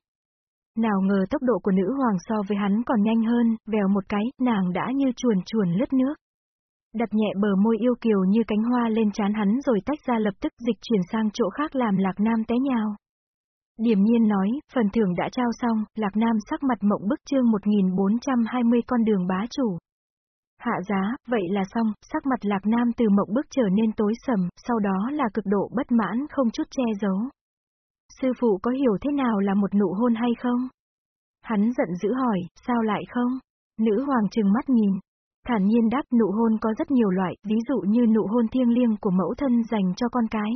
Nào ngờ tốc độ của nữ hoàng so với hắn còn nhanh hơn, vèo một cái, nàng đã như chuồn chuồn lướt nước. Đặt nhẹ bờ môi yêu kiều như cánh hoa lên chán hắn rồi tách ra lập tức dịch chuyển sang chỗ khác làm Lạc Nam té nhào. Điểm nhiên nói, phần thưởng đã trao xong, Lạc Nam sắc mặt mộng bức chương 1420 con đường bá chủ. Hạ giá, vậy là xong, sắc mặt lạc nam từ mộng bức trở nên tối sầm, sau đó là cực độ bất mãn không chút che giấu. Sư phụ có hiểu thế nào là một nụ hôn hay không? Hắn giận dữ hỏi, sao lại không? Nữ hoàng trừng mắt nhìn. Thản nhiên đáp nụ hôn có rất nhiều loại, ví dụ như nụ hôn thiêng liêng của mẫu thân dành cho con cái.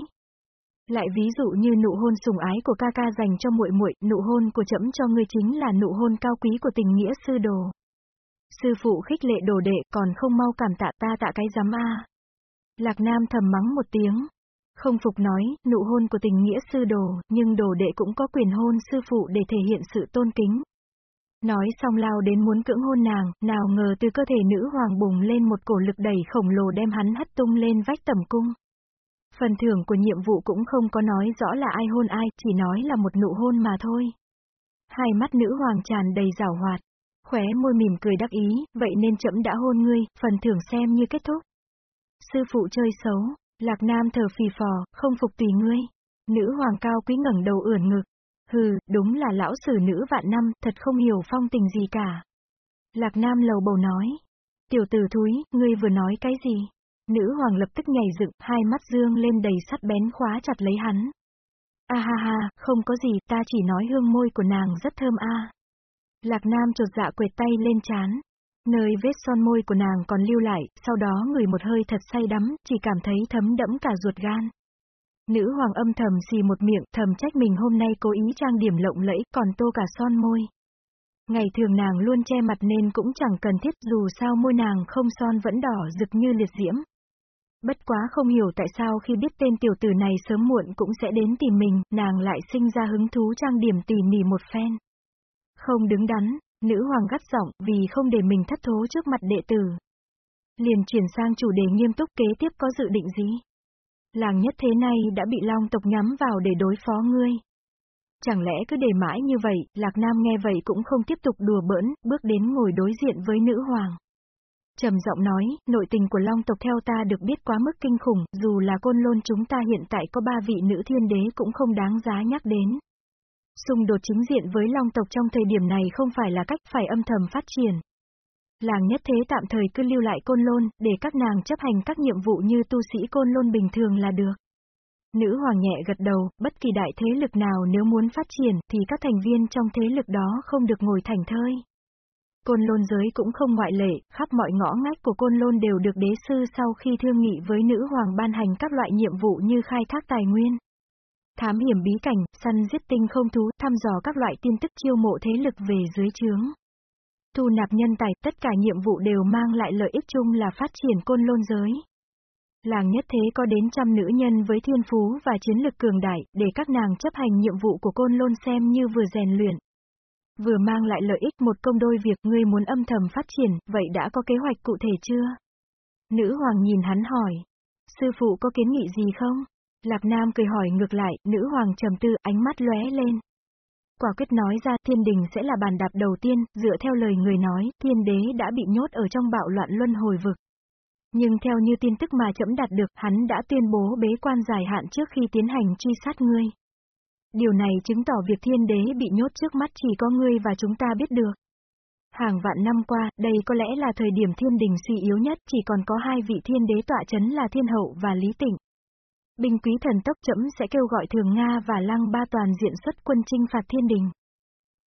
Lại ví dụ như nụ hôn sùng ái của ca ca dành cho muội muội, nụ hôn của trẫm cho ngươi chính là nụ hôn cao quý của tình nghĩa sư đồ. Sư phụ khích lệ đồ đệ còn không mau cảm tạ ta tạ cái giám a. Lạc Nam thầm mắng một tiếng. Không phục nói, nụ hôn của tình nghĩa sư đồ, nhưng đồ đệ cũng có quyền hôn sư phụ để thể hiện sự tôn kính. Nói xong lao đến muốn cưỡng hôn nàng, nào ngờ từ cơ thể nữ hoàng bùng lên một cổ lực đẩy khổng lồ đem hắn hất tung lên vách tầm cung. Phần thưởng của nhiệm vụ cũng không có nói rõ là ai hôn ai, chỉ nói là một nụ hôn mà thôi. Hai mắt nữ hoàng tràn đầy rảo hoạt. Khóe môi mỉm cười đắc ý, vậy nên chậm đã hôn ngươi, phần thưởng xem như kết thúc. Sư phụ chơi xấu, Lạc Nam thở phì phò, không phục tùy ngươi. Nữ hoàng cao quý ngẩng đầu ưỡn ngực. Hừ, đúng là lão sử nữ vạn năm, thật không hiểu phong tình gì cả. Lạc Nam lầu bầu nói. Tiểu tử thúi, ngươi vừa nói cái gì? Nữ hoàng lập tức nhảy dựng, hai mắt dương lên đầy sắt bén khóa chặt lấy hắn. A ha ha, không có gì, ta chỉ nói hương môi của nàng rất thơm a. Lạc Nam chột dạ quệt tay lên chán. Nơi vết son môi của nàng còn lưu lại, sau đó người một hơi thật say đắm, chỉ cảm thấy thấm đẫm cả ruột gan. Nữ hoàng âm thầm xì một miệng, thầm trách mình hôm nay cố ý trang điểm lộng lẫy, còn tô cả son môi. Ngày thường nàng luôn che mặt nên cũng chẳng cần thiết dù sao môi nàng không son vẫn đỏ rực như liệt diễm. Bất quá không hiểu tại sao khi biết tên tiểu tử này sớm muộn cũng sẽ đến tìm mình, nàng lại sinh ra hứng thú trang điểm tỉ mỉ một phen. Không đứng đắn, nữ hoàng gắt giọng vì không để mình thất thố trước mặt đệ tử. Liền chuyển sang chủ đề nghiêm túc kế tiếp có dự định gì? Làng nhất thế này đã bị long tộc nhắm vào để đối phó ngươi. Chẳng lẽ cứ để mãi như vậy, Lạc Nam nghe vậy cũng không tiếp tục đùa bỡn, bước đến ngồi đối diện với nữ hoàng trầm giọng nói, nội tình của Long tộc theo ta được biết quá mức kinh khủng, dù là côn lôn chúng ta hiện tại có ba vị nữ thiên đế cũng không đáng giá nhắc đến. Xung đột chính diện với Long tộc trong thời điểm này không phải là cách phải âm thầm phát triển. Làng nhất thế tạm thời cứ lưu lại côn lôn, để các nàng chấp hành các nhiệm vụ như tu sĩ côn lôn bình thường là được. Nữ hoàng nhẹ gật đầu, bất kỳ đại thế lực nào nếu muốn phát triển thì các thành viên trong thế lực đó không được ngồi thành thơi. Côn lôn giới cũng không ngoại lệ, khắp mọi ngõ ngách của côn lôn đều được đế sư sau khi thương nghị với nữ hoàng ban hành các loại nhiệm vụ như khai thác tài nguyên. Thám hiểm bí cảnh, săn giết tinh không thú, thăm dò các loại tin tức chiêu mộ thế lực về dưới chướng, Thu nạp nhân tài, tất cả nhiệm vụ đều mang lại lợi ích chung là phát triển côn lôn giới. Làng nhất thế có đến trăm nữ nhân với thiên phú và chiến lực cường đại, để các nàng chấp hành nhiệm vụ của côn lôn xem như vừa rèn luyện, Vừa mang lại lợi ích một công đôi việc ngươi muốn âm thầm phát triển, vậy đã có kế hoạch cụ thể chưa? Nữ hoàng nhìn hắn hỏi. Sư phụ có kiến nghị gì không? Lạc Nam cười hỏi ngược lại, nữ hoàng trầm tư, ánh mắt lóe lên. Quả quyết nói ra thiên đình sẽ là bàn đạp đầu tiên, dựa theo lời người nói, thiên đế đã bị nhốt ở trong bạo loạn luân hồi vực. Nhưng theo như tin tức mà chậm đạt được, hắn đã tuyên bố bế quan dài hạn trước khi tiến hành truy sát ngươi. Điều này chứng tỏ việc thiên đế bị nhốt trước mắt chỉ có ngươi và chúng ta biết được. Hàng vạn năm qua, đây có lẽ là thời điểm thiên đình suy yếu nhất, chỉ còn có hai vị thiên đế tọa chấn là thiên hậu và lý tịnh. Binh quý thần tốc chậm sẽ kêu gọi thường Nga và lăng ba toàn diện xuất quân chinh phạt thiên đình.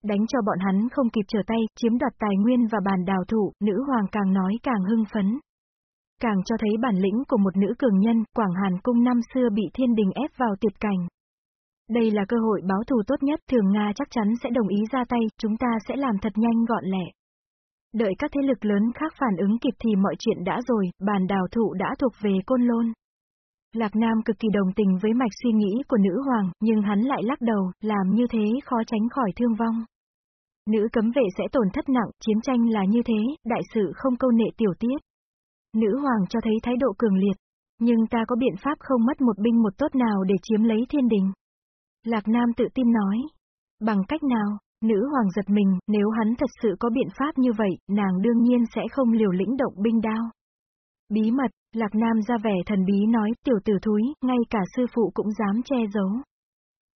Đánh cho bọn hắn không kịp trở tay, chiếm đoạt tài nguyên và bàn đào thủ, nữ hoàng càng nói càng hưng phấn. Càng cho thấy bản lĩnh của một nữ cường nhân, Quảng Hàn Cung năm xưa bị thiên đình ép vào tuyệt cảnh. Đây là cơ hội báo thù tốt nhất, thường Nga chắc chắn sẽ đồng ý ra tay, chúng ta sẽ làm thật nhanh gọn lẹ. Đợi các thế lực lớn khác phản ứng kịp thì mọi chuyện đã rồi, bàn đào thụ đã thuộc về côn lôn. Lạc Nam cực kỳ đồng tình với mạch suy nghĩ của nữ hoàng, nhưng hắn lại lắc đầu, làm như thế khó tránh khỏi thương vong. Nữ cấm vệ sẽ tổn thất nặng, chiến tranh là như thế, đại sự không câu nệ tiểu tiết. Nữ hoàng cho thấy thái độ cường liệt, nhưng ta có biện pháp không mất một binh một tốt nào để chiếm lấy thiên đình. Lạc Nam tự tin nói. Bằng cách nào, nữ hoàng giật mình, nếu hắn thật sự có biện pháp như vậy, nàng đương nhiên sẽ không liều lĩnh động binh đao. Bí mật, Lạc Nam ra vẻ thần bí nói, tiểu tử thúi, ngay cả sư phụ cũng dám che giấu.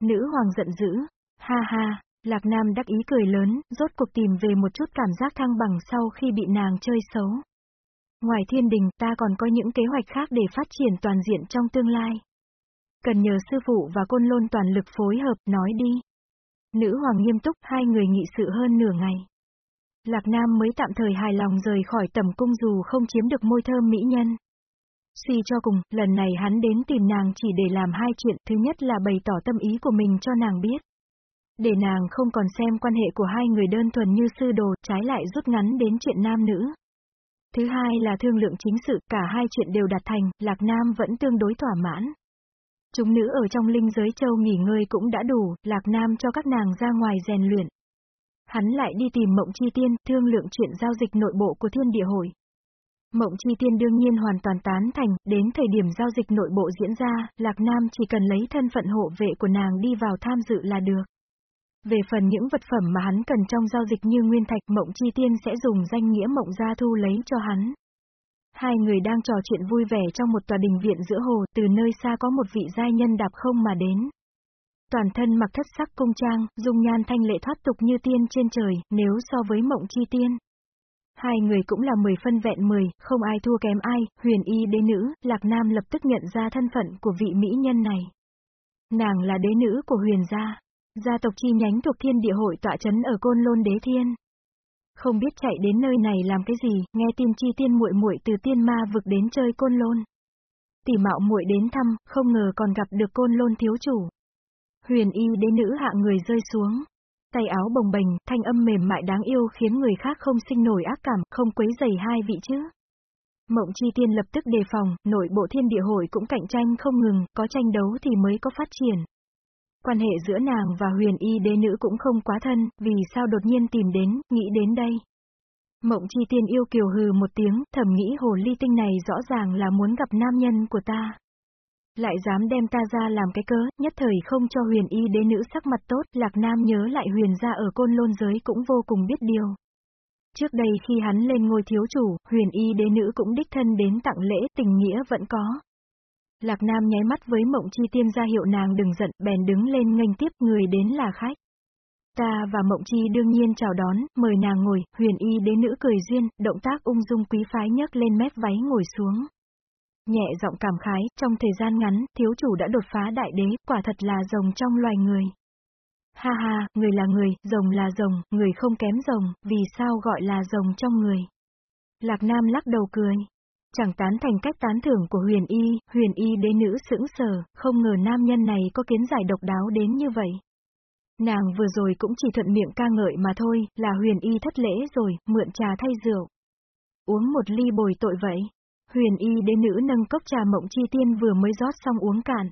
Nữ hoàng giận dữ, ha ha, Lạc Nam đắc ý cười lớn, rốt cuộc tìm về một chút cảm giác thăng bằng sau khi bị nàng chơi xấu. Ngoài thiên đình, ta còn có những kế hoạch khác để phát triển toàn diện trong tương lai. Cần nhờ sư phụ và côn lôn toàn lực phối hợp, nói đi. Nữ hoàng nghiêm túc, hai người nghị sự hơn nửa ngày. Lạc Nam mới tạm thời hài lòng rời khỏi tầm cung dù không chiếm được môi thơm mỹ nhân. Suy cho cùng, lần này hắn đến tìm nàng chỉ để làm hai chuyện, thứ nhất là bày tỏ tâm ý của mình cho nàng biết. Để nàng không còn xem quan hệ của hai người đơn thuần như sư đồ, trái lại rút ngắn đến chuyện nam nữ. Thứ hai là thương lượng chính sự, cả hai chuyện đều đạt thành, Lạc Nam vẫn tương đối thỏa mãn. Chúng nữ ở trong linh giới châu nghỉ ngơi cũng đã đủ, Lạc Nam cho các nàng ra ngoài rèn luyện. Hắn lại đi tìm Mộng Chi Tiên, thương lượng chuyện giao dịch nội bộ của thiên địa hội. Mộng Chi Tiên đương nhiên hoàn toàn tán thành, đến thời điểm giao dịch nội bộ diễn ra, Lạc Nam chỉ cần lấy thân phận hộ vệ của nàng đi vào tham dự là được. Về phần những vật phẩm mà hắn cần trong giao dịch như nguyên thạch Mộng Chi Tiên sẽ dùng danh nghĩa Mộng Gia Thu lấy cho hắn. Hai người đang trò chuyện vui vẻ trong một tòa đình viện giữa hồ, từ nơi xa có một vị giai nhân đạp không mà đến. Toàn thân mặc thất sắc cung trang, dung nhan thanh lệ thoát tục như tiên trên trời, nếu so với mộng chi tiên. Hai người cũng là mười phân vẹn mười, không ai thua kém ai, huyền y đế nữ, Lạc Nam lập tức nhận ra thân phận của vị mỹ nhân này. Nàng là đế nữ của huyền gia, gia tộc chi nhánh thuộc thiên địa hội tọa chấn ở Côn Lôn Đế Thiên. Không biết chạy đến nơi này làm cái gì, nghe tin chi tiên muội muội từ tiên ma vực đến chơi Côn Lôn. Tỷ mạo muội đến thăm, không ngờ còn gặp được Côn Lôn thiếu chủ. Huyền y đế nữ hạ người rơi xuống. Tay áo bồng bềnh, thanh âm mềm mại đáng yêu khiến người khác không sinh nổi ác cảm, không quấy dày hai vị chứ. Mộng chi tiên lập tức đề phòng, nội bộ thiên địa hội cũng cạnh tranh không ngừng, có tranh đấu thì mới có phát triển. Quan hệ giữa nàng và huyền y đế nữ cũng không quá thân, vì sao đột nhiên tìm đến, nghĩ đến đây. Mộng chi tiên yêu kiều hừ một tiếng, thầm nghĩ hồ ly tinh này rõ ràng là muốn gặp nam nhân của ta. Lại dám đem ta ra làm cái cớ, nhất thời không cho huyền y đế nữ sắc mặt tốt, lạc nam nhớ lại huyền gia ở côn lôn giới cũng vô cùng biết điều. Trước đây khi hắn lên ngôi thiếu chủ, huyền y đế nữ cũng đích thân đến tặng lễ tình nghĩa vẫn có. Lạc Nam nháy mắt với mộng chi tiên ra hiệu nàng đừng giận, bèn đứng lên nghênh tiếp người đến là khách. Ta và mộng chi đương nhiên chào đón, mời nàng ngồi, huyền y đế nữ cười duyên, động tác ung dung quý phái nhấc lên mép váy ngồi xuống. Nhẹ giọng cảm khái, trong thời gian ngắn, thiếu chủ đã đột phá đại đế, quả thật là rồng trong loài người. Ha ha, người là người, rồng là rồng, người không kém rồng, vì sao gọi là rồng trong người. Lạc Nam lắc đầu cười. Chẳng tán thành cách tán thưởng của huyền y, huyền y đế nữ sững sờ, không ngờ nam nhân này có kiến giải độc đáo đến như vậy. Nàng vừa rồi cũng chỉ thuận miệng ca ngợi mà thôi, là huyền y thất lễ rồi, mượn trà thay rượu. Uống một ly bồi tội vậy. Huyền y đế nữ nâng cốc trà mộng chi tiên vừa mới rót xong uống cạn.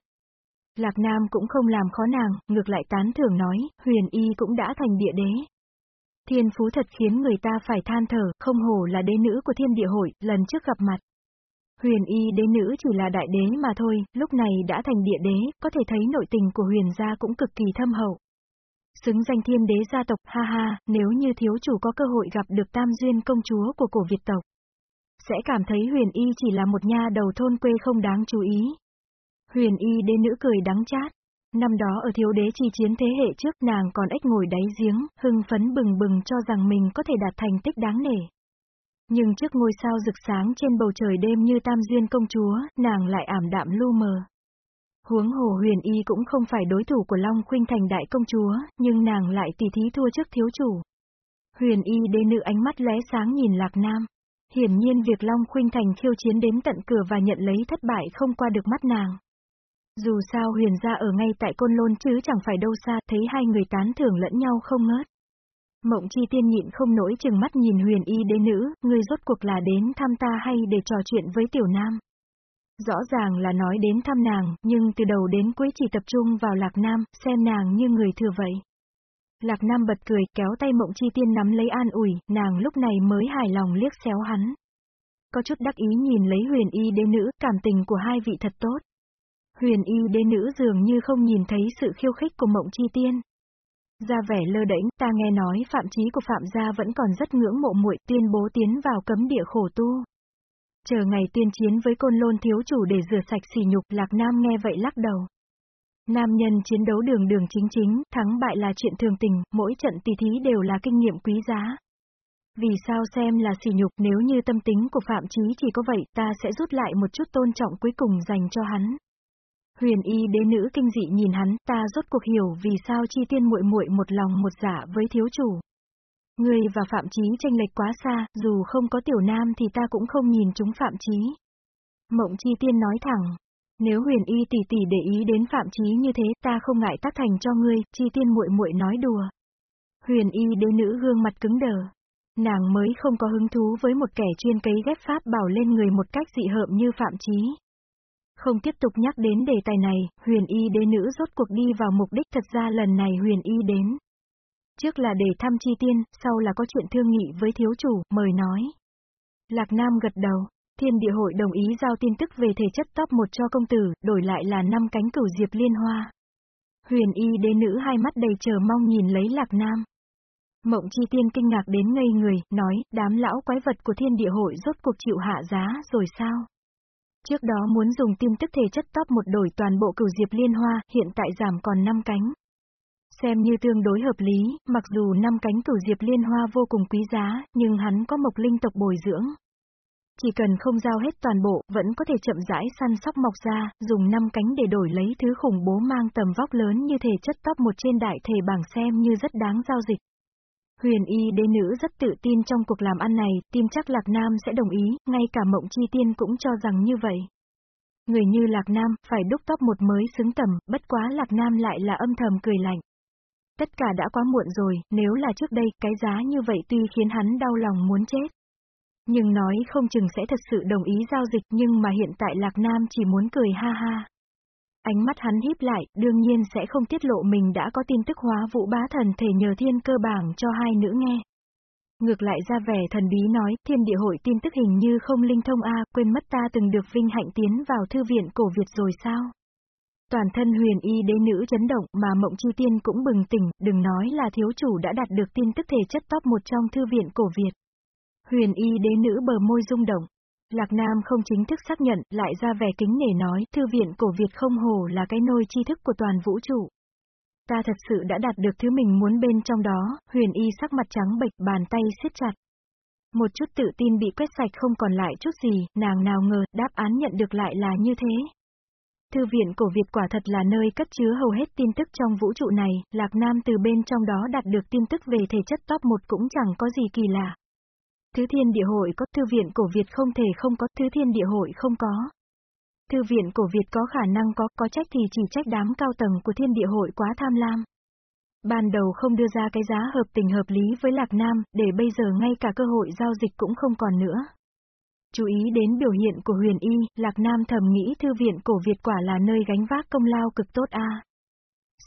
Lạc Nam cũng không làm khó nàng, ngược lại tán thưởng nói, huyền y cũng đã thành địa đế. Thiên phú thật khiến người ta phải than thở, không hổ là đế nữ của thiên địa hội, lần trước gặp mặt. Huyền y đế nữ chỉ là đại đế mà thôi, lúc này đã thành địa đế, có thể thấy nội tình của huyền gia cũng cực kỳ thâm hậu. Xứng danh thiên đế gia tộc, ha ha, nếu như thiếu chủ có cơ hội gặp được tam duyên công chúa của cổ Việt tộc sẽ cảm thấy huyền y chỉ là một nha đầu thôn quê không đáng chú ý. Huyền y đế nữ cười đắng chát. Năm đó ở thiếu đế chi chiến thế hệ trước nàng còn ếch ngồi đáy giếng, hưng phấn bừng bừng cho rằng mình có thể đạt thành tích đáng nể. Nhưng trước ngôi sao rực sáng trên bầu trời đêm như tam duyên công chúa, nàng lại ảm đạm lu mờ. Huống hồ huyền y cũng không phải đối thủ của Long Khuynh Thành đại công chúa, nhưng nàng lại tỷ thí thua trước thiếu chủ. Huyền y đế nữ ánh mắt lóe sáng nhìn Lạc Nam. Hiển nhiên việc Long Khuynh Thành khiêu chiến đến tận cửa và nhận lấy thất bại không qua được mắt nàng. Dù sao huyền gia ở ngay tại Côn Lôn chứ chẳng phải đâu xa, thấy hai người tán thưởng lẫn nhau không ngớt. Mộng chi tiên nhịn không nổi chừng mắt nhìn huyền y đế nữ, người rốt cuộc là đến thăm ta hay để trò chuyện với tiểu nam. Rõ ràng là nói đến thăm nàng, nhưng từ đầu đến cuối chỉ tập trung vào lạc nam, xem nàng như người thừa vậy. Lạc Nam bật cười, kéo tay mộng chi tiên nắm lấy an ủi, nàng lúc này mới hài lòng liếc xéo hắn. Có chút đắc ý nhìn lấy huyền y đế nữ, cảm tình của hai vị thật tốt. Huyền y đế nữ dường như không nhìn thấy sự khiêu khích của mộng chi tiên. Ra vẻ lơ đễnh, ta nghe nói phạm chí của phạm gia vẫn còn rất ngưỡng mộ muội tuyên bố tiến vào cấm địa khổ tu. Chờ ngày tuyên chiến với côn lôn thiếu chủ để rửa sạch sỉ nhục, lạc nam nghe vậy lắc đầu. Nam nhân chiến đấu đường đường chính chính, thắng bại là chuyện thường tình, mỗi trận tỷ thí đều là kinh nghiệm quý giá. Vì sao xem là sỉ nhục nếu như tâm tính của Phạm Chí chỉ có vậy, ta sẽ rút lại một chút tôn trọng cuối cùng dành cho hắn. Huyền y đế nữ kinh dị nhìn hắn, ta rốt cuộc hiểu vì sao chi tiên muội muội một lòng một dạ với thiếu chủ. Ngươi và Phạm Chí tranh lệch quá xa, dù không có tiểu nam thì ta cũng không nhìn chúng Phạm Chí. Mộng chi tiên nói thẳng, nếu huyền y tỷ tỷ để ý đến phạm chí như thế, ta không ngại tác thành cho ngươi, chi tiên muội muội nói đùa. Huyền y đế nữ gương mặt cứng đờ. Nàng mới không có hứng thú với một kẻ chuyên cấy ghép pháp bảo lên người một cách dị hợm như phạm chí. Không tiếp tục nhắc đến đề tài này, huyền y đế nữ rốt cuộc đi vào mục đích thật ra lần này huyền y đến. Trước là để thăm chi tiên, sau là có chuyện thương nghị với thiếu chủ, mời nói. Lạc Nam gật đầu. Thiên địa hội đồng ý giao tin tức về thể chất top 1 cho công tử, đổi lại là năm cánh cửu diệp liên hoa. Huyền y đế nữ hai mắt đầy chờ mong nhìn lấy Lạc Nam. Mộng chi tiên kinh ngạc đến ngây người, nói, đám lão quái vật của thiên địa hội rốt cuộc chịu hạ giá rồi sao? Trước đó muốn dùng tin tức thể chất top một đổi toàn bộ cửu diệp liên hoa, hiện tại giảm còn 5 cánh. Xem như tương đối hợp lý, mặc dù năm cánh cửu diệp liên hoa vô cùng quý giá, nhưng hắn có mộc linh tộc bồi dưỡng. Chỉ cần không giao hết toàn bộ, vẫn có thể chậm rãi săn sóc mọc ra, dùng năm cánh để đổi lấy thứ khủng bố mang tầm vóc lớn như thể chất top một trên đại thể bảng xem như rất đáng giao dịch. Huyền y đế nữ rất tự tin trong cuộc làm ăn này, tin chắc Lạc Nam sẽ đồng ý, ngay cả mộng chi tiên cũng cho rằng như vậy. Người như Lạc Nam, phải đúc top một mới xứng tầm, bất quá Lạc Nam lại là âm thầm cười lạnh. Tất cả đã quá muộn rồi, nếu là trước đây, cái giá như vậy tuy khiến hắn đau lòng muốn chết. Nhưng nói không chừng sẽ thật sự đồng ý giao dịch nhưng mà hiện tại Lạc Nam chỉ muốn cười ha ha. Ánh mắt hắn híp lại, đương nhiên sẽ không tiết lộ mình đã có tin tức hóa vũ bá thần thể nhờ thiên cơ bảng cho hai nữ nghe. Ngược lại ra vẻ thần bí nói, thiên địa hội tin tức hình như không linh thông a quên mất ta từng được vinh hạnh tiến vào thư viện cổ Việt rồi sao? Toàn thân huyền y đế nữ chấn động mà mộng chi tiên cũng bừng tỉnh, đừng nói là thiếu chủ đã đạt được tin tức thể chất top một trong thư viện cổ Việt. Huyền y đế nữ bờ môi rung động. Lạc Nam không chính thức xác nhận, lại ra vẻ kính nể nói, thư viện cổ Việt không hồ là cái nôi tri thức của toàn vũ trụ. Ta thật sự đã đạt được thứ mình muốn bên trong đó, huyền y sắc mặt trắng bệch bàn tay siết chặt. Một chút tự tin bị quét sạch không còn lại chút gì, nàng nào ngờ, đáp án nhận được lại là như thế. Thư viện cổ Việt quả thật là nơi cất chứa hầu hết tin tức trong vũ trụ này, Lạc Nam từ bên trong đó đạt được tin tức về thể chất top 1 cũng chẳng có gì kỳ lạ. Thứ thiên địa hội có, thư viện cổ Việt không thể không có, thứ thiên địa hội không có. Thư viện cổ Việt có khả năng có, có trách thì chỉ trách đám cao tầng của thiên địa hội quá tham lam. Ban đầu không đưa ra cái giá hợp tình hợp lý với Lạc Nam, để bây giờ ngay cả cơ hội giao dịch cũng không còn nữa. Chú ý đến biểu hiện của huyền y, Lạc Nam thầm nghĩ thư viện cổ Việt quả là nơi gánh vác công lao cực tốt a.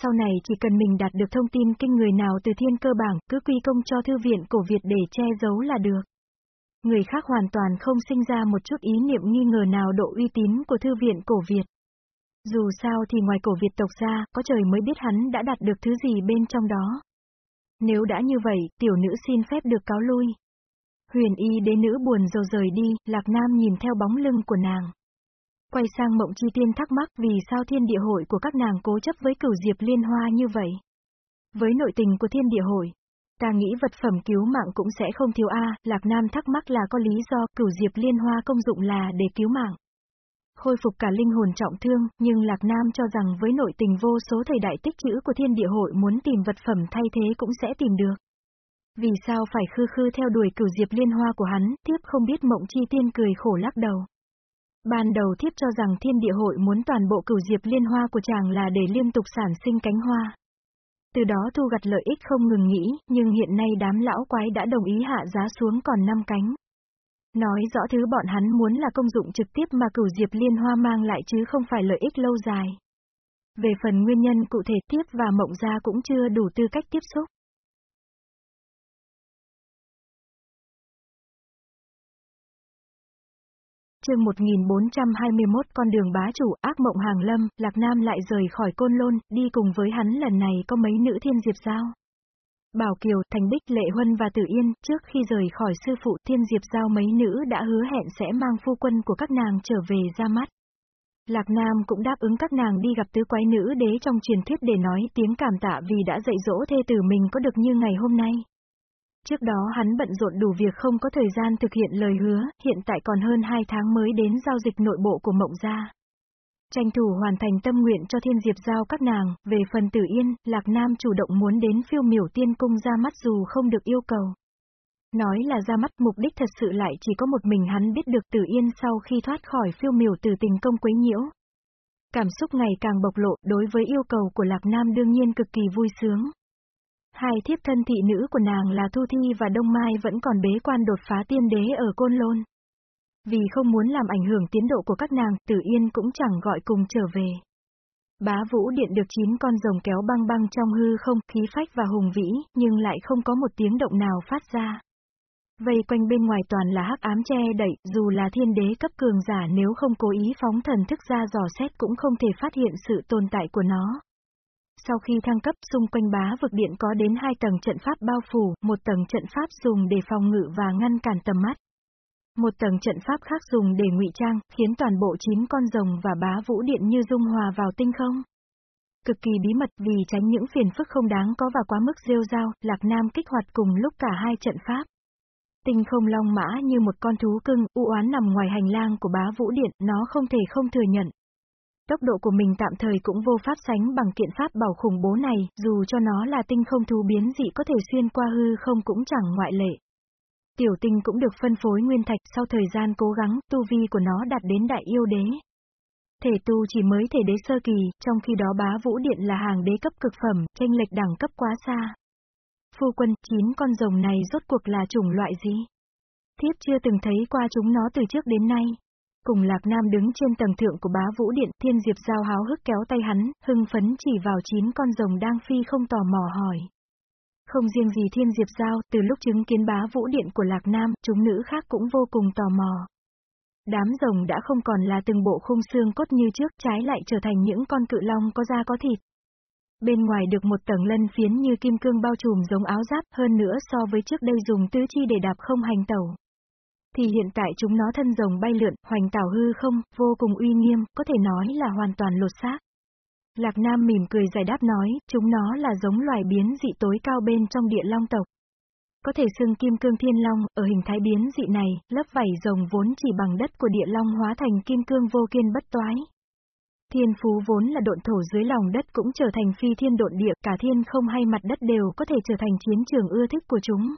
Sau này chỉ cần mình đạt được thông tin kinh người nào từ thiên cơ bảng, cứ quy công cho thư viện cổ Việt để che giấu là được. Người khác hoàn toàn không sinh ra một chút ý niệm nghi ngờ nào độ uy tín của thư viện cổ Việt. Dù sao thì ngoài cổ Việt tộc ra, có trời mới biết hắn đã đạt được thứ gì bên trong đó. Nếu đã như vậy, tiểu nữ xin phép được cáo lui. Huyền y đế nữ buồn rầu rời đi, Lạc Nam nhìn theo bóng lưng của nàng. Quay sang mộng chi tiên thắc mắc vì sao thiên địa hội của các nàng cố chấp với cửu diệp liên hoa như vậy. Với nội tình của thiên địa hội, ta nghĩ vật phẩm cứu mạng cũng sẽ không thiếu A, Lạc Nam thắc mắc là có lý do cửu diệp liên hoa công dụng là để cứu mạng. Khôi phục cả linh hồn trọng thương, nhưng Lạc Nam cho rằng với nội tình vô số thời đại tích chữ của thiên địa hội muốn tìm vật phẩm thay thế cũng sẽ tìm được. Vì sao phải khư khư theo đuổi cửu diệp liên hoa của hắn, tiếp không biết mộng chi tiên cười khổ lắc đầu. Ban đầu thiếp cho rằng thiên địa hội muốn toàn bộ cửu diệp liên hoa của chàng là để liên tục sản sinh cánh hoa. Từ đó thu gặt lợi ích không ngừng nghĩ, nhưng hiện nay đám lão quái đã đồng ý hạ giá xuống còn 5 cánh. Nói rõ thứ bọn hắn muốn là công dụng trực tiếp mà cửu diệp liên hoa mang lại chứ không phải lợi ích lâu dài. Về phần nguyên nhân cụ thể tiếp và mộng gia cũng chưa đủ tư cách tiếp xúc. Chương 1421 con đường bá chủ, ác mộng hàng lâm, Lạc Nam lại rời khỏi côn lôn, đi cùng với hắn lần này có mấy nữ thiên diệp giao. Bảo Kiều, Thành Bích, Lệ Huân và Tử Yên, trước khi rời khỏi sư phụ thiên diệp giao mấy nữ đã hứa hẹn sẽ mang phu quân của các nàng trở về ra mắt. Lạc Nam cũng đáp ứng các nàng đi gặp tứ quái nữ đế trong truyền thuyết để nói tiếng cảm tạ vì đã dạy dỗ thê tử mình có được như ngày hôm nay. Trước đó hắn bận rộn đủ việc không có thời gian thực hiện lời hứa, hiện tại còn hơn 2 tháng mới đến giao dịch nội bộ của Mộng Gia. Tranh thủ hoàn thành tâm nguyện cho thiên diệp giao các nàng, về phần tử yên, Lạc Nam chủ động muốn đến phiêu miểu tiên cung ra mắt dù không được yêu cầu. Nói là ra mắt mục đích thật sự lại chỉ có một mình hắn biết được tử yên sau khi thoát khỏi phiêu miểu từ tình công quấy nhiễu. Cảm xúc ngày càng bộc lộ đối với yêu cầu của Lạc Nam đương nhiên cực kỳ vui sướng. Hai thiếp thân thị nữ của nàng là Thu Thi và Đông Mai vẫn còn bế quan đột phá tiên đế ở Côn Lôn. Vì không muốn làm ảnh hưởng tiến độ của các nàng, Tử Yên cũng chẳng gọi cùng trở về. Bá Vũ Điện được chín con rồng kéo băng băng trong hư không, khí phách và hùng vĩ, nhưng lại không có một tiếng động nào phát ra. Vây quanh bên ngoài toàn là hắc ám che đậy, dù là thiên đế cấp cường giả nếu không cố ý phóng thần thức ra dò xét cũng không thể phát hiện sự tồn tại của nó. Sau khi thăng cấp, xung quanh bá vực điện có đến hai tầng trận pháp bao phủ, một tầng trận pháp dùng để phòng ngự và ngăn cản tầm mắt. Một tầng trận pháp khác dùng để ngụy trang, khiến toàn bộ chín con rồng và bá vũ điện như dung hòa vào tinh không. Cực kỳ bí mật vì tránh những phiền phức không đáng có và quá mức rêu rao, Lạc Nam kích hoạt cùng lúc cả hai trận pháp. Tinh không long mã như một con thú cưng, u oán nằm ngoài hành lang của bá vũ điện, nó không thể không thừa nhận. Tốc độ của mình tạm thời cũng vô pháp sánh bằng kiện pháp bảo khủng bố này, dù cho nó là tinh không thú biến dị có thể xuyên qua hư không cũng chẳng ngoại lệ. Tiểu tinh cũng được phân phối nguyên thạch sau thời gian cố gắng, tu vi của nó đạt đến đại yêu đế. Thể tu chỉ mới thể đế sơ kỳ, trong khi đó bá vũ điện là hàng đế cấp cực phẩm, tranh lệch đẳng cấp quá xa. Phu quân, chín con rồng này rốt cuộc là chủng loại gì? Thiếp chưa từng thấy qua chúng nó từ trước đến nay. Cùng Lạc Nam đứng trên tầng thượng của bá vũ điện, thiên diệp giao háo hức kéo tay hắn, hưng phấn chỉ vào chín con rồng đang phi không tò mò hỏi. Không riêng gì thiên diệp giao, từ lúc chứng kiến bá vũ điện của Lạc Nam, chúng nữ khác cũng vô cùng tò mò. Đám rồng đã không còn là từng bộ khung xương cốt như trước, trái lại trở thành những con cự long có da có thịt. Bên ngoài được một tầng lân phiến như kim cương bao trùm giống áo giáp, hơn nữa so với trước đây dùng tứ chi để đạp không hành tẩu. Thì hiện tại chúng nó thân rồng bay lượn, hoành tảo hư không, vô cùng uy nghiêm, có thể nói là hoàn toàn lột xác. Lạc Nam mỉm cười giải đáp nói, chúng nó là giống loài biến dị tối cao bên trong địa long tộc. Có thể xưng kim cương thiên long, ở hình thái biến dị này, lớp vảy rồng vốn chỉ bằng đất của địa long hóa thành kim cương vô kiên bất toái. Thiên phú vốn là độn thổ dưới lòng đất cũng trở thành phi thiên độn địa, cả thiên không hay mặt đất đều có thể trở thành chiến trường ưa thích của chúng.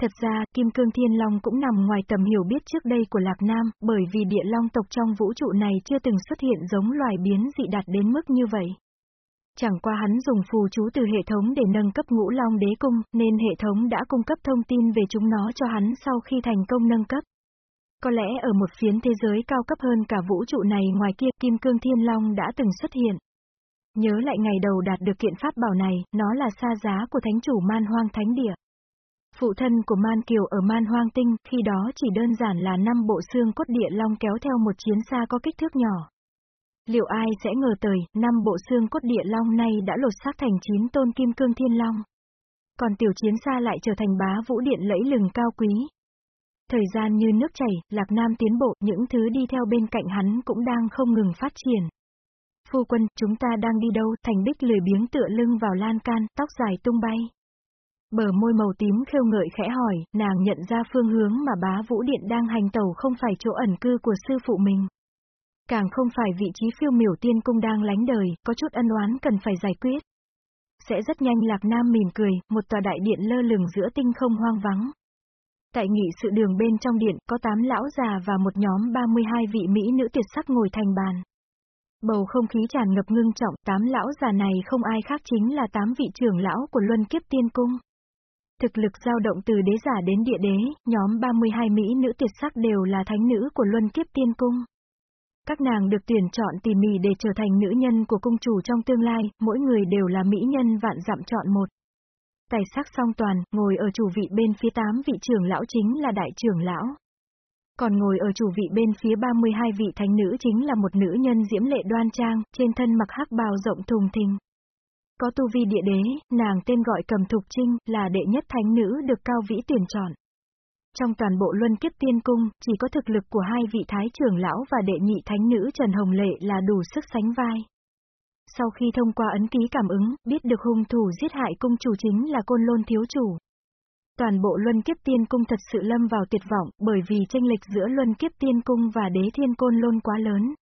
Thật ra, Kim Cương Thiên Long cũng nằm ngoài tầm hiểu biết trước đây của Lạc Nam, bởi vì địa long tộc trong vũ trụ này chưa từng xuất hiện giống loài biến dị đạt đến mức như vậy. Chẳng qua hắn dùng phù chú từ hệ thống để nâng cấp ngũ long đế cung, nên hệ thống đã cung cấp thông tin về chúng nó cho hắn sau khi thành công nâng cấp. Có lẽ ở một phiến thế giới cao cấp hơn cả vũ trụ này ngoài kia Kim Cương Thiên Long đã từng xuất hiện. Nhớ lại ngày đầu đạt được kiện pháp bảo này, nó là xa giá của thánh chủ man hoang thánh địa. Phụ thân của Man Kiều ở Man Hoang Tinh, khi đó chỉ đơn giản là năm bộ xương cốt địa long kéo theo một chiến xa có kích thước nhỏ. Liệu ai sẽ ngờ tới, năm bộ xương cốt địa long này đã lột xác thành chín tôn kim cương thiên long. Còn tiểu chiến xa lại trở thành bá vũ điện lẫy lừng cao quý. Thời gian như nước chảy, Lạc Nam tiến bộ, những thứ đi theo bên cạnh hắn cũng đang không ngừng phát triển. Phu quân, chúng ta đang đi đâu? Thành Bích lười biếng tựa lưng vào lan can, tóc dài tung bay. Bờ môi màu tím khêu ngợi khẽ hỏi, nàng nhận ra phương hướng mà bá vũ điện đang hành tàu không phải chỗ ẩn cư của sư phụ mình. Càng không phải vị trí phiêu miểu tiên cung đang lánh đời, có chút ân oán cần phải giải quyết. Sẽ rất nhanh Lạc Nam mỉm cười, một tòa đại điện lơ lửng giữa tinh không hoang vắng. Tại nghị sự đường bên trong điện có tám lão già và một nhóm 32 vị mỹ nữ tuyệt sắc ngồi thành bàn. Bầu không khí tràn ngập ngưng trọng, tám lão già này không ai khác chính là tám vị trưởng lão của Luân Kiếp Tiên Cung. Thực lực dao động từ đế giả đến địa đế, nhóm 32 mỹ nữ tuyệt sắc đều là thánh nữ của Luân Kiếp Tiên Cung. Các nàng được tuyển chọn tỉ mỉ để trở thành nữ nhân của cung chủ trong tương lai, mỗi người đều là mỹ nhân vạn dặm chọn một. Tài sắc song toàn, ngồi ở chủ vị bên phía tám vị trưởng lão chính là đại trưởng lão. Còn ngồi ở chủ vị bên phía 32 vị thánh nữ chính là một nữ nhân diễm lệ đoan trang, trên thân mặc hắc bào rộng thùng thình. Có tu vi địa đế, nàng tên gọi cầm thục trinh, là đệ nhất thánh nữ được cao vĩ tuyển chọn. Trong toàn bộ luân kiếp tiên cung, chỉ có thực lực của hai vị thái trưởng lão và đệ nhị thánh nữ Trần Hồng Lệ là đủ sức sánh vai. Sau khi thông qua ấn ký cảm ứng, biết được hung thủ giết hại cung chủ chính là côn lôn thiếu chủ. Toàn bộ luân kiếp tiên cung thật sự lâm vào tuyệt vọng, bởi vì tranh lệch giữa luân kiếp tiên cung và đế thiên côn lôn quá lớn.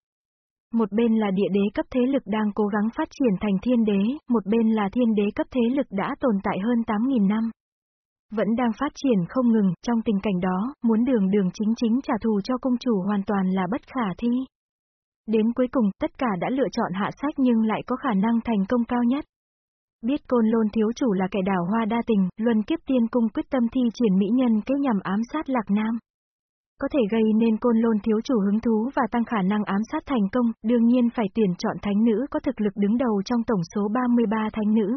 Một bên là địa đế cấp thế lực đang cố gắng phát triển thành thiên đế, một bên là thiên đế cấp thế lực đã tồn tại hơn 8.000 năm. Vẫn đang phát triển không ngừng, trong tình cảnh đó, muốn đường đường chính chính trả thù cho công chủ hoàn toàn là bất khả thi. Đến cuối cùng, tất cả đã lựa chọn hạ sách nhưng lại có khả năng thành công cao nhất. Biết côn lôn thiếu chủ là kẻ đảo hoa đa tình, luân kiếp tiên cung quyết tâm thi triển mỹ nhân kế nhằm ám sát lạc nam có thể gây nên côn lôn thiếu chủ hứng thú và tăng khả năng ám sát thành công, đương nhiên phải tuyển chọn thánh nữ có thực lực đứng đầu trong tổng số 33 thánh nữ.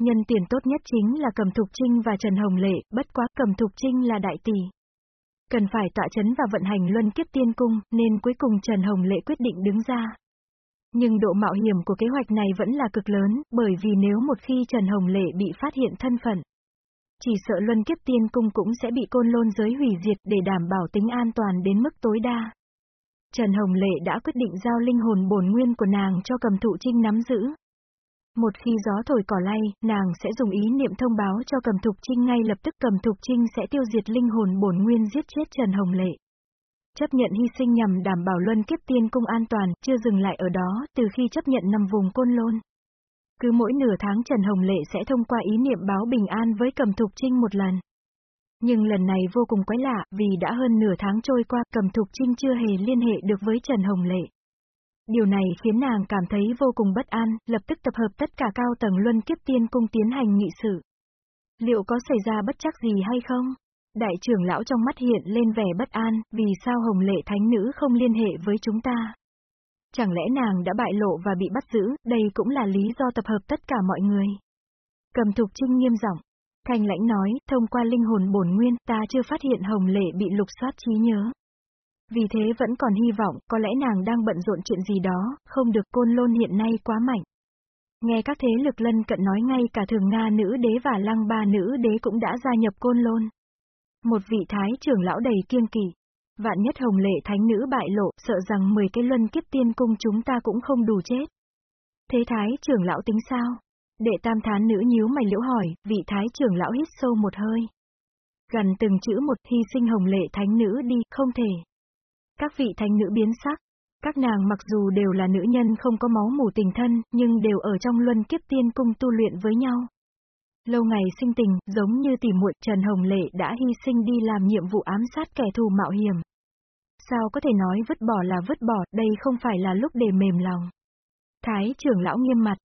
Nhân tuyển tốt nhất chính là Cầm Thục Trinh và Trần Hồng Lệ, bất quá Cầm Thục Trinh là đại tỷ. Cần phải tọa chấn và vận hành luân kiếp tiên cung, nên cuối cùng Trần Hồng Lệ quyết định đứng ra. Nhưng độ mạo hiểm của kế hoạch này vẫn là cực lớn, bởi vì nếu một khi Trần Hồng Lệ bị phát hiện thân phận, chỉ sợ luân kiếp tiên cung cũng sẽ bị côn lôn giới hủy diệt để đảm bảo tính an toàn đến mức tối đa. Trần Hồng Lệ đã quyết định giao linh hồn bổn nguyên của nàng cho cầm thụ trinh nắm giữ. Một khi gió thổi cỏ lay, nàng sẽ dùng ý niệm thông báo cho cầm thục trinh ngay lập tức cầm thục trinh sẽ tiêu diệt linh hồn bổn nguyên giết chết Trần Hồng Lệ. Chấp nhận hy sinh nhằm đảm bảo luân kiếp tiên cung an toàn, chưa dừng lại ở đó, từ khi chấp nhận nằm vùng côn lôn. Cứ mỗi nửa tháng Trần Hồng Lệ sẽ thông qua ý niệm báo bình an với cầm thục trinh một lần. Nhưng lần này vô cùng quái lạ, vì đã hơn nửa tháng trôi qua, cầm thục trinh chưa hề liên hệ được với Trần Hồng Lệ. Điều này khiến nàng cảm thấy vô cùng bất an, lập tức tập hợp tất cả cao tầng luân kiếp tiên cung tiến hành nghị sự. Liệu có xảy ra bất chắc gì hay không? Đại trưởng lão trong mắt hiện lên vẻ bất an, vì sao Hồng Lệ Thánh Nữ không liên hệ với chúng ta? Chẳng lẽ nàng đã bại lộ và bị bắt giữ, đây cũng là lý do tập hợp tất cả mọi người. Cầm thục trinh nghiêm giọng Thanh lãnh nói, thông qua linh hồn bổn nguyên, ta chưa phát hiện Hồng Lệ bị lục soát trí nhớ. Vì thế vẫn còn hy vọng, có lẽ nàng đang bận rộn chuyện gì đó, không được côn lôn hiện nay quá mạnh. Nghe các thế lực lân cận nói ngay cả thường Nga nữ đế và lăng ba nữ đế cũng đã gia nhập côn lôn. Một vị thái trưởng lão đầy kiêng kỵ. Vạn nhất hồng lệ thánh nữ bại lộ, sợ rằng 10 cái luân kiếp tiên cung chúng ta cũng không đủ chết. Thế thái trưởng lão tính sao? Đệ tam thán nữ nhíu mày liễu hỏi, vị thái trưởng lão hít sâu một hơi. Gần từng chữ một hy sinh hồng lệ thánh nữ đi, không thể. Các vị thánh nữ biến sắc. Các nàng mặc dù đều là nữ nhân không có máu mù tình thân, nhưng đều ở trong luân kiếp tiên cung tu luyện với nhau. Lâu ngày sinh tình, giống như tỷ muội Trần Hồng Lệ đã hy sinh đi làm nhiệm vụ ám sát kẻ thù mạo hiểm. Sao có thể nói vứt bỏ là vứt bỏ, đây không phải là lúc để mềm lòng. Thái trưởng lão nghiêm mặt,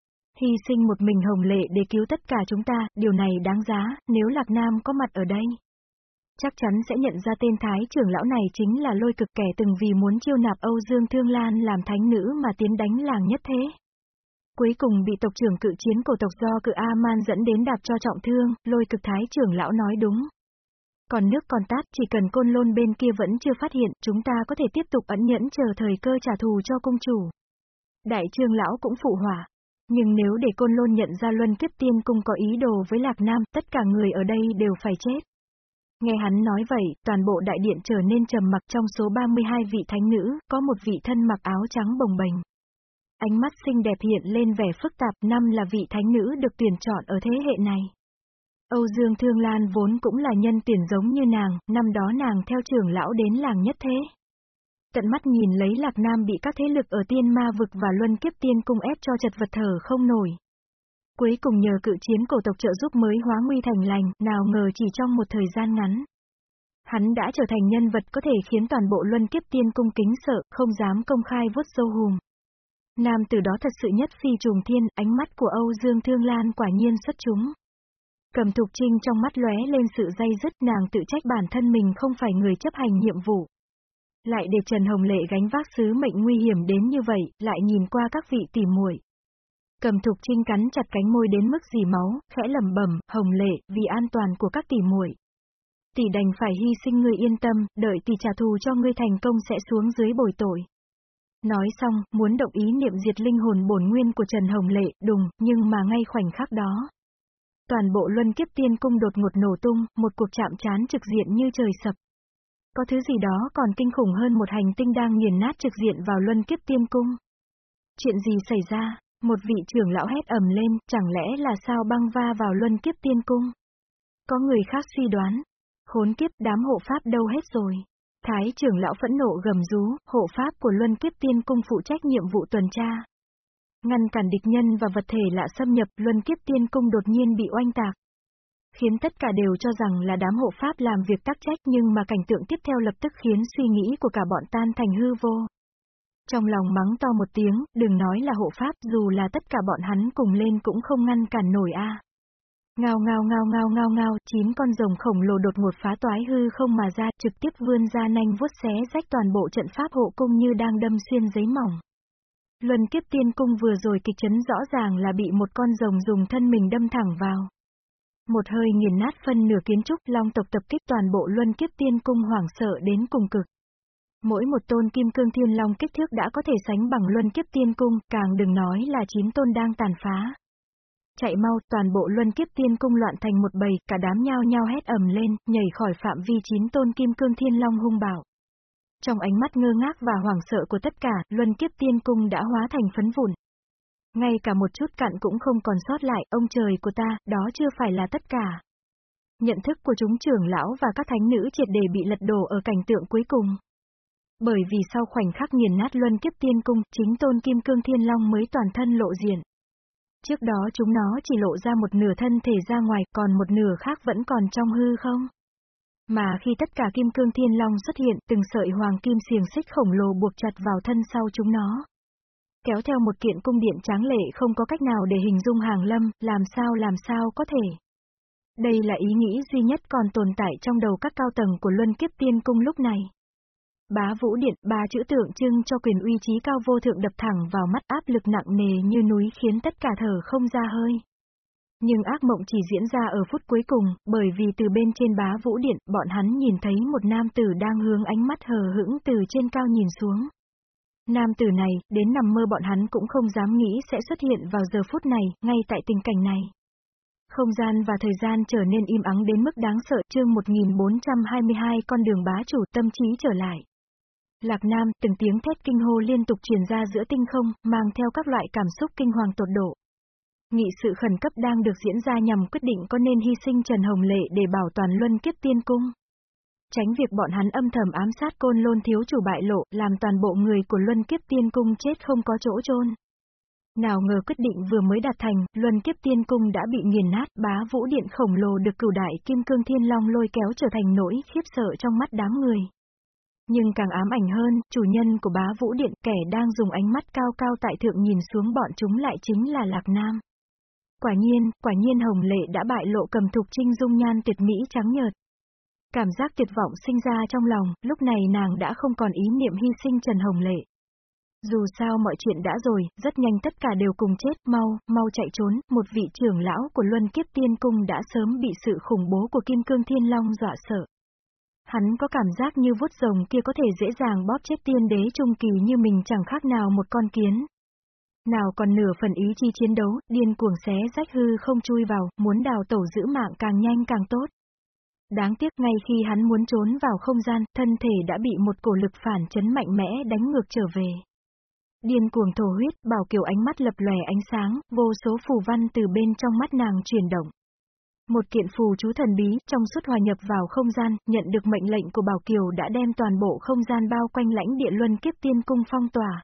hy sinh một mình Hồng Lệ để cứu tất cả chúng ta, điều này đáng giá, nếu Lạc Nam có mặt ở đây chắc chắn sẽ nhận ra tên thái trưởng lão này chính là lôi cực kẻ từng vì muốn chiêu nạp Âu Dương Thương Lan làm thánh nữ mà tiến đánh làng nhất thế. Cuối cùng bị tộc trưởng cự chiến của tộc do cự A-man dẫn đến đạp cho trọng thương, lôi cực thái trưởng lão nói đúng. Còn nước còn tát chỉ cần côn lôn bên kia vẫn chưa phát hiện, chúng ta có thể tiếp tục ẩn nhẫn chờ thời cơ trả thù cho công chủ. Đại trương lão cũng phụ hỏa. Nhưng nếu để côn lôn nhận ra luân kiếp tiên cung có ý đồ với Lạc Nam, tất cả người ở đây đều phải chết. Nghe hắn nói vậy, toàn bộ đại điện trở nên trầm mặc trong số 32 vị thánh nữ, có một vị thân mặc áo trắng bồng bềnh. Ánh mắt xinh đẹp hiện lên vẻ phức tạp, năm là vị thánh nữ được tuyển chọn ở thế hệ này. Âu Dương Thương Lan vốn cũng là nhân tuyển giống như nàng, năm đó nàng theo trưởng lão đến làng nhất thế. Tận mắt nhìn lấy Lạc Nam bị các thế lực ở tiên ma vực và luân kiếp tiên cung ép cho chật vật thở không nổi. Cuối cùng nhờ cự chiến cổ tộc trợ giúp mới hóa nguy thành lành, nào ngờ chỉ trong một thời gian ngắn. Hắn đã trở thành nhân vật có thể khiến toàn bộ luân kiếp tiên cung kính sợ, không dám công khai vuốt sâu hùm. Nam từ đó thật sự nhất phi trùng thiên, ánh mắt của Âu Dương Thương Lan quả nhiên xuất chúng. Cầm Thục Trinh trong mắt lóe lên sự dây dứt nàng tự trách bản thân mình không phải người chấp hành nhiệm vụ. Lại để Trần Hồng Lệ gánh vác sứ mệnh nguy hiểm đến như vậy, lại nhìn qua các vị tỉ muội. Cầm Thục Trinh cắn chặt cánh môi đến mức dì máu, khẽ lẩm bẩm, "Hồng Lệ, vì an toàn của các tỷ muội, tỷ đành phải hy sinh ngươi yên tâm, đợi tỷ trả thù cho ngươi thành công sẽ xuống dưới bồi tội." Nói xong, muốn động ý niệm diệt linh hồn bổn nguyên của Trần Hồng Lệ, đùng, nhưng mà ngay khoảnh khắc đó, toàn bộ luân kiếp tiên cung đột ngột nổ tung, một cuộc chạm chán trực diện như trời sập. Có thứ gì đó còn kinh khủng hơn một hành tinh đang nghiền nát trực diện vào luân kiếp tiên cung. Chuyện gì xảy ra? Một vị trưởng lão hét ầm lên, chẳng lẽ là sao băng va vào luân kiếp tiên cung? Có người khác suy đoán. Khốn kiếp đám hộ pháp đâu hết rồi. Thái trưởng lão phẫn nộ gầm rú, hộ pháp của luân kiếp tiên cung phụ trách nhiệm vụ tuần tra. Ngăn cản địch nhân và vật thể lạ xâm nhập, luân kiếp tiên cung đột nhiên bị oanh tạc. Khiến tất cả đều cho rằng là đám hộ pháp làm việc tắc trách nhưng mà cảnh tượng tiếp theo lập tức khiến suy nghĩ của cả bọn tan thành hư vô. Trong lòng mắng to một tiếng, đừng nói là hộ pháp, dù là tất cả bọn hắn cùng lên cũng không ngăn cản nổi a. Ngao ngao ngao ngao ngao ngao, chín con rồng khổng lồ đột ngột phá toái hư không mà ra, trực tiếp vươn ra nanh vuốt xé rách toàn bộ trận pháp hộ cung như đang đâm xuyên giấy mỏng. Luân kiếp tiên cung vừa rồi kịch chấn rõ ràng là bị một con rồng dùng thân mình đâm thẳng vào. Một hơi nghiền nát phân nửa kiến trúc long tộc tập kích toàn bộ luân kiếp tiên cung hoảng sợ đến cùng cực. Mỗi một tôn kim cương thiên long kích thước đã có thể sánh bằng luân kiếp tiên cung, càng đừng nói là chín tôn đang tàn phá. Chạy mau, toàn bộ luân kiếp tiên cung loạn thành một bầy, cả đám nhao nhao hét ầm lên, nhảy khỏi phạm vi chín tôn kim cương thiên long hung bảo Trong ánh mắt ngơ ngác và hoảng sợ của tất cả, luân kiếp tiên cung đã hóa thành phấn vụn. Ngay cả một chút cặn cũng không còn sót lại, ông trời của ta, đó chưa phải là tất cả. Nhận thức của chúng trưởng lão và các thánh nữ triệt để bị lật đổ ở cảnh tượng cuối cùng. Bởi vì sau khoảnh khắc nghiền nát luân kiếp tiên cung, chính tôn kim cương thiên long mới toàn thân lộ diện. Trước đó chúng nó chỉ lộ ra một nửa thân thể ra ngoài, còn một nửa khác vẫn còn trong hư không? Mà khi tất cả kim cương thiên long xuất hiện, từng sợi hoàng kim xiềng xích khổng lồ buộc chặt vào thân sau chúng nó. Kéo theo một kiện cung điện tráng lệ không có cách nào để hình dung hàng lâm, làm sao làm sao có thể. Đây là ý nghĩ duy nhất còn tồn tại trong đầu các cao tầng của Luân Kiếp Tiên Cung lúc này. Bá Vũ Điện, ba chữ tượng trưng cho quyền uy trí cao vô thượng đập thẳng vào mắt áp lực nặng nề như núi khiến tất cả thở không ra hơi. Nhưng ác mộng chỉ diễn ra ở phút cuối cùng, bởi vì từ bên trên bá vũ điện, bọn hắn nhìn thấy một nam tử đang hướng ánh mắt hờ hững từ trên cao nhìn xuống. Nam tử này, đến nằm mơ bọn hắn cũng không dám nghĩ sẽ xuất hiện vào giờ phút này, ngay tại tình cảnh này. Không gian và thời gian trở nên im ắng đến mức đáng sợ chương 1422 con đường bá chủ tâm trí trở lại. Lạc Nam, từng tiếng thét kinh hô liên tục truyền ra giữa tinh không, mang theo các loại cảm xúc kinh hoàng tột độ. Nghị sự khẩn cấp đang được diễn ra nhằm quyết định có nên hy sinh Trần Hồng Lệ để bảo toàn luân kiếp tiên cung. Tránh việc bọn hắn âm thầm ám sát côn lôn thiếu chủ bại lộ, làm toàn bộ người của luân kiếp tiên cung chết không có chỗ chôn. Nào ngờ quyết định vừa mới đạt thành, luân kiếp tiên cung đã bị nghiền nát, bá vũ điện khổng lồ được cửu đại kim cương thiên long lôi kéo trở thành nỗi khiếp sợ trong mắt đám người. Nhưng càng ám ảnh hơn, chủ nhân của bá vũ điện kẻ đang dùng ánh mắt cao cao tại thượng nhìn xuống bọn chúng lại chính là Lạc Nam. Quả nhiên, quả nhiên Hồng Lệ đã bại lộ cầm thục trinh dung nhan tuyệt mỹ trắng nhợt. Cảm giác tuyệt vọng sinh ra trong lòng, lúc này nàng đã không còn ý niệm hy sinh Trần Hồng Lệ. Dù sao mọi chuyện đã rồi, rất nhanh tất cả đều cùng chết, mau, mau chạy trốn, một vị trưởng lão của Luân Kiếp Tiên Cung đã sớm bị sự khủng bố của Kim Cương Thiên Long dọa sợ. Hắn có cảm giác như vuốt rồng kia có thể dễ dàng bóp chết tiên đế trung kỳ như mình chẳng khác nào một con kiến. Nào còn nửa phần ý chi chiến đấu, điên cuồng xé rách hư không chui vào, muốn đào tổ giữ mạng càng nhanh càng tốt. Đáng tiếc ngay khi hắn muốn trốn vào không gian, thân thể đã bị một cổ lực phản chấn mạnh mẽ đánh ngược trở về. Điên cuồng thổ huyết, bảo kiều ánh mắt lập lòe ánh sáng, vô số phù văn từ bên trong mắt nàng chuyển động. Một kiện phù chú thần bí, trong suốt hòa nhập vào không gian, nhận được mệnh lệnh của Bảo Kiều đã đem toàn bộ không gian bao quanh lãnh địa luân kiếp tiên cung phong tỏa.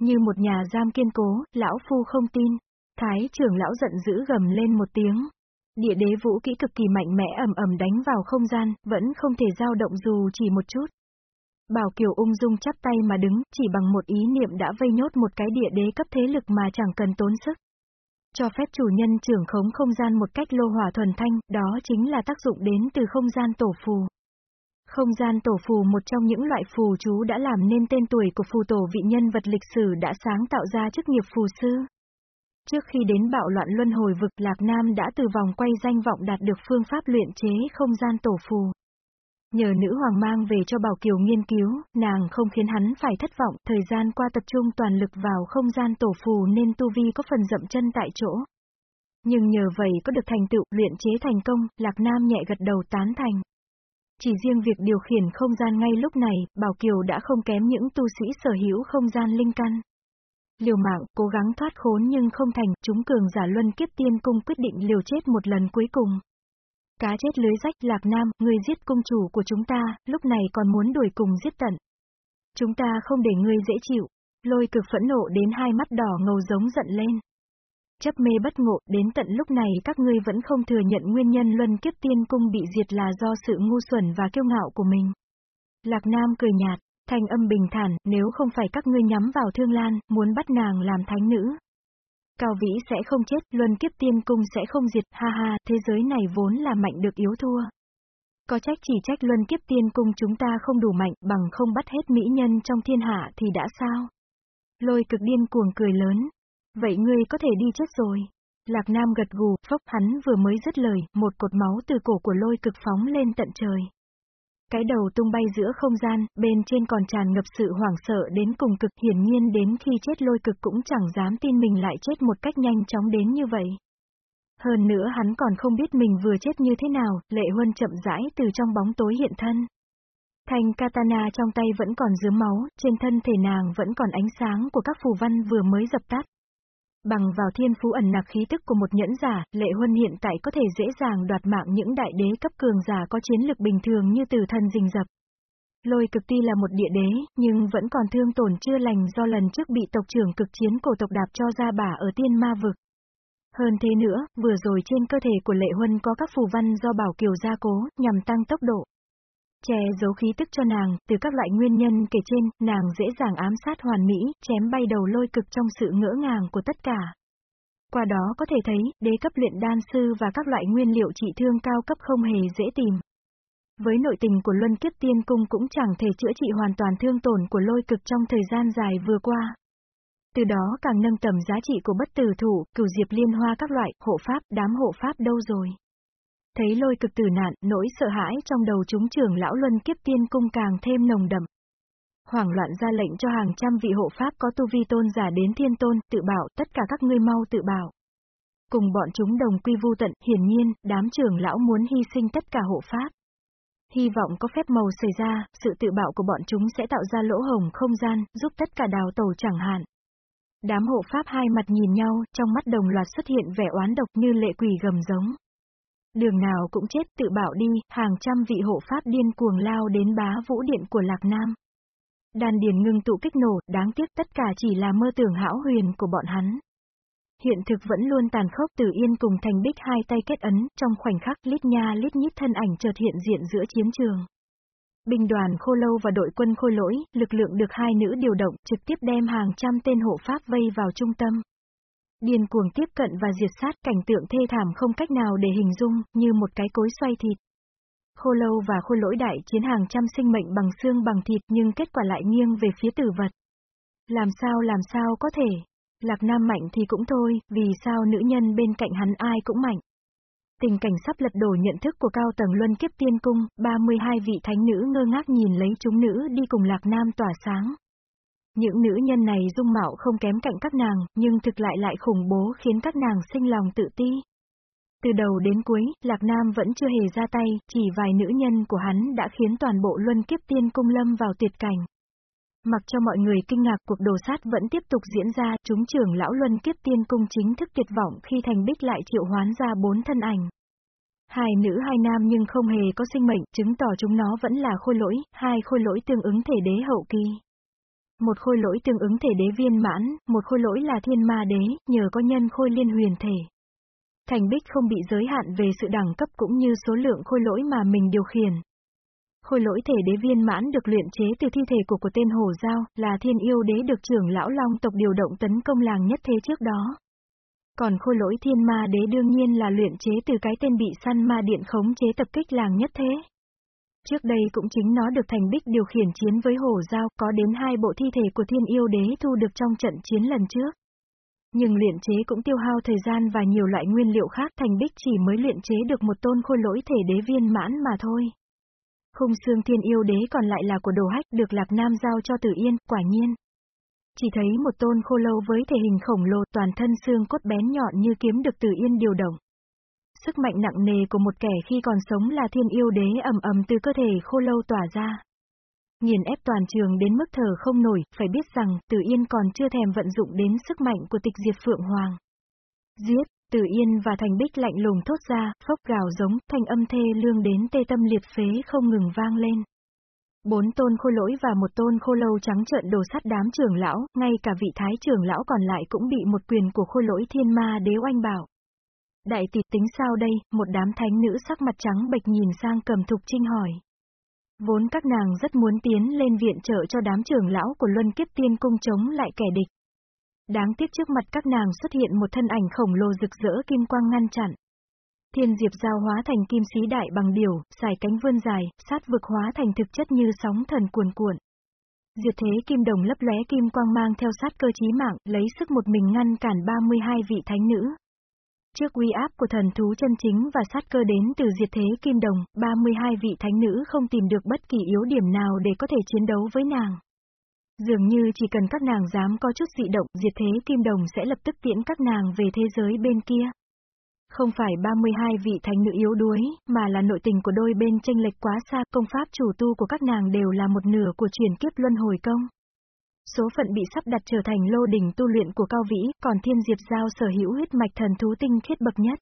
Như một nhà giam kiên cố, lão phu không tin. Thái trưởng lão giận dữ gầm lên một tiếng. Địa đế vũ kỹ cực kỳ mạnh mẽ ầm ầm đánh vào không gian, vẫn không thể dao động dù chỉ một chút. Bảo Kiều ung dung chắp tay mà đứng, chỉ bằng một ý niệm đã vây nhốt một cái địa đế cấp thế lực mà chẳng cần tốn sức. Cho phép chủ nhân trưởng khống không gian một cách lô hỏa thuần thanh, đó chính là tác dụng đến từ không gian tổ phù. Không gian tổ phù một trong những loại phù chú đã làm nên tên tuổi của phù tổ vị nhân vật lịch sử đã sáng tạo ra chức nghiệp phù sư. Trước khi đến bạo loạn luân hồi vực Lạc Nam đã từ vòng quay danh vọng đạt được phương pháp luyện chế không gian tổ phù. Nhờ nữ hoàng mang về cho Bảo Kiều nghiên cứu, nàng không khiến hắn phải thất vọng, thời gian qua tập trung toàn lực vào không gian tổ phù nên tu vi có phần dậm chân tại chỗ. Nhưng nhờ vậy có được thành tựu luyện chế thành công, Lạc Nam nhẹ gật đầu tán thành. Chỉ riêng việc điều khiển không gian ngay lúc này, Bảo Kiều đã không kém những tu sĩ sở hữu không gian linh căn. Liều mạng, cố gắng thoát khốn nhưng không thành, chúng cường giả luân kiếp tiên cung quyết định liều chết một lần cuối cùng. Cá chết lưới rách Lạc Nam, người giết cung chủ của chúng ta, lúc này còn muốn đuổi cùng giết tận. Chúng ta không để ngươi dễ chịu. Lôi cực phẫn nộ đến hai mắt đỏ ngầu giống giận lên. Chấp mê bất ngộ, đến tận lúc này các ngươi vẫn không thừa nhận nguyên nhân luân kiếp tiên cung bị diệt là do sự ngu xuẩn và kiêu ngạo của mình. Lạc Nam cười nhạt, thanh âm bình thản, nếu không phải các ngươi nhắm vào thương lan, muốn bắt nàng làm thánh nữ, Cao Vĩ sẽ không chết, luân kiếp tiên cung sẽ không diệt, ha ha, thế giới này vốn là mạnh được yếu thua. Có trách chỉ trách luân kiếp tiên cung chúng ta không đủ mạnh, bằng không bắt hết mỹ nhân trong thiên hạ thì đã sao? Lôi cực điên cuồng cười lớn. Vậy ngươi có thể đi chết rồi. Lạc Nam gật gù, phốc hắn vừa mới dứt lời, một cột máu từ cổ của lôi cực phóng lên tận trời. Cái đầu tung bay giữa không gian, bên trên còn tràn ngập sự hoảng sợ đến cùng cực hiển nhiên đến khi chết lôi cực cũng chẳng dám tin mình lại chết một cách nhanh chóng đến như vậy. Hơn nữa hắn còn không biết mình vừa chết như thế nào, lệ huân chậm rãi từ trong bóng tối hiện thân. Thanh katana trong tay vẫn còn dứa máu, trên thân thể nàng vẫn còn ánh sáng của các phù văn vừa mới dập tắt. Bằng vào thiên phú ẩn nặc khí tức của một nhẫn giả, Lệ Huân hiện tại có thể dễ dàng đoạt mạng những đại đế cấp cường giả có chiến lực bình thường như tử thần rình rập. Lôi cực ti là một địa đế, nhưng vẫn còn thương tổn chưa lành do lần trước bị tộc trưởng cực chiến cổ tộc đạp cho ra bả ở tiên ma vực. Hơn thế nữa, vừa rồi trên cơ thể của Lệ Huân có các phù văn do bảo kiều gia cố, nhằm tăng tốc độ. Che giấu khí tức cho nàng, từ các loại nguyên nhân kể trên, nàng dễ dàng ám sát hoàn mỹ, chém bay đầu lôi cực trong sự ngỡ ngàng của tất cả. Qua đó có thể thấy, đế cấp luyện đan sư và các loại nguyên liệu trị thương cao cấp không hề dễ tìm. Với nội tình của Luân Kiếp Tiên Cung cũng chẳng thể chữa trị hoàn toàn thương tổn của lôi cực trong thời gian dài vừa qua. Từ đó càng nâng tầm giá trị của bất tử thủ, cửu diệp liên hoa các loại, hộ pháp, đám hộ pháp đâu rồi. Thấy lôi cực tử nạn, nỗi sợ hãi trong đầu chúng trưởng lão luân kiếp tiên cung càng thêm nồng đậm. Hoảng loạn ra lệnh cho hàng trăm vị hộ pháp có tu vi tôn giả đến thiên tôn, tự bảo, tất cả các ngươi mau tự bảo. Cùng bọn chúng đồng quy vu tận, hiển nhiên, đám trưởng lão muốn hy sinh tất cả hộ pháp. Hy vọng có phép màu xảy ra, sự tự bạo của bọn chúng sẽ tạo ra lỗ hồng không gian, giúp tất cả đào tàu chẳng hạn. Đám hộ pháp hai mặt nhìn nhau, trong mắt đồng loạt xuất hiện vẻ oán độc như lệ quỷ gầm giống. Đường nào cũng chết tự bảo đi, hàng trăm vị hộ pháp điên cuồng lao đến bá vũ điện của Lạc Nam. Đàn điền ngưng tụ kích nổ, đáng tiếc tất cả chỉ là mơ tưởng hão huyền của bọn hắn. Hiện thực vẫn luôn tàn khốc từ yên cùng thành bích hai tay kết ấn, trong khoảnh khắc lít nha lít nhít thân ảnh chợt hiện diện giữa chiến trường. Binh đoàn khô lâu và đội quân khôi lỗi, lực lượng được hai nữ điều động, trực tiếp đem hàng trăm tên hộ pháp vây vào trung tâm. Điên cuồng tiếp cận và diệt sát cảnh tượng thê thảm không cách nào để hình dung, như một cái cối xoay thịt. Khô lâu và khôi lỗi đại chiến hàng trăm sinh mệnh bằng xương bằng thịt nhưng kết quả lại nghiêng về phía tử vật. Làm sao làm sao có thể? Lạc Nam mạnh thì cũng thôi, vì sao nữ nhân bên cạnh hắn ai cũng mạnh. Tình cảnh sắp lật đổ nhận thức của cao tầng luân kiếp tiên cung, 32 vị thánh nữ ngơ ngác nhìn lấy chúng nữ đi cùng Lạc Nam tỏa sáng. Những nữ nhân này dung mạo không kém cạnh các nàng, nhưng thực lại lại khủng bố khiến các nàng sinh lòng tự ti. Từ đầu đến cuối, Lạc Nam vẫn chưa hề ra tay, chỉ vài nữ nhân của hắn đã khiến toàn bộ luân kiếp tiên cung lâm vào tuyệt cảnh. Mặc cho mọi người kinh ngạc cuộc đồ sát vẫn tiếp tục diễn ra, chúng trưởng lão luân kiếp tiên cung chính thức tuyệt vọng khi thành bích lại triệu hoán ra bốn thân ảnh. Hai nữ hai nam nhưng không hề có sinh mệnh, chứng tỏ chúng nó vẫn là khôi lỗi, hai khôi lỗi tương ứng thể đế hậu kỳ. Một khôi lỗi tương ứng thể đế viên mãn, một khôi lỗi là thiên ma đế, nhờ có nhân khôi liên huyền thể. Thành bích không bị giới hạn về sự đẳng cấp cũng như số lượng khôi lỗi mà mình điều khiển. Khôi lỗi thể đế viên mãn được luyện chế từ thi thể của của tên hổ giao, là thiên yêu đế được trưởng lão long tộc điều động tấn công làng nhất thế trước đó. Còn khôi lỗi thiên ma đế đương nhiên là luyện chế từ cái tên bị săn ma điện khống chế tập kích làng nhất thế. Trước đây cũng chính nó được Thành Bích điều khiển chiến với hổ giao, có đến hai bộ thi thể của thiên yêu đế thu được trong trận chiến lần trước. Nhưng luyện chế cũng tiêu hao thời gian và nhiều loại nguyên liệu khác Thành Bích chỉ mới luyện chế được một tôn khôi lỗi thể đế viên mãn mà thôi. Khung xương thiên yêu đế còn lại là của đồ hách được Lạc Nam giao cho Tử Yên, quả nhiên. Chỉ thấy một tôn khô lâu với thể hình khổng lồ toàn thân xương cốt bén nhọn như kiếm được Tử Yên điều động. Sức mạnh nặng nề của một kẻ khi còn sống là thiên yêu đế ầm ầm từ cơ thể khô lâu tỏa ra. nhìn ép toàn trường đến mức thở không nổi, phải biết rằng Tử Yên còn chưa thèm vận dụng đến sức mạnh của tịch diệt Phượng Hoàng. Giết, Tử Yên và Thành Bích lạnh lùng thốt ra, phốc gào giống, thanh âm thê lương đến tê tâm liệt phế không ngừng vang lên. Bốn tôn khô lỗi và một tôn khô lâu trắng trợn đồ sắt đám trưởng lão, ngay cả vị thái trưởng lão còn lại cũng bị một quyền của khô lỗi thiên ma đế oanh bảo. Đại tỷ tính sao đây, một đám thánh nữ sắc mặt trắng bệch nhìn sang cầm thục trinh hỏi. Vốn các nàng rất muốn tiến lên viện trợ cho đám trưởng lão của Luân Kiếp Tiên Cung chống lại kẻ địch. Đáng tiếc trước mặt các nàng xuất hiện một thân ảnh khổng lồ rực rỡ kim quang ngăn chặn. Thiên diệp giao hóa thành kim sĩ đại bằng điểu, xài cánh vươn dài, sát vực hóa thành thực chất như sóng thần cuồn cuộn. Diệt thế kim đồng lấp lóe kim quang mang theo sát cơ chí mạng, lấy sức một mình ngăn cản 32 vị thánh nữ. Trước uy áp của thần thú chân chính và sát cơ đến từ diệt thế kim đồng, 32 vị thánh nữ không tìm được bất kỳ yếu điểm nào để có thể chiến đấu với nàng. Dường như chỉ cần các nàng dám có chút dị động, diệt thế kim đồng sẽ lập tức tiễn các nàng về thế giới bên kia. Không phải 32 vị thánh nữ yếu đuối, mà là nội tình của đôi bên tranh lệch quá xa, công pháp chủ tu của các nàng đều là một nửa của chuyển kiếp luân hồi công. Số phận bị sắp đặt trở thành lô đỉnh tu luyện của cao vĩ, còn thiên diệp giao sở hữu huyết mạch thần thú tinh khiết bậc nhất.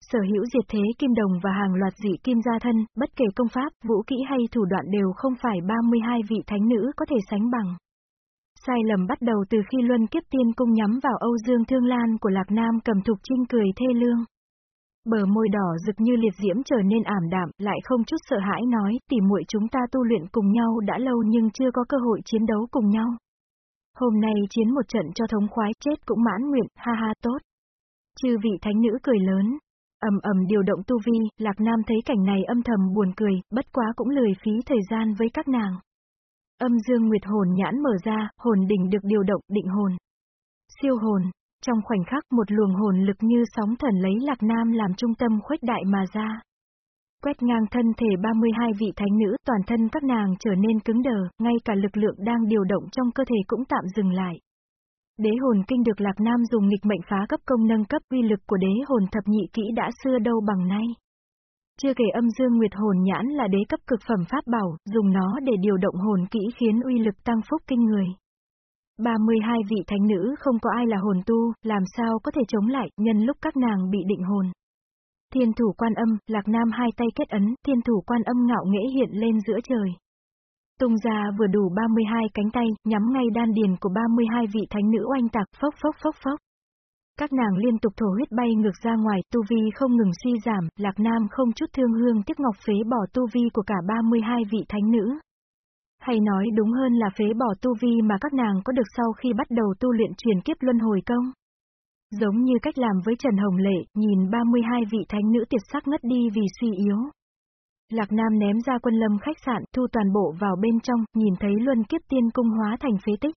Sở hữu diệt thế kim đồng và hàng loạt dị kim gia thân, bất kể công pháp, vũ kỹ hay thủ đoạn đều không phải 32 vị thánh nữ có thể sánh bằng. Sai lầm bắt đầu từ khi Luân Kiếp Tiên Cung nhắm vào Âu Dương Thương Lan của Lạc Nam cầm thục trinh cười thê lương. Bờ môi đỏ rực như liệt diễm trở nên ảm đạm, lại không chút sợ hãi nói, tỉ muội chúng ta tu luyện cùng nhau đã lâu nhưng chưa có cơ hội chiến đấu cùng nhau. Hôm nay chiến một trận cho thống khoái chết cũng mãn nguyện, ha ha tốt. Chư vị thánh nữ cười lớn. ầm ầm điều động tu vi, Lạc Nam thấy cảnh này âm thầm buồn cười, bất quá cũng lười phí thời gian với các nàng. Âm dương nguyệt hồn nhãn mở ra, hồn đỉnh được điều động, định hồn. Siêu hồn. Trong khoảnh khắc một luồng hồn lực như sóng thần lấy Lạc Nam làm trung tâm khuếch đại mà ra. Quét ngang thân thể 32 vị thánh nữ, toàn thân các nàng trở nên cứng đờ, ngay cả lực lượng đang điều động trong cơ thể cũng tạm dừng lại. Đế hồn kinh được Lạc Nam dùng nghịch mệnh phá cấp công nâng cấp uy lực của đế hồn thập nhị kỹ đã xưa đâu bằng nay. Chưa kể âm dương nguyệt hồn nhãn là đế cấp cực phẩm pháp bảo, dùng nó để điều động hồn kỹ khiến uy lực tăng phúc kinh người. 32 vị thánh nữ không có ai là hồn tu, làm sao có thể chống lại, nhân lúc các nàng bị định hồn. Thiên thủ quan âm, lạc nam hai tay kết ấn, thiên thủ quan âm ngạo nghễ hiện lên giữa trời. Tung ra vừa đủ 32 cánh tay, nhắm ngay đan điền của 32 vị thánh nữ oanh tạc phốc phốc phốc phốc. Các nàng liên tục thổ huyết bay ngược ra ngoài, tu vi không ngừng suy giảm, Lạc Nam không chút thương hương tiếc ngọc phế bỏ tu vi của cả 32 vị thánh nữ. Hay nói đúng hơn là phế bỏ tu vi mà các nàng có được sau khi bắt đầu tu luyện truyền kiếp luân hồi công. Giống như cách làm với Trần Hồng Lệ, nhìn 32 vị thánh nữ tiệt sắc ngất đi vì suy yếu. Lạc Nam ném ra quân lâm khách sạn, thu toàn bộ vào bên trong, nhìn thấy luân kiếp tiên cung hóa thành phế tích.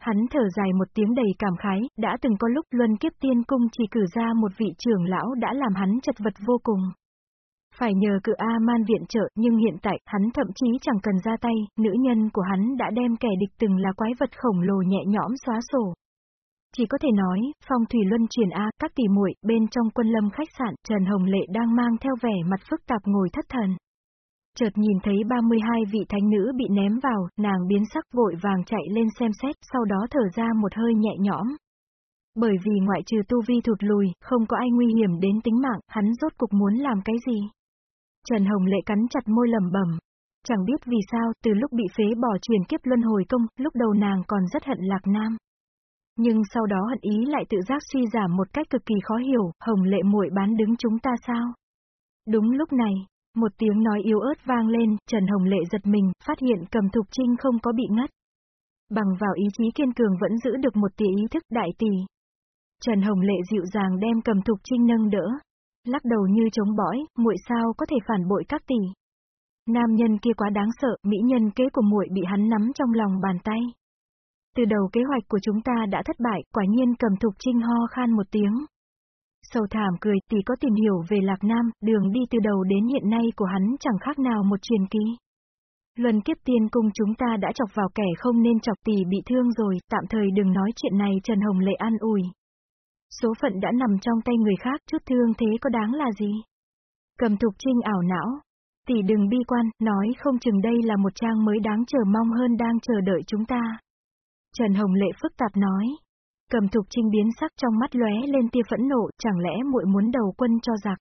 Hắn thở dài một tiếng đầy cảm khái, đã từng có lúc luân kiếp tiên cung chỉ cử ra một vị trưởng lão đã làm hắn chật vật vô cùng. Phải nhờ cự A-man viện trợ, nhưng hiện tại, hắn thậm chí chẳng cần ra tay, nữ nhân của hắn đã đem kẻ địch từng là quái vật khổng lồ nhẹ nhõm xóa sổ. Chỉ có thể nói, phong thủy luân truyền A, các tỷ muội bên trong quân lâm khách sạn, Trần Hồng Lệ đang mang theo vẻ mặt phức tạp ngồi thất thần. Chợt nhìn thấy 32 vị thánh nữ bị ném vào, nàng biến sắc vội vàng chạy lên xem xét, sau đó thở ra một hơi nhẹ nhõm. Bởi vì ngoại trừ tu vi thụt lùi, không có ai nguy hiểm đến tính mạng, hắn rốt cục muốn làm cái gì. Trần Hồng Lệ cắn chặt môi lẩm bẩm. Chẳng biết vì sao, từ lúc bị phế bỏ truyền kiếp luân hồi công, lúc đầu nàng còn rất hận Lạc Nam. Nhưng sau đó hận ý lại tự giác suy giảm một cách cực kỳ khó hiểu, Hồng Lệ muội bán đứng chúng ta sao? Đúng lúc này, một tiếng nói yếu ớt vang lên, Trần Hồng Lệ giật mình, phát hiện cầm thục trinh không có bị ngất. Bằng vào ý chí kiên cường vẫn giữ được một tia ý thức đại tỷ. Trần Hồng Lệ dịu dàng đem cầm thục trinh nâng đỡ. Lắc đầu như chống bõi, muội sao có thể phản bội các tỷ. Nam nhân kia quá đáng sợ, mỹ nhân kế của muội bị hắn nắm trong lòng bàn tay. Từ đầu kế hoạch của chúng ta đã thất bại, quả nhiên cầm thục trinh ho khan một tiếng, Sầu thảm cười, tỷ có tìm hiểu về Lạc Nam, đường đi từ đầu đến hiện nay của hắn chẳng khác nào một truyền ký. Luân kiếp tiên cung chúng ta đã chọc vào kẻ không nên chọc tỷ bị thương rồi, tạm thời đừng nói chuyện này Trần Hồng Lệ an ủi. Số phận đã nằm trong tay người khác, chút thương thế có đáng là gì? Cầm thục trinh ảo não. Tỷ đừng bi quan, nói không chừng đây là một trang mới đáng chờ mong hơn đang chờ đợi chúng ta. Trần Hồng Lệ phức tạp nói. Cầm thục trinh biến sắc trong mắt lóe lên tia phẫn nộ, chẳng lẽ muội muốn đầu quân cho giặc.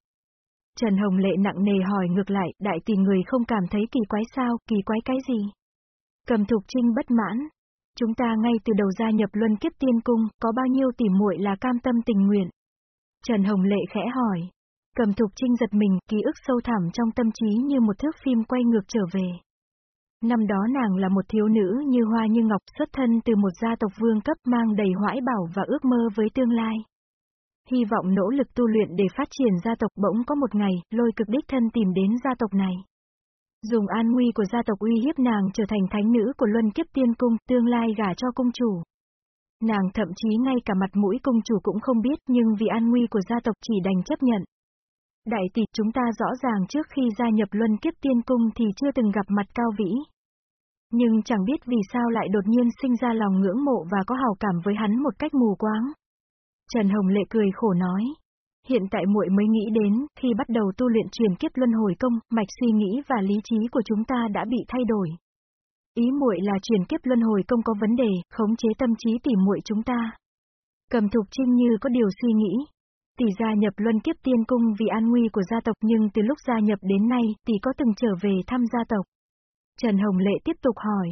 Trần Hồng Lệ nặng nề hỏi ngược lại, đại tỷ người không cảm thấy kỳ quái sao, kỳ quái cái gì? Cầm thục trinh bất mãn. Chúng ta ngay từ đầu gia nhập luân kiếp tiên cung, có bao nhiêu tỉ muội là cam tâm tình nguyện? Trần Hồng Lệ khẽ hỏi. Cầm thục trinh giật mình, ký ức sâu thẳm trong tâm trí như một thước phim quay ngược trở về. Năm đó nàng là một thiếu nữ như hoa như ngọc xuất thân từ một gia tộc vương cấp mang đầy hoãi bảo và ước mơ với tương lai. Hy vọng nỗ lực tu luyện để phát triển gia tộc bỗng có một ngày, lôi cực đích thân tìm đến gia tộc này. Dùng an nguy của gia tộc uy hiếp nàng trở thành thánh nữ của luân kiếp tiên cung, tương lai gả cho cung chủ. Nàng thậm chí ngay cả mặt mũi cung chủ cũng không biết nhưng vì an nguy của gia tộc chỉ đành chấp nhận. Đại tỷ chúng ta rõ ràng trước khi gia nhập luân kiếp tiên cung thì chưa từng gặp mặt cao vĩ. Nhưng chẳng biết vì sao lại đột nhiên sinh ra lòng ngưỡng mộ và có hào cảm với hắn một cách mù quáng. Trần Hồng Lệ cười khổ nói. Hiện tại muội mới nghĩ đến, khi bắt đầu tu luyện truyền kiếp luân hồi công, mạch suy nghĩ và lý trí của chúng ta đã bị thay đổi. Ý muội là truyền kiếp luân hồi công có vấn đề, khống chế tâm trí tỉ muội chúng ta. Cầm Thục Trinh như có điều suy nghĩ. Tỷ gia nhập luân kiếp tiên cung vì an nguy của gia tộc nhưng từ lúc gia nhập đến nay, tỷ có từng trở về thăm gia tộc. Trần Hồng Lệ tiếp tục hỏi.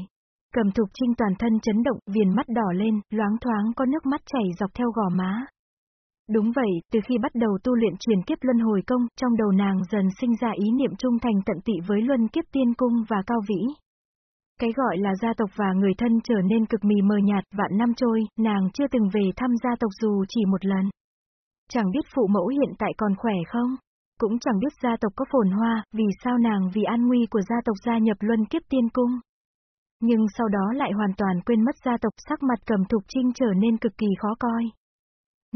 Cầm Thục Trinh toàn thân chấn động, viền mắt đỏ lên, loáng thoáng có nước mắt chảy dọc theo gò má. Đúng vậy, từ khi bắt đầu tu luyện truyền kiếp luân hồi công, trong đầu nàng dần sinh ra ý niệm trung thành tận tị với luân kiếp tiên cung và cao vĩ. Cái gọi là gia tộc và người thân trở nên cực mì mờ nhạt, vạn năm trôi, nàng chưa từng về thăm gia tộc dù chỉ một lần. Chẳng biết phụ mẫu hiện tại còn khỏe không? Cũng chẳng biết gia tộc có phồn hoa, vì sao nàng vì an nguy của gia tộc gia nhập luân kiếp tiên cung. Nhưng sau đó lại hoàn toàn quên mất gia tộc sắc mặt cầm thục trinh trở nên cực kỳ khó coi.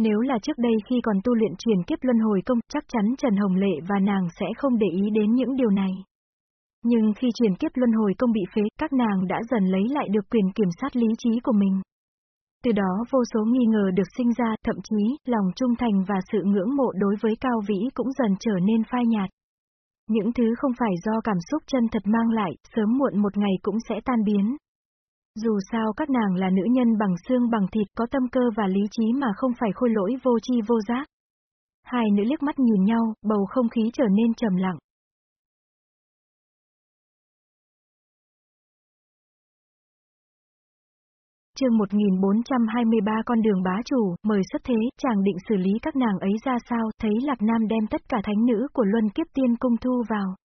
Nếu là trước đây khi còn tu luyện truyền kiếp luân hồi công, chắc chắn Trần Hồng Lệ và nàng sẽ không để ý đến những điều này. Nhưng khi truyền kiếp luân hồi công bị phế, các nàng đã dần lấy lại được quyền kiểm soát lý trí của mình. Từ đó vô số nghi ngờ được sinh ra, thậm chí, lòng trung thành và sự ngưỡng mộ đối với Cao Vĩ cũng dần trở nên phai nhạt. Những thứ không phải do cảm xúc chân thật mang lại, sớm muộn một ngày cũng sẽ tan biến. Dù sao các nàng là nữ nhân bằng xương bằng thịt có tâm cơ và lý trí mà không phải khôi lỗi vô chi vô giác. Hai nữ liếc mắt nhìn nhau, bầu không khí trở nên trầm lặng. chương 1423 con đường bá chủ, mời xuất thế, chàng định xử lý các nàng ấy ra sao, thấy Lạc Nam đem tất cả thánh nữ của Luân Kiếp Tiên Cung thu vào.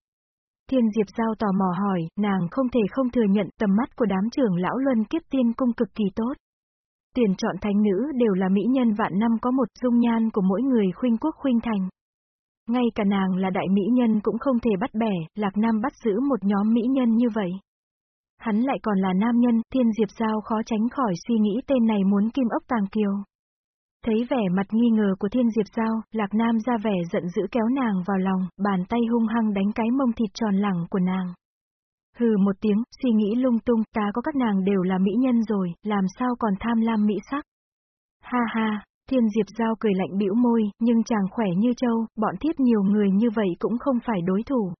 Thiên Diệp Giao tò mò hỏi, nàng không thể không thừa nhận tầm mắt của đám trưởng lão Luân Kiếp Tiên Cung cực kỳ tốt. Tuyển chọn thánh nữ đều là mỹ nhân vạn năm có một dung nhan của mỗi người khuynh quốc khuynh thành. Ngay cả nàng là đại mỹ nhân cũng không thể bắt bẻ, Lạc Nam bắt giữ một nhóm mỹ nhân như vậy. Hắn lại còn là nam nhân, Thiên Diệp Giao khó tránh khỏi suy nghĩ tên này muốn kim ốc tàng kiều. Thấy vẻ mặt nghi ngờ của Thiên Diệp Giao, Lạc Nam ra vẻ giận dữ kéo nàng vào lòng, bàn tay hung hăng đánh cái mông thịt tròn lẳng của nàng. Hừ một tiếng, suy nghĩ lung tung, ta có các nàng đều là mỹ nhân rồi, làm sao còn tham lam mỹ sắc. Ha ha, Thiên Diệp Giao cười lạnh bĩu môi, nhưng chàng khỏe như trâu, bọn thiếp nhiều người như vậy cũng không phải đối thủ.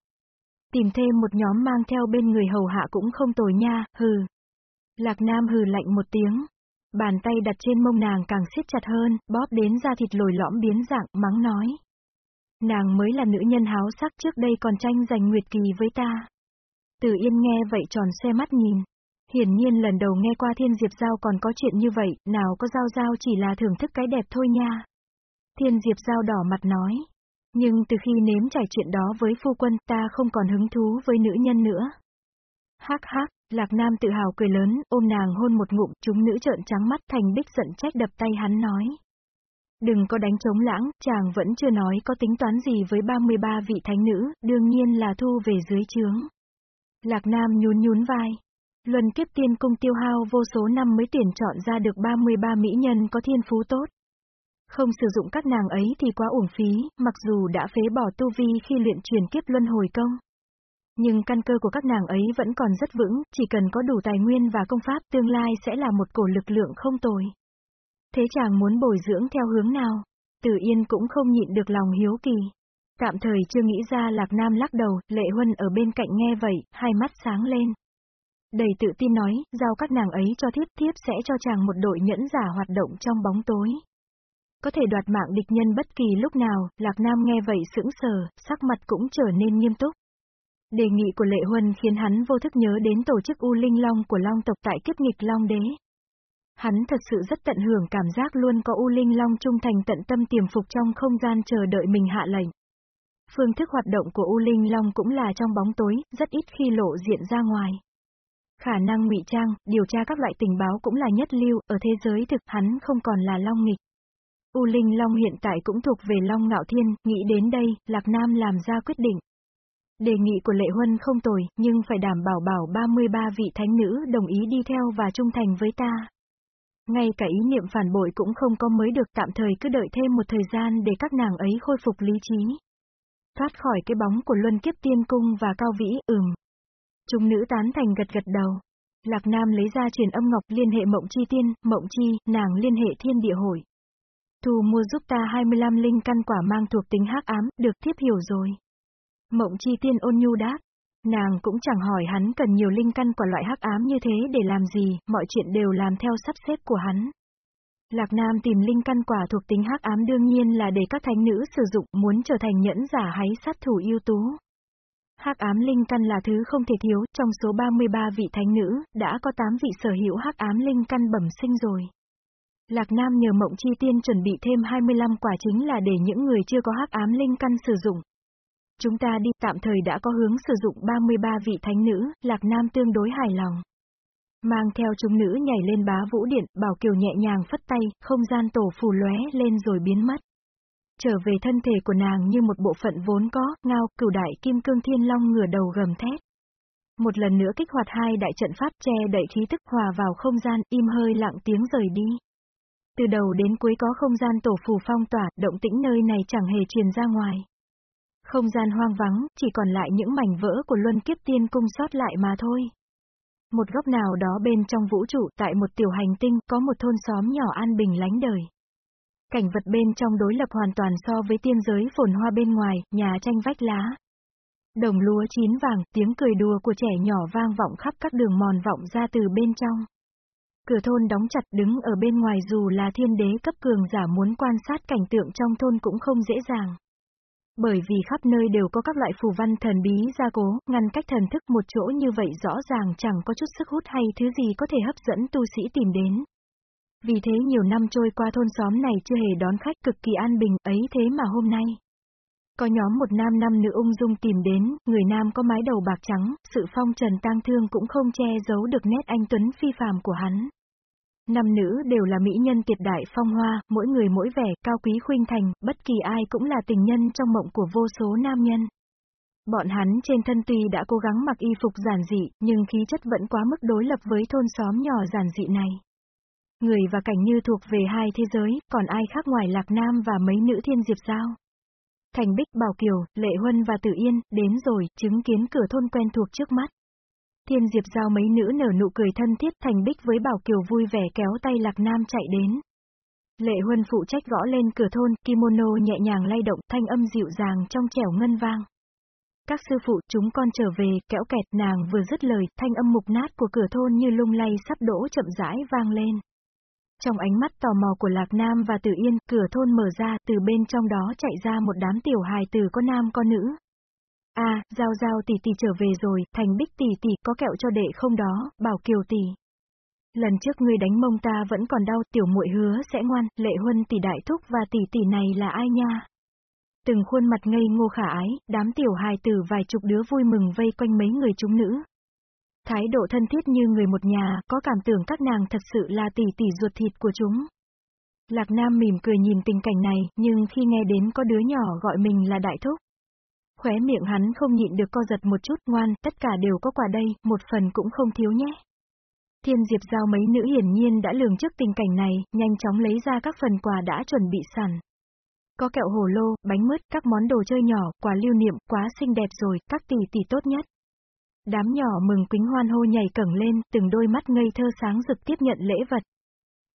Tìm thêm một nhóm mang theo bên người hầu hạ cũng không tồi nha, hừ. Lạc Nam hừ lạnh một tiếng. Bàn tay đặt trên mông nàng càng siết chặt hơn, bóp đến da thịt lồi lõm biến dạng, mắng nói. Nàng mới là nữ nhân háo sắc trước đây còn tranh giành nguyệt kỳ với ta. Từ Yên nghe vậy tròn xe mắt nhìn. Hiển nhiên lần đầu nghe qua Thiên Diệp Giao còn có chuyện như vậy, nào có Giao Giao chỉ là thưởng thức cái đẹp thôi nha. Thiên Diệp Giao đỏ mặt nói. Nhưng từ khi nếm trải chuyện đó với phu quân, ta không còn hứng thú với nữ nhân nữa. Hắc hắc, Lạc Nam tự hào cười lớn, ôm nàng hôn một ngụm, chúng nữ trợn trắng mắt thành bích giận trách đập tay hắn nói. Đừng có đánh trống lãng, chàng vẫn chưa nói có tính toán gì với 33 vị thánh nữ, đương nhiên là thu về dưới trướng. Lạc Nam nhún nhún vai. Luân kiếp tiên cung tiêu hao vô số năm mới tuyển chọn ra được 33 mỹ nhân có thiên phú tốt. Không sử dụng các nàng ấy thì quá uổng phí, mặc dù đã phế bỏ tu vi khi luyện truyền kiếp luân hồi công. Nhưng căn cơ của các nàng ấy vẫn còn rất vững, chỉ cần có đủ tài nguyên và công pháp tương lai sẽ là một cổ lực lượng không tồi. Thế chàng muốn bồi dưỡng theo hướng nào? Tử Yên cũng không nhịn được lòng hiếu kỳ. Tạm thời chưa nghĩ ra Lạc Nam lắc đầu, Lệ Huân ở bên cạnh nghe vậy, hai mắt sáng lên. Đầy tự tin nói, giao các nàng ấy cho thiếp thiếp sẽ cho chàng một đội nhẫn giả hoạt động trong bóng tối có thể đoạt mạng địch nhân bất kỳ lúc nào, Lạc Nam nghe vậy sững sờ, sắc mặt cũng trở nên nghiêm túc. Đề nghị của Lệ Huân khiến hắn vô thức nhớ đến tổ chức U Linh Long của Long tộc tại kiếp nghịch Long Đế. Hắn thật sự rất tận hưởng cảm giác luôn có U Linh Long trung thành tận tâm tiềm phục trong không gian chờ đợi mình hạ lệnh. Phương thức hoạt động của U Linh Long cũng là trong bóng tối, rất ít khi lộ diện ra ngoài. Khả năng ngụy trang, điều tra các loại tình báo cũng là nhất lưu, ở thế giới thực hắn không còn là Long nghịch. U Linh Long hiện tại cũng thuộc về Long Ngạo Thiên, nghĩ đến đây, Lạc Nam làm ra quyết định. Đề nghị của Lệ Huân không tồi, nhưng phải đảm bảo bảo 33 vị thánh nữ đồng ý đi theo và trung thành với ta. Ngay cả ý niệm phản bội cũng không có mới được tạm thời cứ đợi thêm một thời gian để các nàng ấy khôi phục lý trí. Thoát khỏi cái bóng của luân kiếp tiên cung và cao vĩ, ừm. Chúng nữ tán thành gật gật đầu. Lạc Nam lấy ra truyền âm ngọc liên hệ mộng chi tiên, mộng chi, nàng liên hệ thiên địa hội. Thu mua giúp ta 25 linh căn quả mang thuộc tính hắc ám, được tiếp hiểu rồi. Mộng chi tiên ôn nhu đáp. Nàng cũng chẳng hỏi hắn cần nhiều linh căn quả loại hắc ám như thế để làm gì, mọi chuyện đều làm theo sắp xếp của hắn. Lạc Nam tìm linh căn quả thuộc tính hắc ám đương nhiên là để các thánh nữ sử dụng muốn trở thành nhẫn giả háy sát thủ ưu tú. Hắc ám linh căn là thứ không thể thiếu, trong số 33 vị thánh nữ, đã có 8 vị sở hữu hắc ám linh căn bẩm sinh rồi. Lạc Nam nhờ Mộng Chi Tiên chuẩn bị thêm 25 quả chính là để những người chưa có hắc ám linh căn sử dụng. Chúng ta đi tạm thời đã có hướng sử dụng 33 vị thánh nữ, Lạc Nam tương đối hài lòng. Mang theo chúng nữ nhảy lên bá vũ điện, Bảo Kiều nhẹ nhàng phất tay, không gian tổ phù lóe lên rồi biến mất. Trở về thân thể của nàng như một bộ phận vốn có, ngao, cửu đại kim cương thiên long ngửa đầu gầm thét. Một lần nữa kích hoạt hai đại trận pháp che đậy khí tức hòa vào không gian, im hơi lặng tiếng rời đi. Từ đầu đến cuối có không gian tổ phù phong tỏa, động tĩnh nơi này chẳng hề truyền ra ngoài. Không gian hoang vắng, chỉ còn lại những mảnh vỡ của luân kiếp tiên cung sót lại mà thôi. Một góc nào đó bên trong vũ trụ, tại một tiểu hành tinh, có một thôn xóm nhỏ an bình lánh đời. Cảnh vật bên trong đối lập hoàn toàn so với tiên giới phồn hoa bên ngoài, nhà tranh vách lá. Đồng lúa chín vàng, tiếng cười đùa của trẻ nhỏ vang vọng khắp các đường mòn vọng ra từ bên trong. Cửa thôn đóng chặt đứng ở bên ngoài dù là thiên đế cấp cường giả muốn quan sát cảnh tượng trong thôn cũng không dễ dàng. Bởi vì khắp nơi đều có các loại phù văn thần bí gia cố, ngăn cách thần thức một chỗ như vậy rõ ràng chẳng có chút sức hút hay thứ gì có thể hấp dẫn tu sĩ tìm đến. Vì thế nhiều năm trôi qua thôn xóm này chưa hề đón khách cực kỳ an bình, ấy thế mà hôm nay. Có nhóm một nam năm nữ ung dung tìm đến, người nam có mái đầu bạc trắng, sự phong trần tang thương cũng không che giấu được nét anh Tuấn phi phàm của hắn. Năm nữ đều là mỹ nhân tuyệt đại phong hoa, mỗi người mỗi vẻ, cao quý khuynh thành, bất kỳ ai cũng là tình nhân trong mộng của vô số nam nhân. Bọn hắn trên thân tuy đã cố gắng mặc y phục giản dị, nhưng khí chất vẫn quá mức đối lập với thôn xóm nhỏ giản dị này. Người và cảnh như thuộc về hai thế giới, còn ai khác ngoài Lạc Nam và mấy nữ thiên diệp giao. Thành Bích Bảo Kiều, Lệ Huân và Tử Yên, đến rồi, chứng kiến cửa thôn quen thuộc trước mắt. Thiên Diệp giao mấy nữ nở nụ cười thân thiết Thành Bích với Bảo Kiều vui vẻ kéo tay Lạc Nam chạy đến. Lệ Huân phụ trách gõ lên cửa thôn, kimono nhẹ nhàng lay động, thanh âm dịu dàng trong trẻo ngân vang. Các sư phụ, chúng con trở về, kẽo kẹt, nàng vừa dứt lời, thanh âm mục nát của cửa thôn như lung lay sắp đổ chậm rãi vang lên. Trong ánh mắt tò mò của Lạc Nam và Tử Yên, cửa thôn mở ra, từ bên trong đó chạy ra một đám tiểu hài tử có nam có nữ a à, Giao Giao tỷ tỷ trở về rồi, Thành Bích tỷ tỷ có kẹo cho đệ không đó, bảo Kiều tỷ. Lần trước ngươi đánh mông ta vẫn còn đau, tiểu muội hứa sẽ ngoan, lệ huân tỷ đại thúc và tỷ tỷ này là ai nha? Từng khuôn mặt ngây ngô khả ái, đám tiểu hài tử vài chục đứa vui mừng vây quanh mấy người chúng nữ. Thái độ thân thiết như người một nhà, có cảm tưởng các nàng thật sự là tỷ tỷ ruột thịt của chúng. Lạc Nam mỉm cười nhìn tình cảnh này, nhưng khi nghe đến có đứa nhỏ gọi mình là đại thúc. Khóe miệng hắn không nhịn được co giật một chút ngoan, tất cả đều có quà đây, một phần cũng không thiếu nhé. Thiên Diệp giao mấy nữ hiển nhiên đã lường trước tình cảnh này, nhanh chóng lấy ra các phần quà đã chuẩn bị sẵn. Có kẹo hồ lô, bánh mứt, các món đồ chơi nhỏ, quà lưu niệm, quá xinh đẹp rồi, các tỷ tỷ tốt nhất. Đám nhỏ mừng quính hoan hô nhảy cẩn lên, từng đôi mắt ngây thơ sáng rực tiếp nhận lễ vật.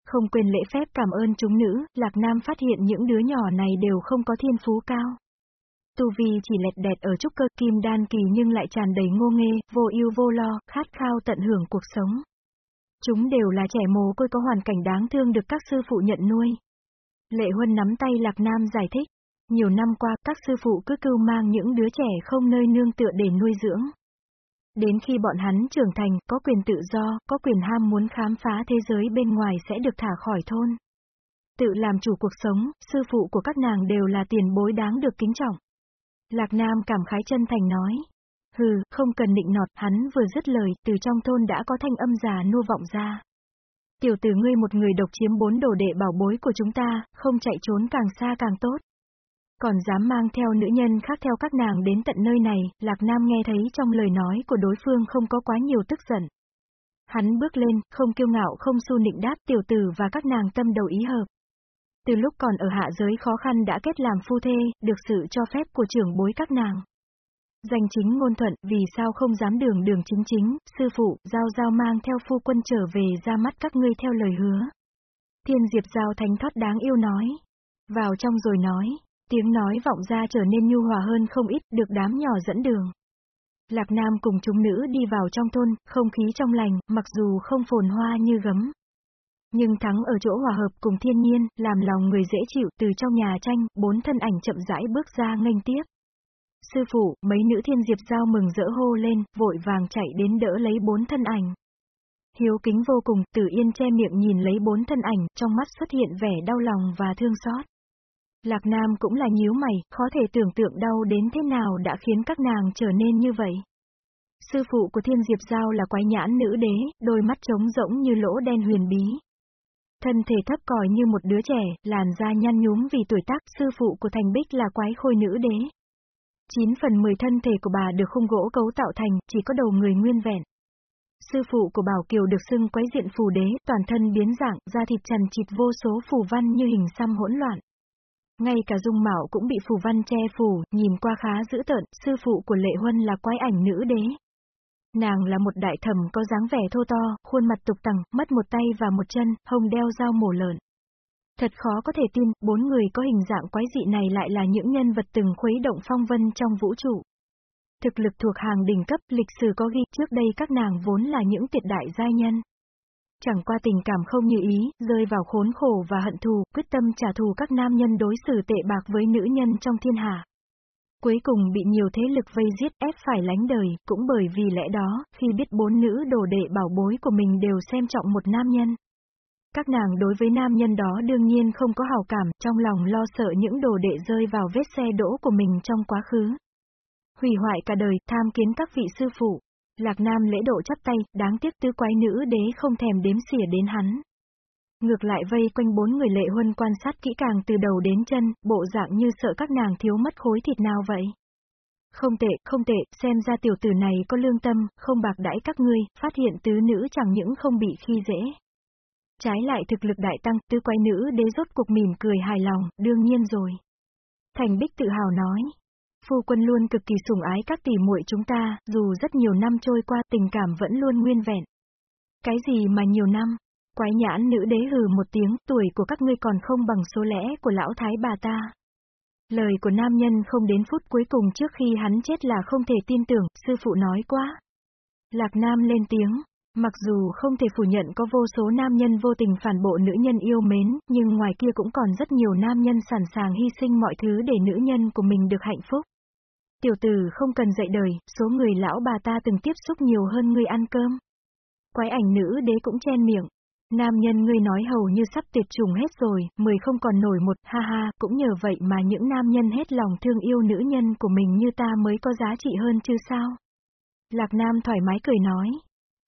Không quên lễ phép cảm ơn chúng nữ, Lạc Nam phát hiện những đứa nhỏ này đều không có thiên phú cao. Tu vi chỉ lẹt đẹt ở trúc cơ kim đan kỳ nhưng lại tràn đầy ngô nghê, vô ưu vô lo, khát khao tận hưởng cuộc sống. Chúng đều là trẻ mồ côi có hoàn cảnh đáng thương được các sư phụ nhận nuôi. Lệ Huân nắm tay Lạc Nam giải thích. Nhiều năm qua, các sư phụ cứ cưu mang những đứa trẻ không nơi nương tựa để nuôi dưỡng. Đến khi bọn hắn trưởng thành, có quyền tự do, có quyền ham muốn khám phá thế giới bên ngoài sẽ được thả khỏi thôn. Tự làm chủ cuộc sống, sư phụ của các nàng đều là tiền bối đáng được kính trọng. Lạc Nam cảm khái chân thành nói. Hừ, không cần nịnh nọt, hắn vừa dứt lời, từ trong thôn đã có thanh âm già nua vọng ra. Tiểu tử ngươi một người độc chiếm bốn đồ đệ bảo bối của chúng ta, không chạy trốn càng xa càng tốt. Còn dám mang theo nữ nhân khác theo các nàng đến tận nơi này, Lạc Nam nghe thấy trong lời nói của đối phương không có quá nhiều tức giận. Hắn bước lên, không kiêu ngạo không su nịnh đáp tiểu tử và các nàng tâm đầu ý hợp. Từ lúc còn ở hạ giới khó khăn đã kết làm phu thê, được sự cho phép của trưởng bối các nàng. Danh chính ngôn thuận, vì sao không dám đường đường chính chính, sư phụ, giao giao mang theo phu quân trở về ra mắt các ngươi theo lời hứa. Thiên diệp giao thánh thoát đáng yêu nói. Vào trong rồi nói, tiếng nói vọng ra trở nên nhu hòa hơn không ít, được đám nhỏ dẫn đường. Lạc Nam cùng chúng nữ đi vào trong thôn, không khí trong lành, mặc dù không phồn hoa như gấm. Nhưng thắng ở chỗ hòa hợp cùng thiên nhiên, làm lòng người dễ chịu từ trong nhà tranh, bốn thân ảnh chậm rãi bước ra nghênh tiếp. Sư phụ, mấy nữ thiên diệp giao mừng rỡ hô lên, vội vàng chạy đến đỡ lấy bốn thân ảnh. Hiếu kính vô cùng, tử yên che miệng nhìn lấy bốn thân ảnh, trong mắt xuất hiện vẻ đau lòng và thương xót. Lạc Nam cũng là nhíu mày, khó thể tưởng tượng đau đến thế nào đã khiến các nàng trở nên như vậy. Sư phụ của Thiên Diệp Giao là quái nhãn nữ đế, đôi mắt trống rỗng như lỗ đen huyền bí. Thân thể thấp còi như một đứa trẻ, làn da nhăn nhúm vì tuổi tác, sư phụ của Thành Bích là quái khôi nữ đế. 9 phần 10 thân thể của bà được khung gỗ cấu tạo thành, chỉ có đầu người nguyên vẹn. Sư phụ của Bảo Kiều được xưng quái diện phù đế, toàn thân biến dạng, da thịt trần chịt vô số phù văn như hình xăm hỗn loạn. Ngay cả dung mạo cũng bị phù văn che phủ, nhìn qua khá dữ tợn, sư phụ của Lệ Huân là quái ảnh nữ đế. Nàng là một đại thẩm có dáng vẻ thô to, khuôn mặt tục tằng, mất một tay và một chân, hông đeo dao mổ lợn. Thật khó có thể tin, bốn người có hình dạng quái dị này lại là những nhân vật từng khuấy động phong vân trong vũ trụ. Thực lực thuộc hàng đỉnh cấp, lịch sử có ghi trước đây các nàng vốn là những tuyệt đại giai nhân. Chẳng qua tình cảm không như ý, rơi vào khốn khổ và hận thù, quyết tâm trả thù các nam nhân đối xử tệ bạc với nữ nhân trong thiên hạ. Cuối cùng bị nhiều thế lực vây giết ép phải lánh đời, cũng bởi vì lẽ đó, khi biết bốn nữ đồ đệ bảo bối của mình đều xem trọng một nam nhân. Các nàng đối với nam nhân đó đương nhiên không có hào cảm, trong lòng lo sợ những đồ đệ rơi vào vết xe đỗ của mình trong quá khứ. Hủy hoại cả đời, tham kiến các vị sư phụ. Lạc Nam lễ độ chắp tay, đáng tiếc tứ quái nữ đế không thèm đếm xỉa đến hắn. Ngược lại vây quanh bốn người lệ huân quan sát kỹ càng từ đầu đến chân, bộ dạng như sợ các nàng thiếu mất khối thịt nào vậy. Không tệ, không tệ, xem ra tiểu tử này có lương tâm, không bạc đãi các ngươi, phát hiện tứ nữ chẳng những không bị khi dễ. Trái lại thực lực đại tăng, tứ quay nữ đế rốt cuộc mỉm cười hài lòng, đương nhiên rồi. Thành Bích tự hào nói. Phu quân luôn cực kỳ sủng ái các tỷ muội chúng ta, dù rất nhiều năm trôi qua tình cảm vẫn luôn nguyên vẹn. Cái gì mà nhiều năm? Quái nhãn nữ đế hừ một tiếng, tuổi của các ngươi còn không bằng số lẽ của lão thái bà ta. Lời của nam nhân không đến phút cuối cùng trước khi hắn chết là không thể tin tưởng, sư phụ nói quá. Lạc Nam lên tiếng, mặc dù không thể phủ nhận có vô số nam nhân vô tình phản bộ nữ nhân yêu mến, nhưng ngoài kia cũng còn rất nhiều nam nhân sẵn sàng hy sinh mọi thứ để nữ nhân của mình được hạnh phúc. Tiểu tử không cần dạy đời, số người lão bà ta từng tiếp xúc nhiều hơn người ăn cơm. Quái ảnh nữ đế cũng chen miệng. Nam nhân ngươi nói hầu như sắp tuyệt chủng hết rồi, mười không còn nổi một, ha ha, cũng nhờ vậy mà những nam nhân hết lòng thương yêu nữ nhân của mình như ta mới có giá trị hơn chứ sao. Lạc Nam thoải mái cười nói.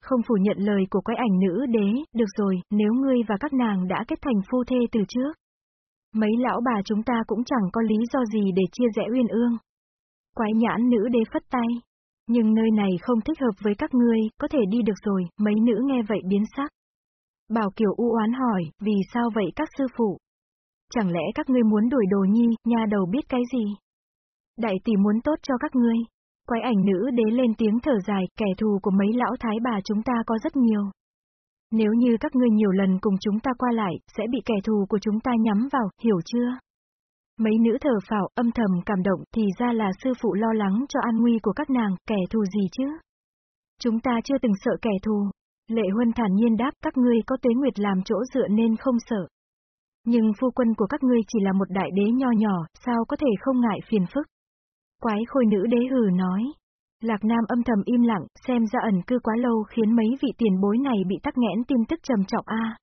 Không phủ nhận lời của quái ảnh nữ đế, được rồi, nếu ngươi và các nàng đã kết thành phu thê từ trước. Mấy lão bà chúng ta cũng chẳng có lý do gì để chia rẽ uyên ương. Quái nhãn nữ đế phất tay. Nhưng nơi này không thích hợp với các ngươi, có thể đi được rồi, mấy nữ nghe vậy biến sắc. Bảo Kiều u oán hỏi, vì sao vậy các sư phụ? Chẳng lẽ các ngươi muốn đuổi đồ nhi, nhà đầu biết cái gì? Đại tỷ muốn tốt cho các ngươi. Quái ảnh nữ đế lên tiếng thở dài, kẻ thù của mấy lão thái bà chúng ta có rất nhiều. Nếu như các ngươi nhiều lần cùng chúng ta qua lại, sẽ bị kẻ thù của chúng ta nhắm vào, hiểu chưa? Mấy nữ thở phào, âm thầm cảm động, thì ra là sư phụ lo lắng cho an nguy của các nàng, kẻ thù gì chứ? Chúng ta chưa từng sợ kẻ thù. Lệ Huân thản nhiên đáp các ngươi có tuế nguyệt làm chỗ dựa nên không sợ. Nhưng phu quân của các ngươi chỉ là một đại đế nho nhỏ, sao có thể không ngại phiền phức? Quái khôi nữ đế hừ nói. Lạc Nam âm thầm im lặng, xem ra ẩn cư quá lâu khiến mấy vị tiền bối này bị tắc nghẽn tin tức trầm trọng a.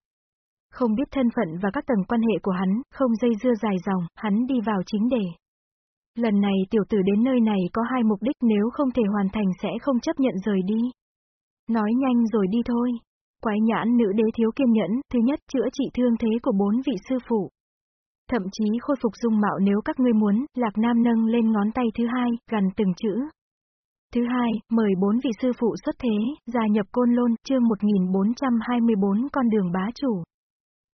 Không biết thân phận và các tầng quan hệ của hắn, không dây dưa dài dòng, hắn đi vào chính đề. Lần này tiểu tử đến nơi này có hai mục đích nếu không thể hoàn thành sẽ không chấp nhận rời đi. Nói nhanh rồi đi thôi. Quái nhãn nữ đế thiếu kiên nhẫn, thứ nhất chữa trị thương thế của bốn vị sư phụ. Thậm chí khôi phục dung mạo nếu các ngươi muốn, Lạc Nam nâng lên ngón tay thứ hai, gần từng chữ. Thứ hai, mời bốn vị sư phụ xuất thế, gia nhập côn lôn, chương 1424 con đường bá chủ.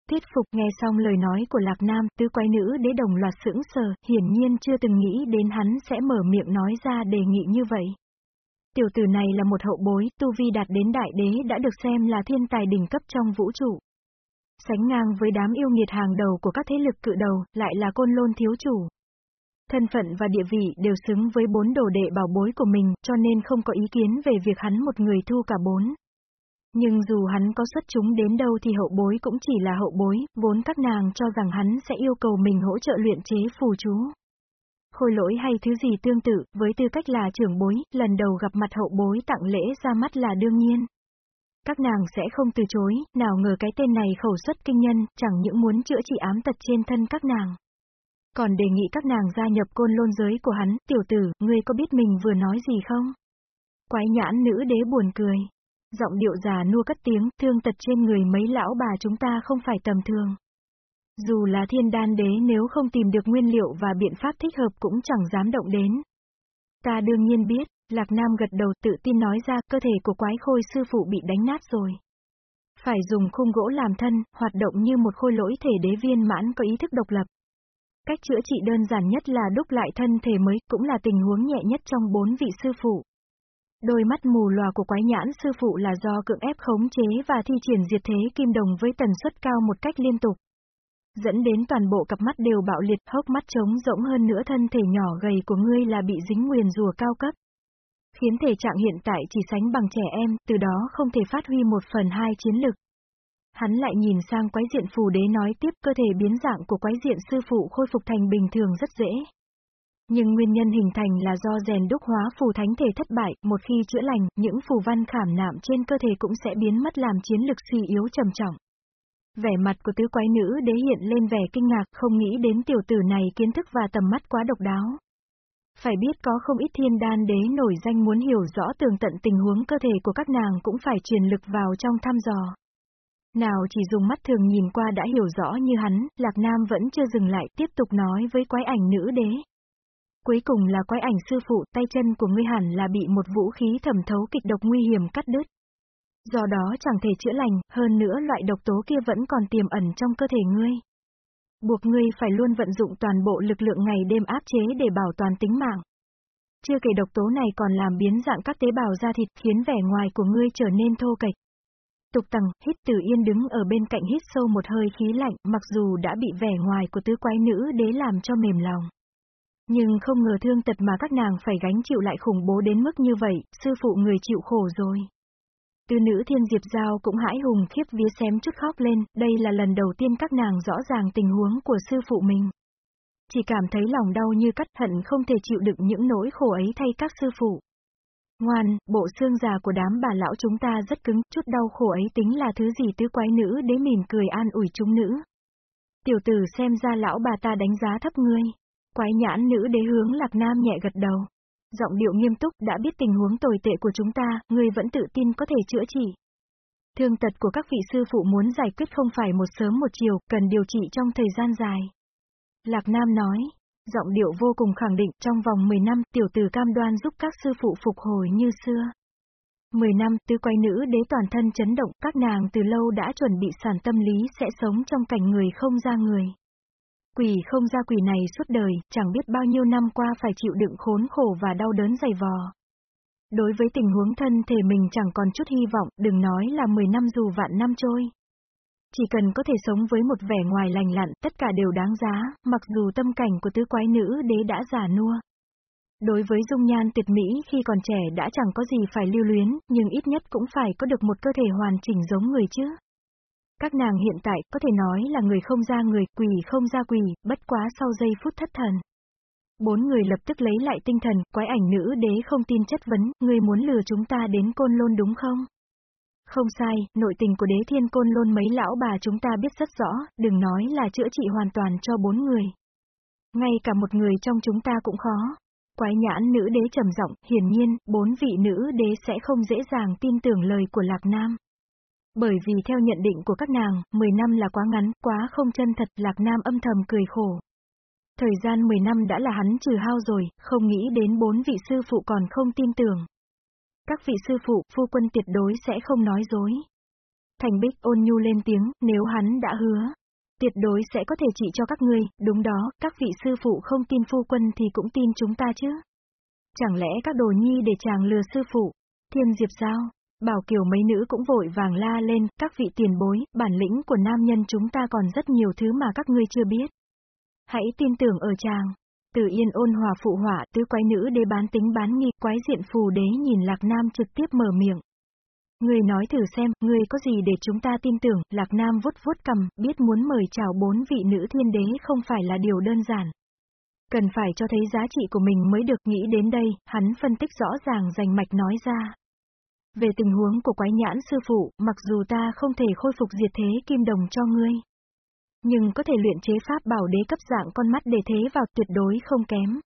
Tiết phục nghe xong lời nói của Lạc Nam, tứ quái nữ đế đồng loạt sững sờ, hiển nhiên chưa từng nghĩ đến hắn sẽ mở miệng nói ra đề nghị như vậy. Tiểu tử này là một hậu bối, tu vi đạt đến đại đế đã được xem là thiên tài đỉnh cấp trong vũ trụ. Sánh ngang với đám yêu nghiệt hàng đầu của các thế lực cự đầu, lại là côn lôn thiếu chủ. Thân phận và địa vị đều xứng với bốn đồ đệ bảo bối của mình, cho nên không có ý kiến về việc hắn một người thu cả bốn. Nhưng dù hắn có xuất chúng đến đâu thì hậu bối cũng chỉ là hậu bối, vốn các nàng cho rằng hắn sẽ yêu cầu mình hỗ trợ luyện chế phù chú. Khôi lỗi hay thứ gì tương tự, với tư cách là trưởng bối, lần đầu gặp mặt hậu bối tặng lễ ra mắt là đương nhiên. Các nàng sẽ không từ chối, nào ngờ cái tên này khẩu xuất kinh nhân, chẳng những muốn chữa trị ám tật trên thân các nàng. Còn đề nghị các nàng gia nhập côn lôn giới của hắn, tiểu tử, ngươi có biết mình vừa nói gì không? Quái nhãn nữ đế buồn cười. Giọng điệu già nua cất tiếng, thương tật trên người mấy lão bà chúng ta không phải tầm thường. Dù là thiên đan đế nếu không tìm được nguyên liệu và biện pháp thích hợp cũng chẳng dám động đến. Ta đương nhiên biết, Lạc Nam gật đầu tự tin nói ra cơ thể của quái khôi sư phụ bị đánh nát rồi. Phải dùng khung gỗ làm thân, hoạt động như một khôi lỗi thể đế viên mãn có ý thức độc lập. Cách chữa trị đơn giản nhất là đúc lại thân thể mới, cũng là tình huống nhẹ nhất trong bốn vị sư phụ. Đôi mắt mù lòa của quái nhãn sư phụ là do cưỡng ép khống chế và thi triển diệt thế kim đồng với tần suất cao một cách liên tục. Dẫn đến toàn bộ cặp mắt đều bạo liệt, hốc mắt trống rỗng hơn nữa thân thể nhỏ gầy của ngươi là bị dính nguyền rùa cao cấp. Khiến thể trạng hiện tại chỉ sánh bằng trẻ em, từ đó không thể phát huy một phần hai chiến lực. Hắn lại nhìn sang quái diện phù đế nói tiếp cơ thể biến dạng của quái diện sư phụ khôi phục thành bình thường rất dễ. Nhưng nguyên nhân hình thành là do rèn đúc hóa phù thánh thể thất bại, một khi chữa lành, những phù văn khảm nạm trên cơ thể cũng sẽ biến mất làm chiến lực suy yếu trầm trọng. Vẻ mặt của tứ quái nữ đế hiện lên vẻ kinh ngạc, không nghĩ đến tiểu tử này kiến thức và tầm mắt quá độc đáo. Phải biết có không ít thiên đan đế nổi danh muốn hiểu rõ tường tận tình huống cơ thể của các nàng cũng phải truyền lực vào trong thăm dò. Nào chỉ dùng mắt thường nhìn qua đã hiểu rõ như hắn, Lạc Nam vẫn chưa dừng lại, tiếp tục nói với quái ảnh nữ đế. Cuối cùng là quái ảnh sư phụ, tay chân của ngươi hẳn là bị một vũ khí thẩm thấu kịch độc nguy hiểm cắt đứt. Do đó chẳng thể chữa lành, hơn nữa loại độc tố kia vẫn còn tiềm ẩn trong cơ thể ngươi. Buộc ngươi phải luôn vận dụng toàn bộ lực lượng ngày đêm áp chế để bảo toàn tính mạng. Chưa kể độc tố này còn làm biến dạng các tế bào da thịt khiến vẻ ngoài của ngươi trở nên thô kệch. Tục tầng, hít tử yên đứng ở bên cạnh hít sâu một hơi khí lạnh, mặc dù đã bị vẻ ngoài của tứ quái nữ đế làm cho mềm lòng. Nhưng không ngờ thương tật mà các nàng phải gánh chịu lại khủng bố đến mức như vậy, sư phụ người chịu khổ rồi. Tư nữ thiên diệp giao cũng hãi hùng khiếp vía xém chút khóc lên, đây là lần đầu tiên các nàng rõ ràng tình huống của sư phụ mình. Chỉ cảm thấy lòng đau như cắt hận không thể chịu đựng những nỗi khổ ấy thay các sư phụ. Ngoan, bộ xương già của đám bà lão chúng ta rất cứng, chút đau khổ ấy tính là thứ gì tứ quái nữ đế mỉm cười an ủi chúng nữ. Tiểu tử xem ra lão bà ta đánh giá thấp ngươi. Quái nhãn nữ đế hướng lạc nam nhẹ gật đầu. Giọng điệu nghiêm túc đã biết tình huống tồi tệ của chúng ta, ngươi vẫn tự tin có thể chữa trị. Thương tật của các vị sư phụ muốn giải quyết không phải một sớm một chiều, cần điều trị trong thời gian dài. Lạc Nam nói, giọng điệu vô cùng khẳng định, trong vòng 10 năm, tiểu tử cam đoan giúp các sư phụ phục hồi như xưa. 10 năm, tứ quay nữ đế toàn thân chấn động, các nàng từ lâu đã chuẩn bị sản tâm lý sẽ sống trong cảnh người không ra người. Quỷ không ra quỷ này suốt đời, chẳng biết bao nhiêu năm qua phải chịu đựng khốn khổ và đau đớn dày vò. Đối với tình huống thân thể mình chẳng còn chút hy vọng, đừng nói là 10 năm dù vạn năm trôi. Chỉ cần có thể sống với một vẻ ngoài lành lặn, tất cả đều đáng giá, mặc dù tâm cảnh của tứ quái nữ đế đã già nua. Đối với dung nhan tuyệt mỹ khi còn trẻ đã chẳng có gì phải lưu luyến, nhưng ít nhất cũng phải có được một cơ thể hoàn chỉnh giống người chứ. Các nàng hiện tại có thể nói là người không ra người, quỷ không ra quỷ, bất quá sau giây phút thất thần. Bốn người lập tức lấy lại tinh thần, quái ảnh nữ đế không tin chất vấn, người muốn lừa chúng ta đến côn lôn đúng không? Không sai, nội tình của đế thiên côn lôn mấy lão bà chúng ta biết rất rõ, đừng nói là chữa trị hoàn toàn cho bốn người. Ngay cả một người trong chúng ta cũng khó. Quái nhãn nữ đế trầm giọng, hiển nhiên, bốn vị nữ đế sẽ không dễ dàng tin tưởng lời của Lạc Nam. Bởi vì theo nhận định của các nàng, 10 năm là quá ngắn, quá không chân thật, Lạc Nam âm thầm cười khổ. Thời gian 10 năm đã là hắn trừ hao rồi, không nghĩ đến bốn vị sư phụ còn không tin tưởng. Các vị sư phụ, phu quân tuyệt đối sẽ không nói dối. Thành Bích ôn nhu lên tiếng, nếu hắn đã hứa, tuyệt đối sẽ có thể trị cho các ngươi, đúng đó, các vị sư phụ không tin phu quân thì cũng tin chúng ta chứ. Chẳng lẽ các đồ nhi để chàng lừa sư phụ? Thiên Diệp sao? Bảo Kiều mấy nữ cũng vội vàng la lên, các vị tiền bối, bản lĩnh của nam nhân chúng ta còn rất nhiều thứ mà các ngươi chưa biết. Hãy tin tưởng ở chàng. Từ yên ôn hòa phụ hỏa tứ quái nữ đế bán tính bán nghi, quái diện phù đế nhìn Lạc Nam trực tiếp mở miệng. Người nói thử xem, người có gì để chúng ta tin tưởng, Lạc Nam vuốt vuốt cầm, biết muốn mời chào bốn vị nữ thiên đế không phải là điều đơn giản. Cần phải cho thấy giá trị của mình mới được nghĩ đến đây, hắn phân tích rõ ràng rành mạch nói ra. Về tình huống của quái nhãn sư phụ, mặc dù ta không thể khôi phục diệt thế kim đồng cho ngươi. Nhưng có thể luyện chế pháp bảo đế cấp dạng con mắt để thế vào tuyệt đối không kém.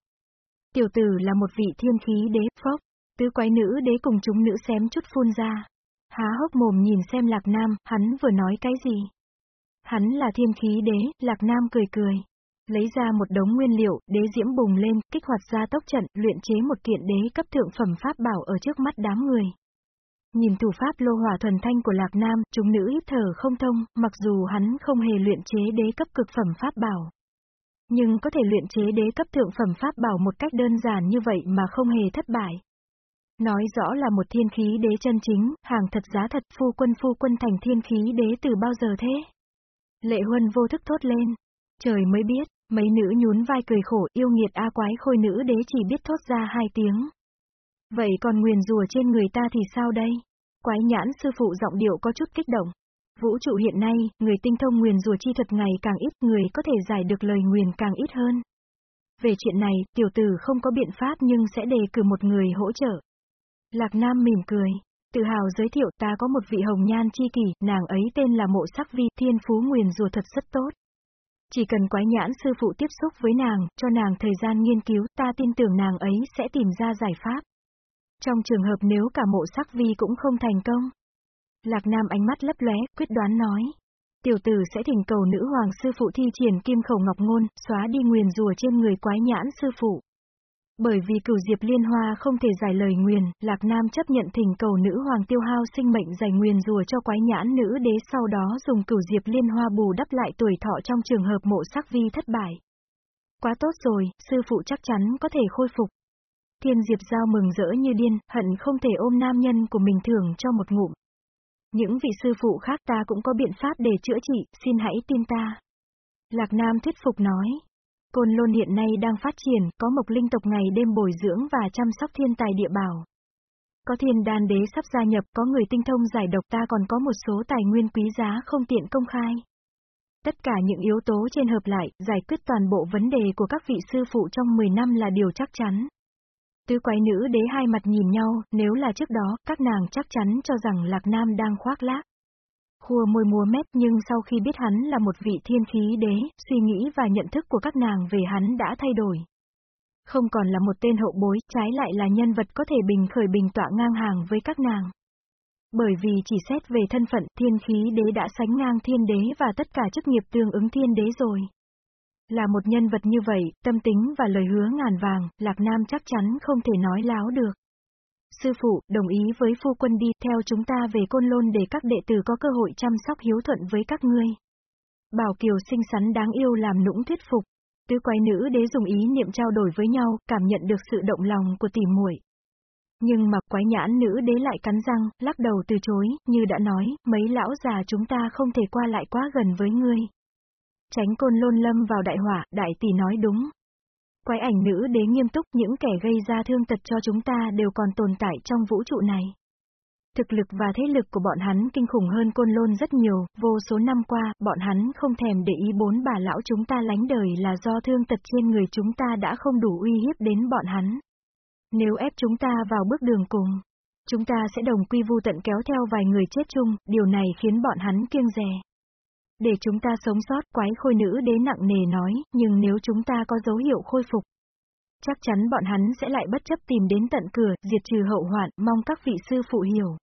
Tiểu tử là một vị thiên khí đế, phốc, tứ quái nữ đế cùng chúng nữ xém chút phun ra. Há hốc mồm nhìn xem Lạc Nam, hắn vừa nói cái gì? Hắn là thiên khí đế, Lạc Nam cười cười. Lấy ra một đống nguyên liệu, đế diễm bùng lên, kích hoạt ra tốc trận, luyện chế một kiện đế cấp thượng phẩm pháp bảo ở trước mắt đám người. Nhìn thủ pháp lô hỏa thuần thanh của Lạc Nam, chúng nữ hít thở không thông, mặc dù hắn không hề luyện chế đế cấp cực phẩm pháp bảo. Nhưng có thể luyện chế đế cấp thượng phẩm pháp bảo một cách đơn giản như vậy mà không hề thất bại. Nói rõ là một thiên khí đế chân chính, hàng thật giá thật phu quân phu quân thành thiên khí đế từ bao giờ thế? Lệ huân vô thức thốt lên. Trời mới biết, mấy nữ nhún vai cười khổ yêu nghiệt A quái khôi nữ đế chỉ biết thốt ra hai tiếng. Vậy còn nguyền rùa trên người ta thì sao đây? Quái nhãn sư phụ giọng điệu có chút kích động. Vũ trụ hiện nay, người tinh thông nguyền rùa chi thuật ngày càng ít, người có thể giải được lời nguyền càng ít hơn. Về chuyện này, tiểu tử không có biện pháp nhưng sẽ đề cử một người hỗ trợ. Lạc Nam mỉm cười. Tự hào giới thiệu ta có một vị hồng nhan chi kỷ, nàng ấy tên là mộ sắc vi, thiên phú nguyền rùa thật rất tốt. Chỉ cần quái nhãn sư phụ tiếp xúc với nàng, cho nàng thời gian nghiên cứu, ta tin tưởng nàng ấy sẽ tìm ra giải pháp. Trong trường hợp nếu cả mộ sắc vi cũng không thành công. Lạc Nam ánh mắt lấp lóe, quyết đoán nói. Tiểu tử sẽ thỉnh cầu nữ hoàng sư phụ thi triển kim khẩu ngọc ngôn, xóa đi nguyền rùa trên người quái nhãn sư phụ. Bởi vì cửu diệp liên hoa không thể giải lời nguyền, Lạc Nam chấp nhận thỉnh cầu nữ hoàng tiêu hao sinh mệnh giải nguyền rùa cho quái nhãn nữ đế sau đó dùng cửu diệp liên hoa bù đắp lại tuổi thọ trong trường hợp mộ sắc vi thất bại. Quá tốt rồi, sư phụ chắc chắn có thể khôi phục. Thiên Diệp Giao mừng rỡ như điên, hận không thể ôm nam nhân của mình thưởng cho một ngụm. Những vị sư phụ khác ta cũng có biện pháp để chữa trị, xin hãy tin ta. Lạc Nam thuyết phục nói. Côn Lôn hiện nay đang phát triển, có mộc linh tộc ngày đêm bồi dưỡng và chăm sóc thiên tài địa bảo. Có thiên đan đế sắp gia nhập, có người tinh thông giải độc ta còn có một số tài nguyên quý giá không tiện công khai. Tất cả những yếu tố trên hợp lại, giải quyết toàn bộ vấn đề của các vị sư phụ trong 10 năm là điều chắc chắn. Tứ quái nữ đế hai mặt nhìn nhau, nếu là trước đó, các nàng chắc chắn cho rằng Lạc Nam đang khoác lác. Khua môi múa mép nhưng sau khi biết hắn là một vị thiên khí đế, suy nghĩ và nhận thức của các nàng về hắn đã thay đổi. Không còn là một tên hậu bối, trái lại là nhân vật có thể bình khởi bình tọa ngang hàng với các nàng. Bởi vì chỉ xét về thân phận thiên khí đế đã sánh ngang thiên đế và tất cả chức nghiệp tương ứng thiên đế rồi. Là một nhân vật như vậy, tâm tính và lời hứa ngàn vàng, Lạc Nam chắc chắn không thể nói láo được. Sư phụ, đồng ý với phu quân đi, theo chúng ta về Côn Lôn để các đệ tử có cơ hội chăm sóc hiếu thuận với các ngươi. Bảo Kiều xinh xắn đáng yêu làm nũng thuyết phục. Tứ quái nữ đế dùng ý niệm trao đổi với nhau, cảm nhận được sự động lòng của tỷ muội. Nhưng mà quái nhãn nữ đế lại cắn răng, lắc đầu từ chối, như đã nói, mấy lão già chúng ta không thể qua lại quá gần với ngươi. Tránh côn lôn lâm vào đại hỏa, đại tỷ nói đúng. Quái ảnh nữ đế nghiêm túc những kẻ gây ra thương tật cho chúng ta đều còn tồn tại trong vũ trụ này. Thực lực và thế lực của bọn hắn kinh khủng hơn côn lôn rất nhiều, vô số năm qua, bọn hắn không thèm để ý bốn bà lão chúng ta lánh đời là do thương tật trên người chúng ta đã không đủ uy hiếp đến bọn hắn. Nếu ép chúng ta vào bước đường cùng, chúng ta sẽ đồng quy vu tận kéo theo vài người chết chung, điều này khiến bọn hắn kiêng rè. Để chúng ta sống sót, quái khôi nữ đế nặng nề nói, nhưng nếu chúng ta có dấu hiệu khôi phục, chắc chắn bọn hắn sẽ lại bất chấp tìm đến tận cửa, diệt trừ hậu hoạn, mong các vị sư phụ hiểu.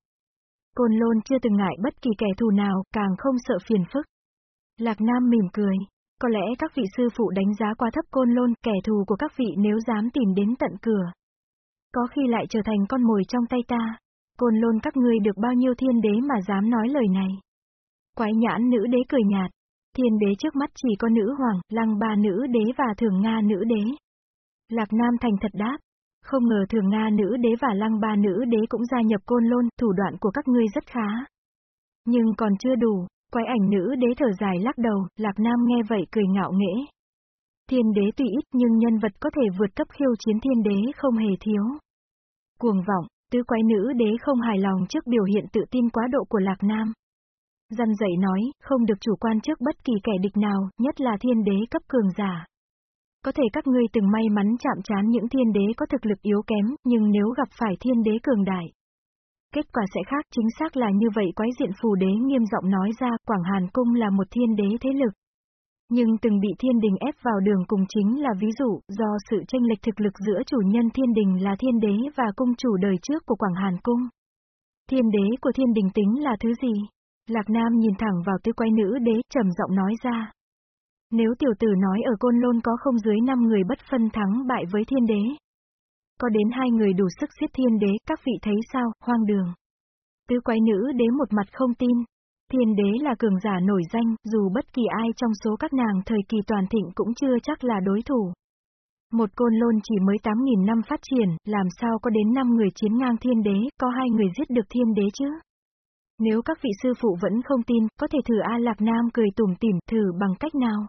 Côn Lôn chưa từng ngại bất kỳ kẻ thù nào, càng không sợ phiền phức. Lạc Nam mỉm cười. Có lẽ các vị sư phụ đánh giá quá thấp Côn Lôn, kẻ thù của các vị nếu dám tìm đến tận cửa. Có khi lại trở thành con mồi trong tay ta. Côn Lôn các ngươi được bao nhiêu thiên đế mà dám nói lời này. Quái nhãn nữ đế cười nhạt. Thiên đế trước mắt chỉ có nữ hoàng, lăng ba nữ đế và thường Nga nữ đế. Lạc Nam thành thật đáp. Không ngờ thường Nga nữ đế và lăng ba nữ đế cũng gia nhập côn lôn, thủ đoạn của các ngươi rất khá. Nhưng còn chưa đủ, quái ảnh nữ đế thở dài lắc đầu, Lạc Nam nghe vậy cười ngạo nghễ. Thiên đế tuy ít nhưng nhân vật có thể vượt cấp khiêu chiến thiên đế không hề thiếu. Cuồng vọng, tứ quái nữ đế không hài lòng trước biểu hiện tự tin quá độ của Lạc Nam. Dân dạy nói, không được chủ quan trước bất kỳ kẻ địch nào, nhất là thiên đế cấp cường giả. Có thể các ngươi từng may mắn chạm trán những thiên đế có thực lực yếu kém, nhưng nếu gặp phải thiên đế cường đại. Kết quả sẽ khác chính xác là như vậy quái diện phù đế nghiêm giọng nói ra, Quảng Hàn Cung là một thiên đế thế lực. Nhưng từng bị thiên đình ép vào đường cùng chính là ví dụ, do sự tranh lệch thực lực giữa chủ nhân thiên đình là thiên đế và cung chủ đời trước của Quảng Hàn Cung. Thiên đế của thiên đình tính là thứ gì? Lạc Nam nhìn thẳng vào tư quay nữ đế, trầm giọng nói ra. Nếu tiểu tử nói ở Côn Lôn có không dưới 5 người bất phân thắng bại với thiên đế. Có đến hai người đủ sức giết thiên đế, các vị thấy sao, hoang đường. Tứ quái nữ đế một mặt không tin. Thiên đế là cường giả nổi danh, dù bất kỳ ai trong số các nàng thời kỳ toàn thịnh cũng chưa chắc là đối thủ. Một côn lôn chỉ mới 8.000 năm phát triển, làm sao có đến 5 người chiến ngang thiên đế, có hai người giết được thiên đế chứ? Nếu các vị sư phụ vẫn không tin, có thể thử A Lạc Nam cười tủm tỉm, thử bằng cách nào?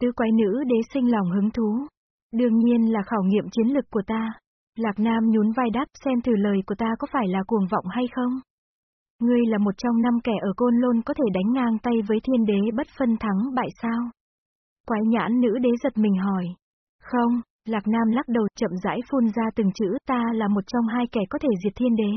Tứ quái nữ đế sinh lòng hứng thú. Đương nhiên là khảo nghiệm chiến lực của ta. Lạc Nam nhún vai đáp xem thử lời của ta có phải là cuồng vọng hay không. Ngươi là một trong năm kẻ ở côn lôn có thể đánh ngang tay với thiên đế bất phân thắng bại sao? Quái nhãn nữ đế giật mình hỏi. Không, Lạc Nam lắc đầu chậm rãi phun ra từng chữ ta là một trong hai kẻ có thể diệt thiên đế.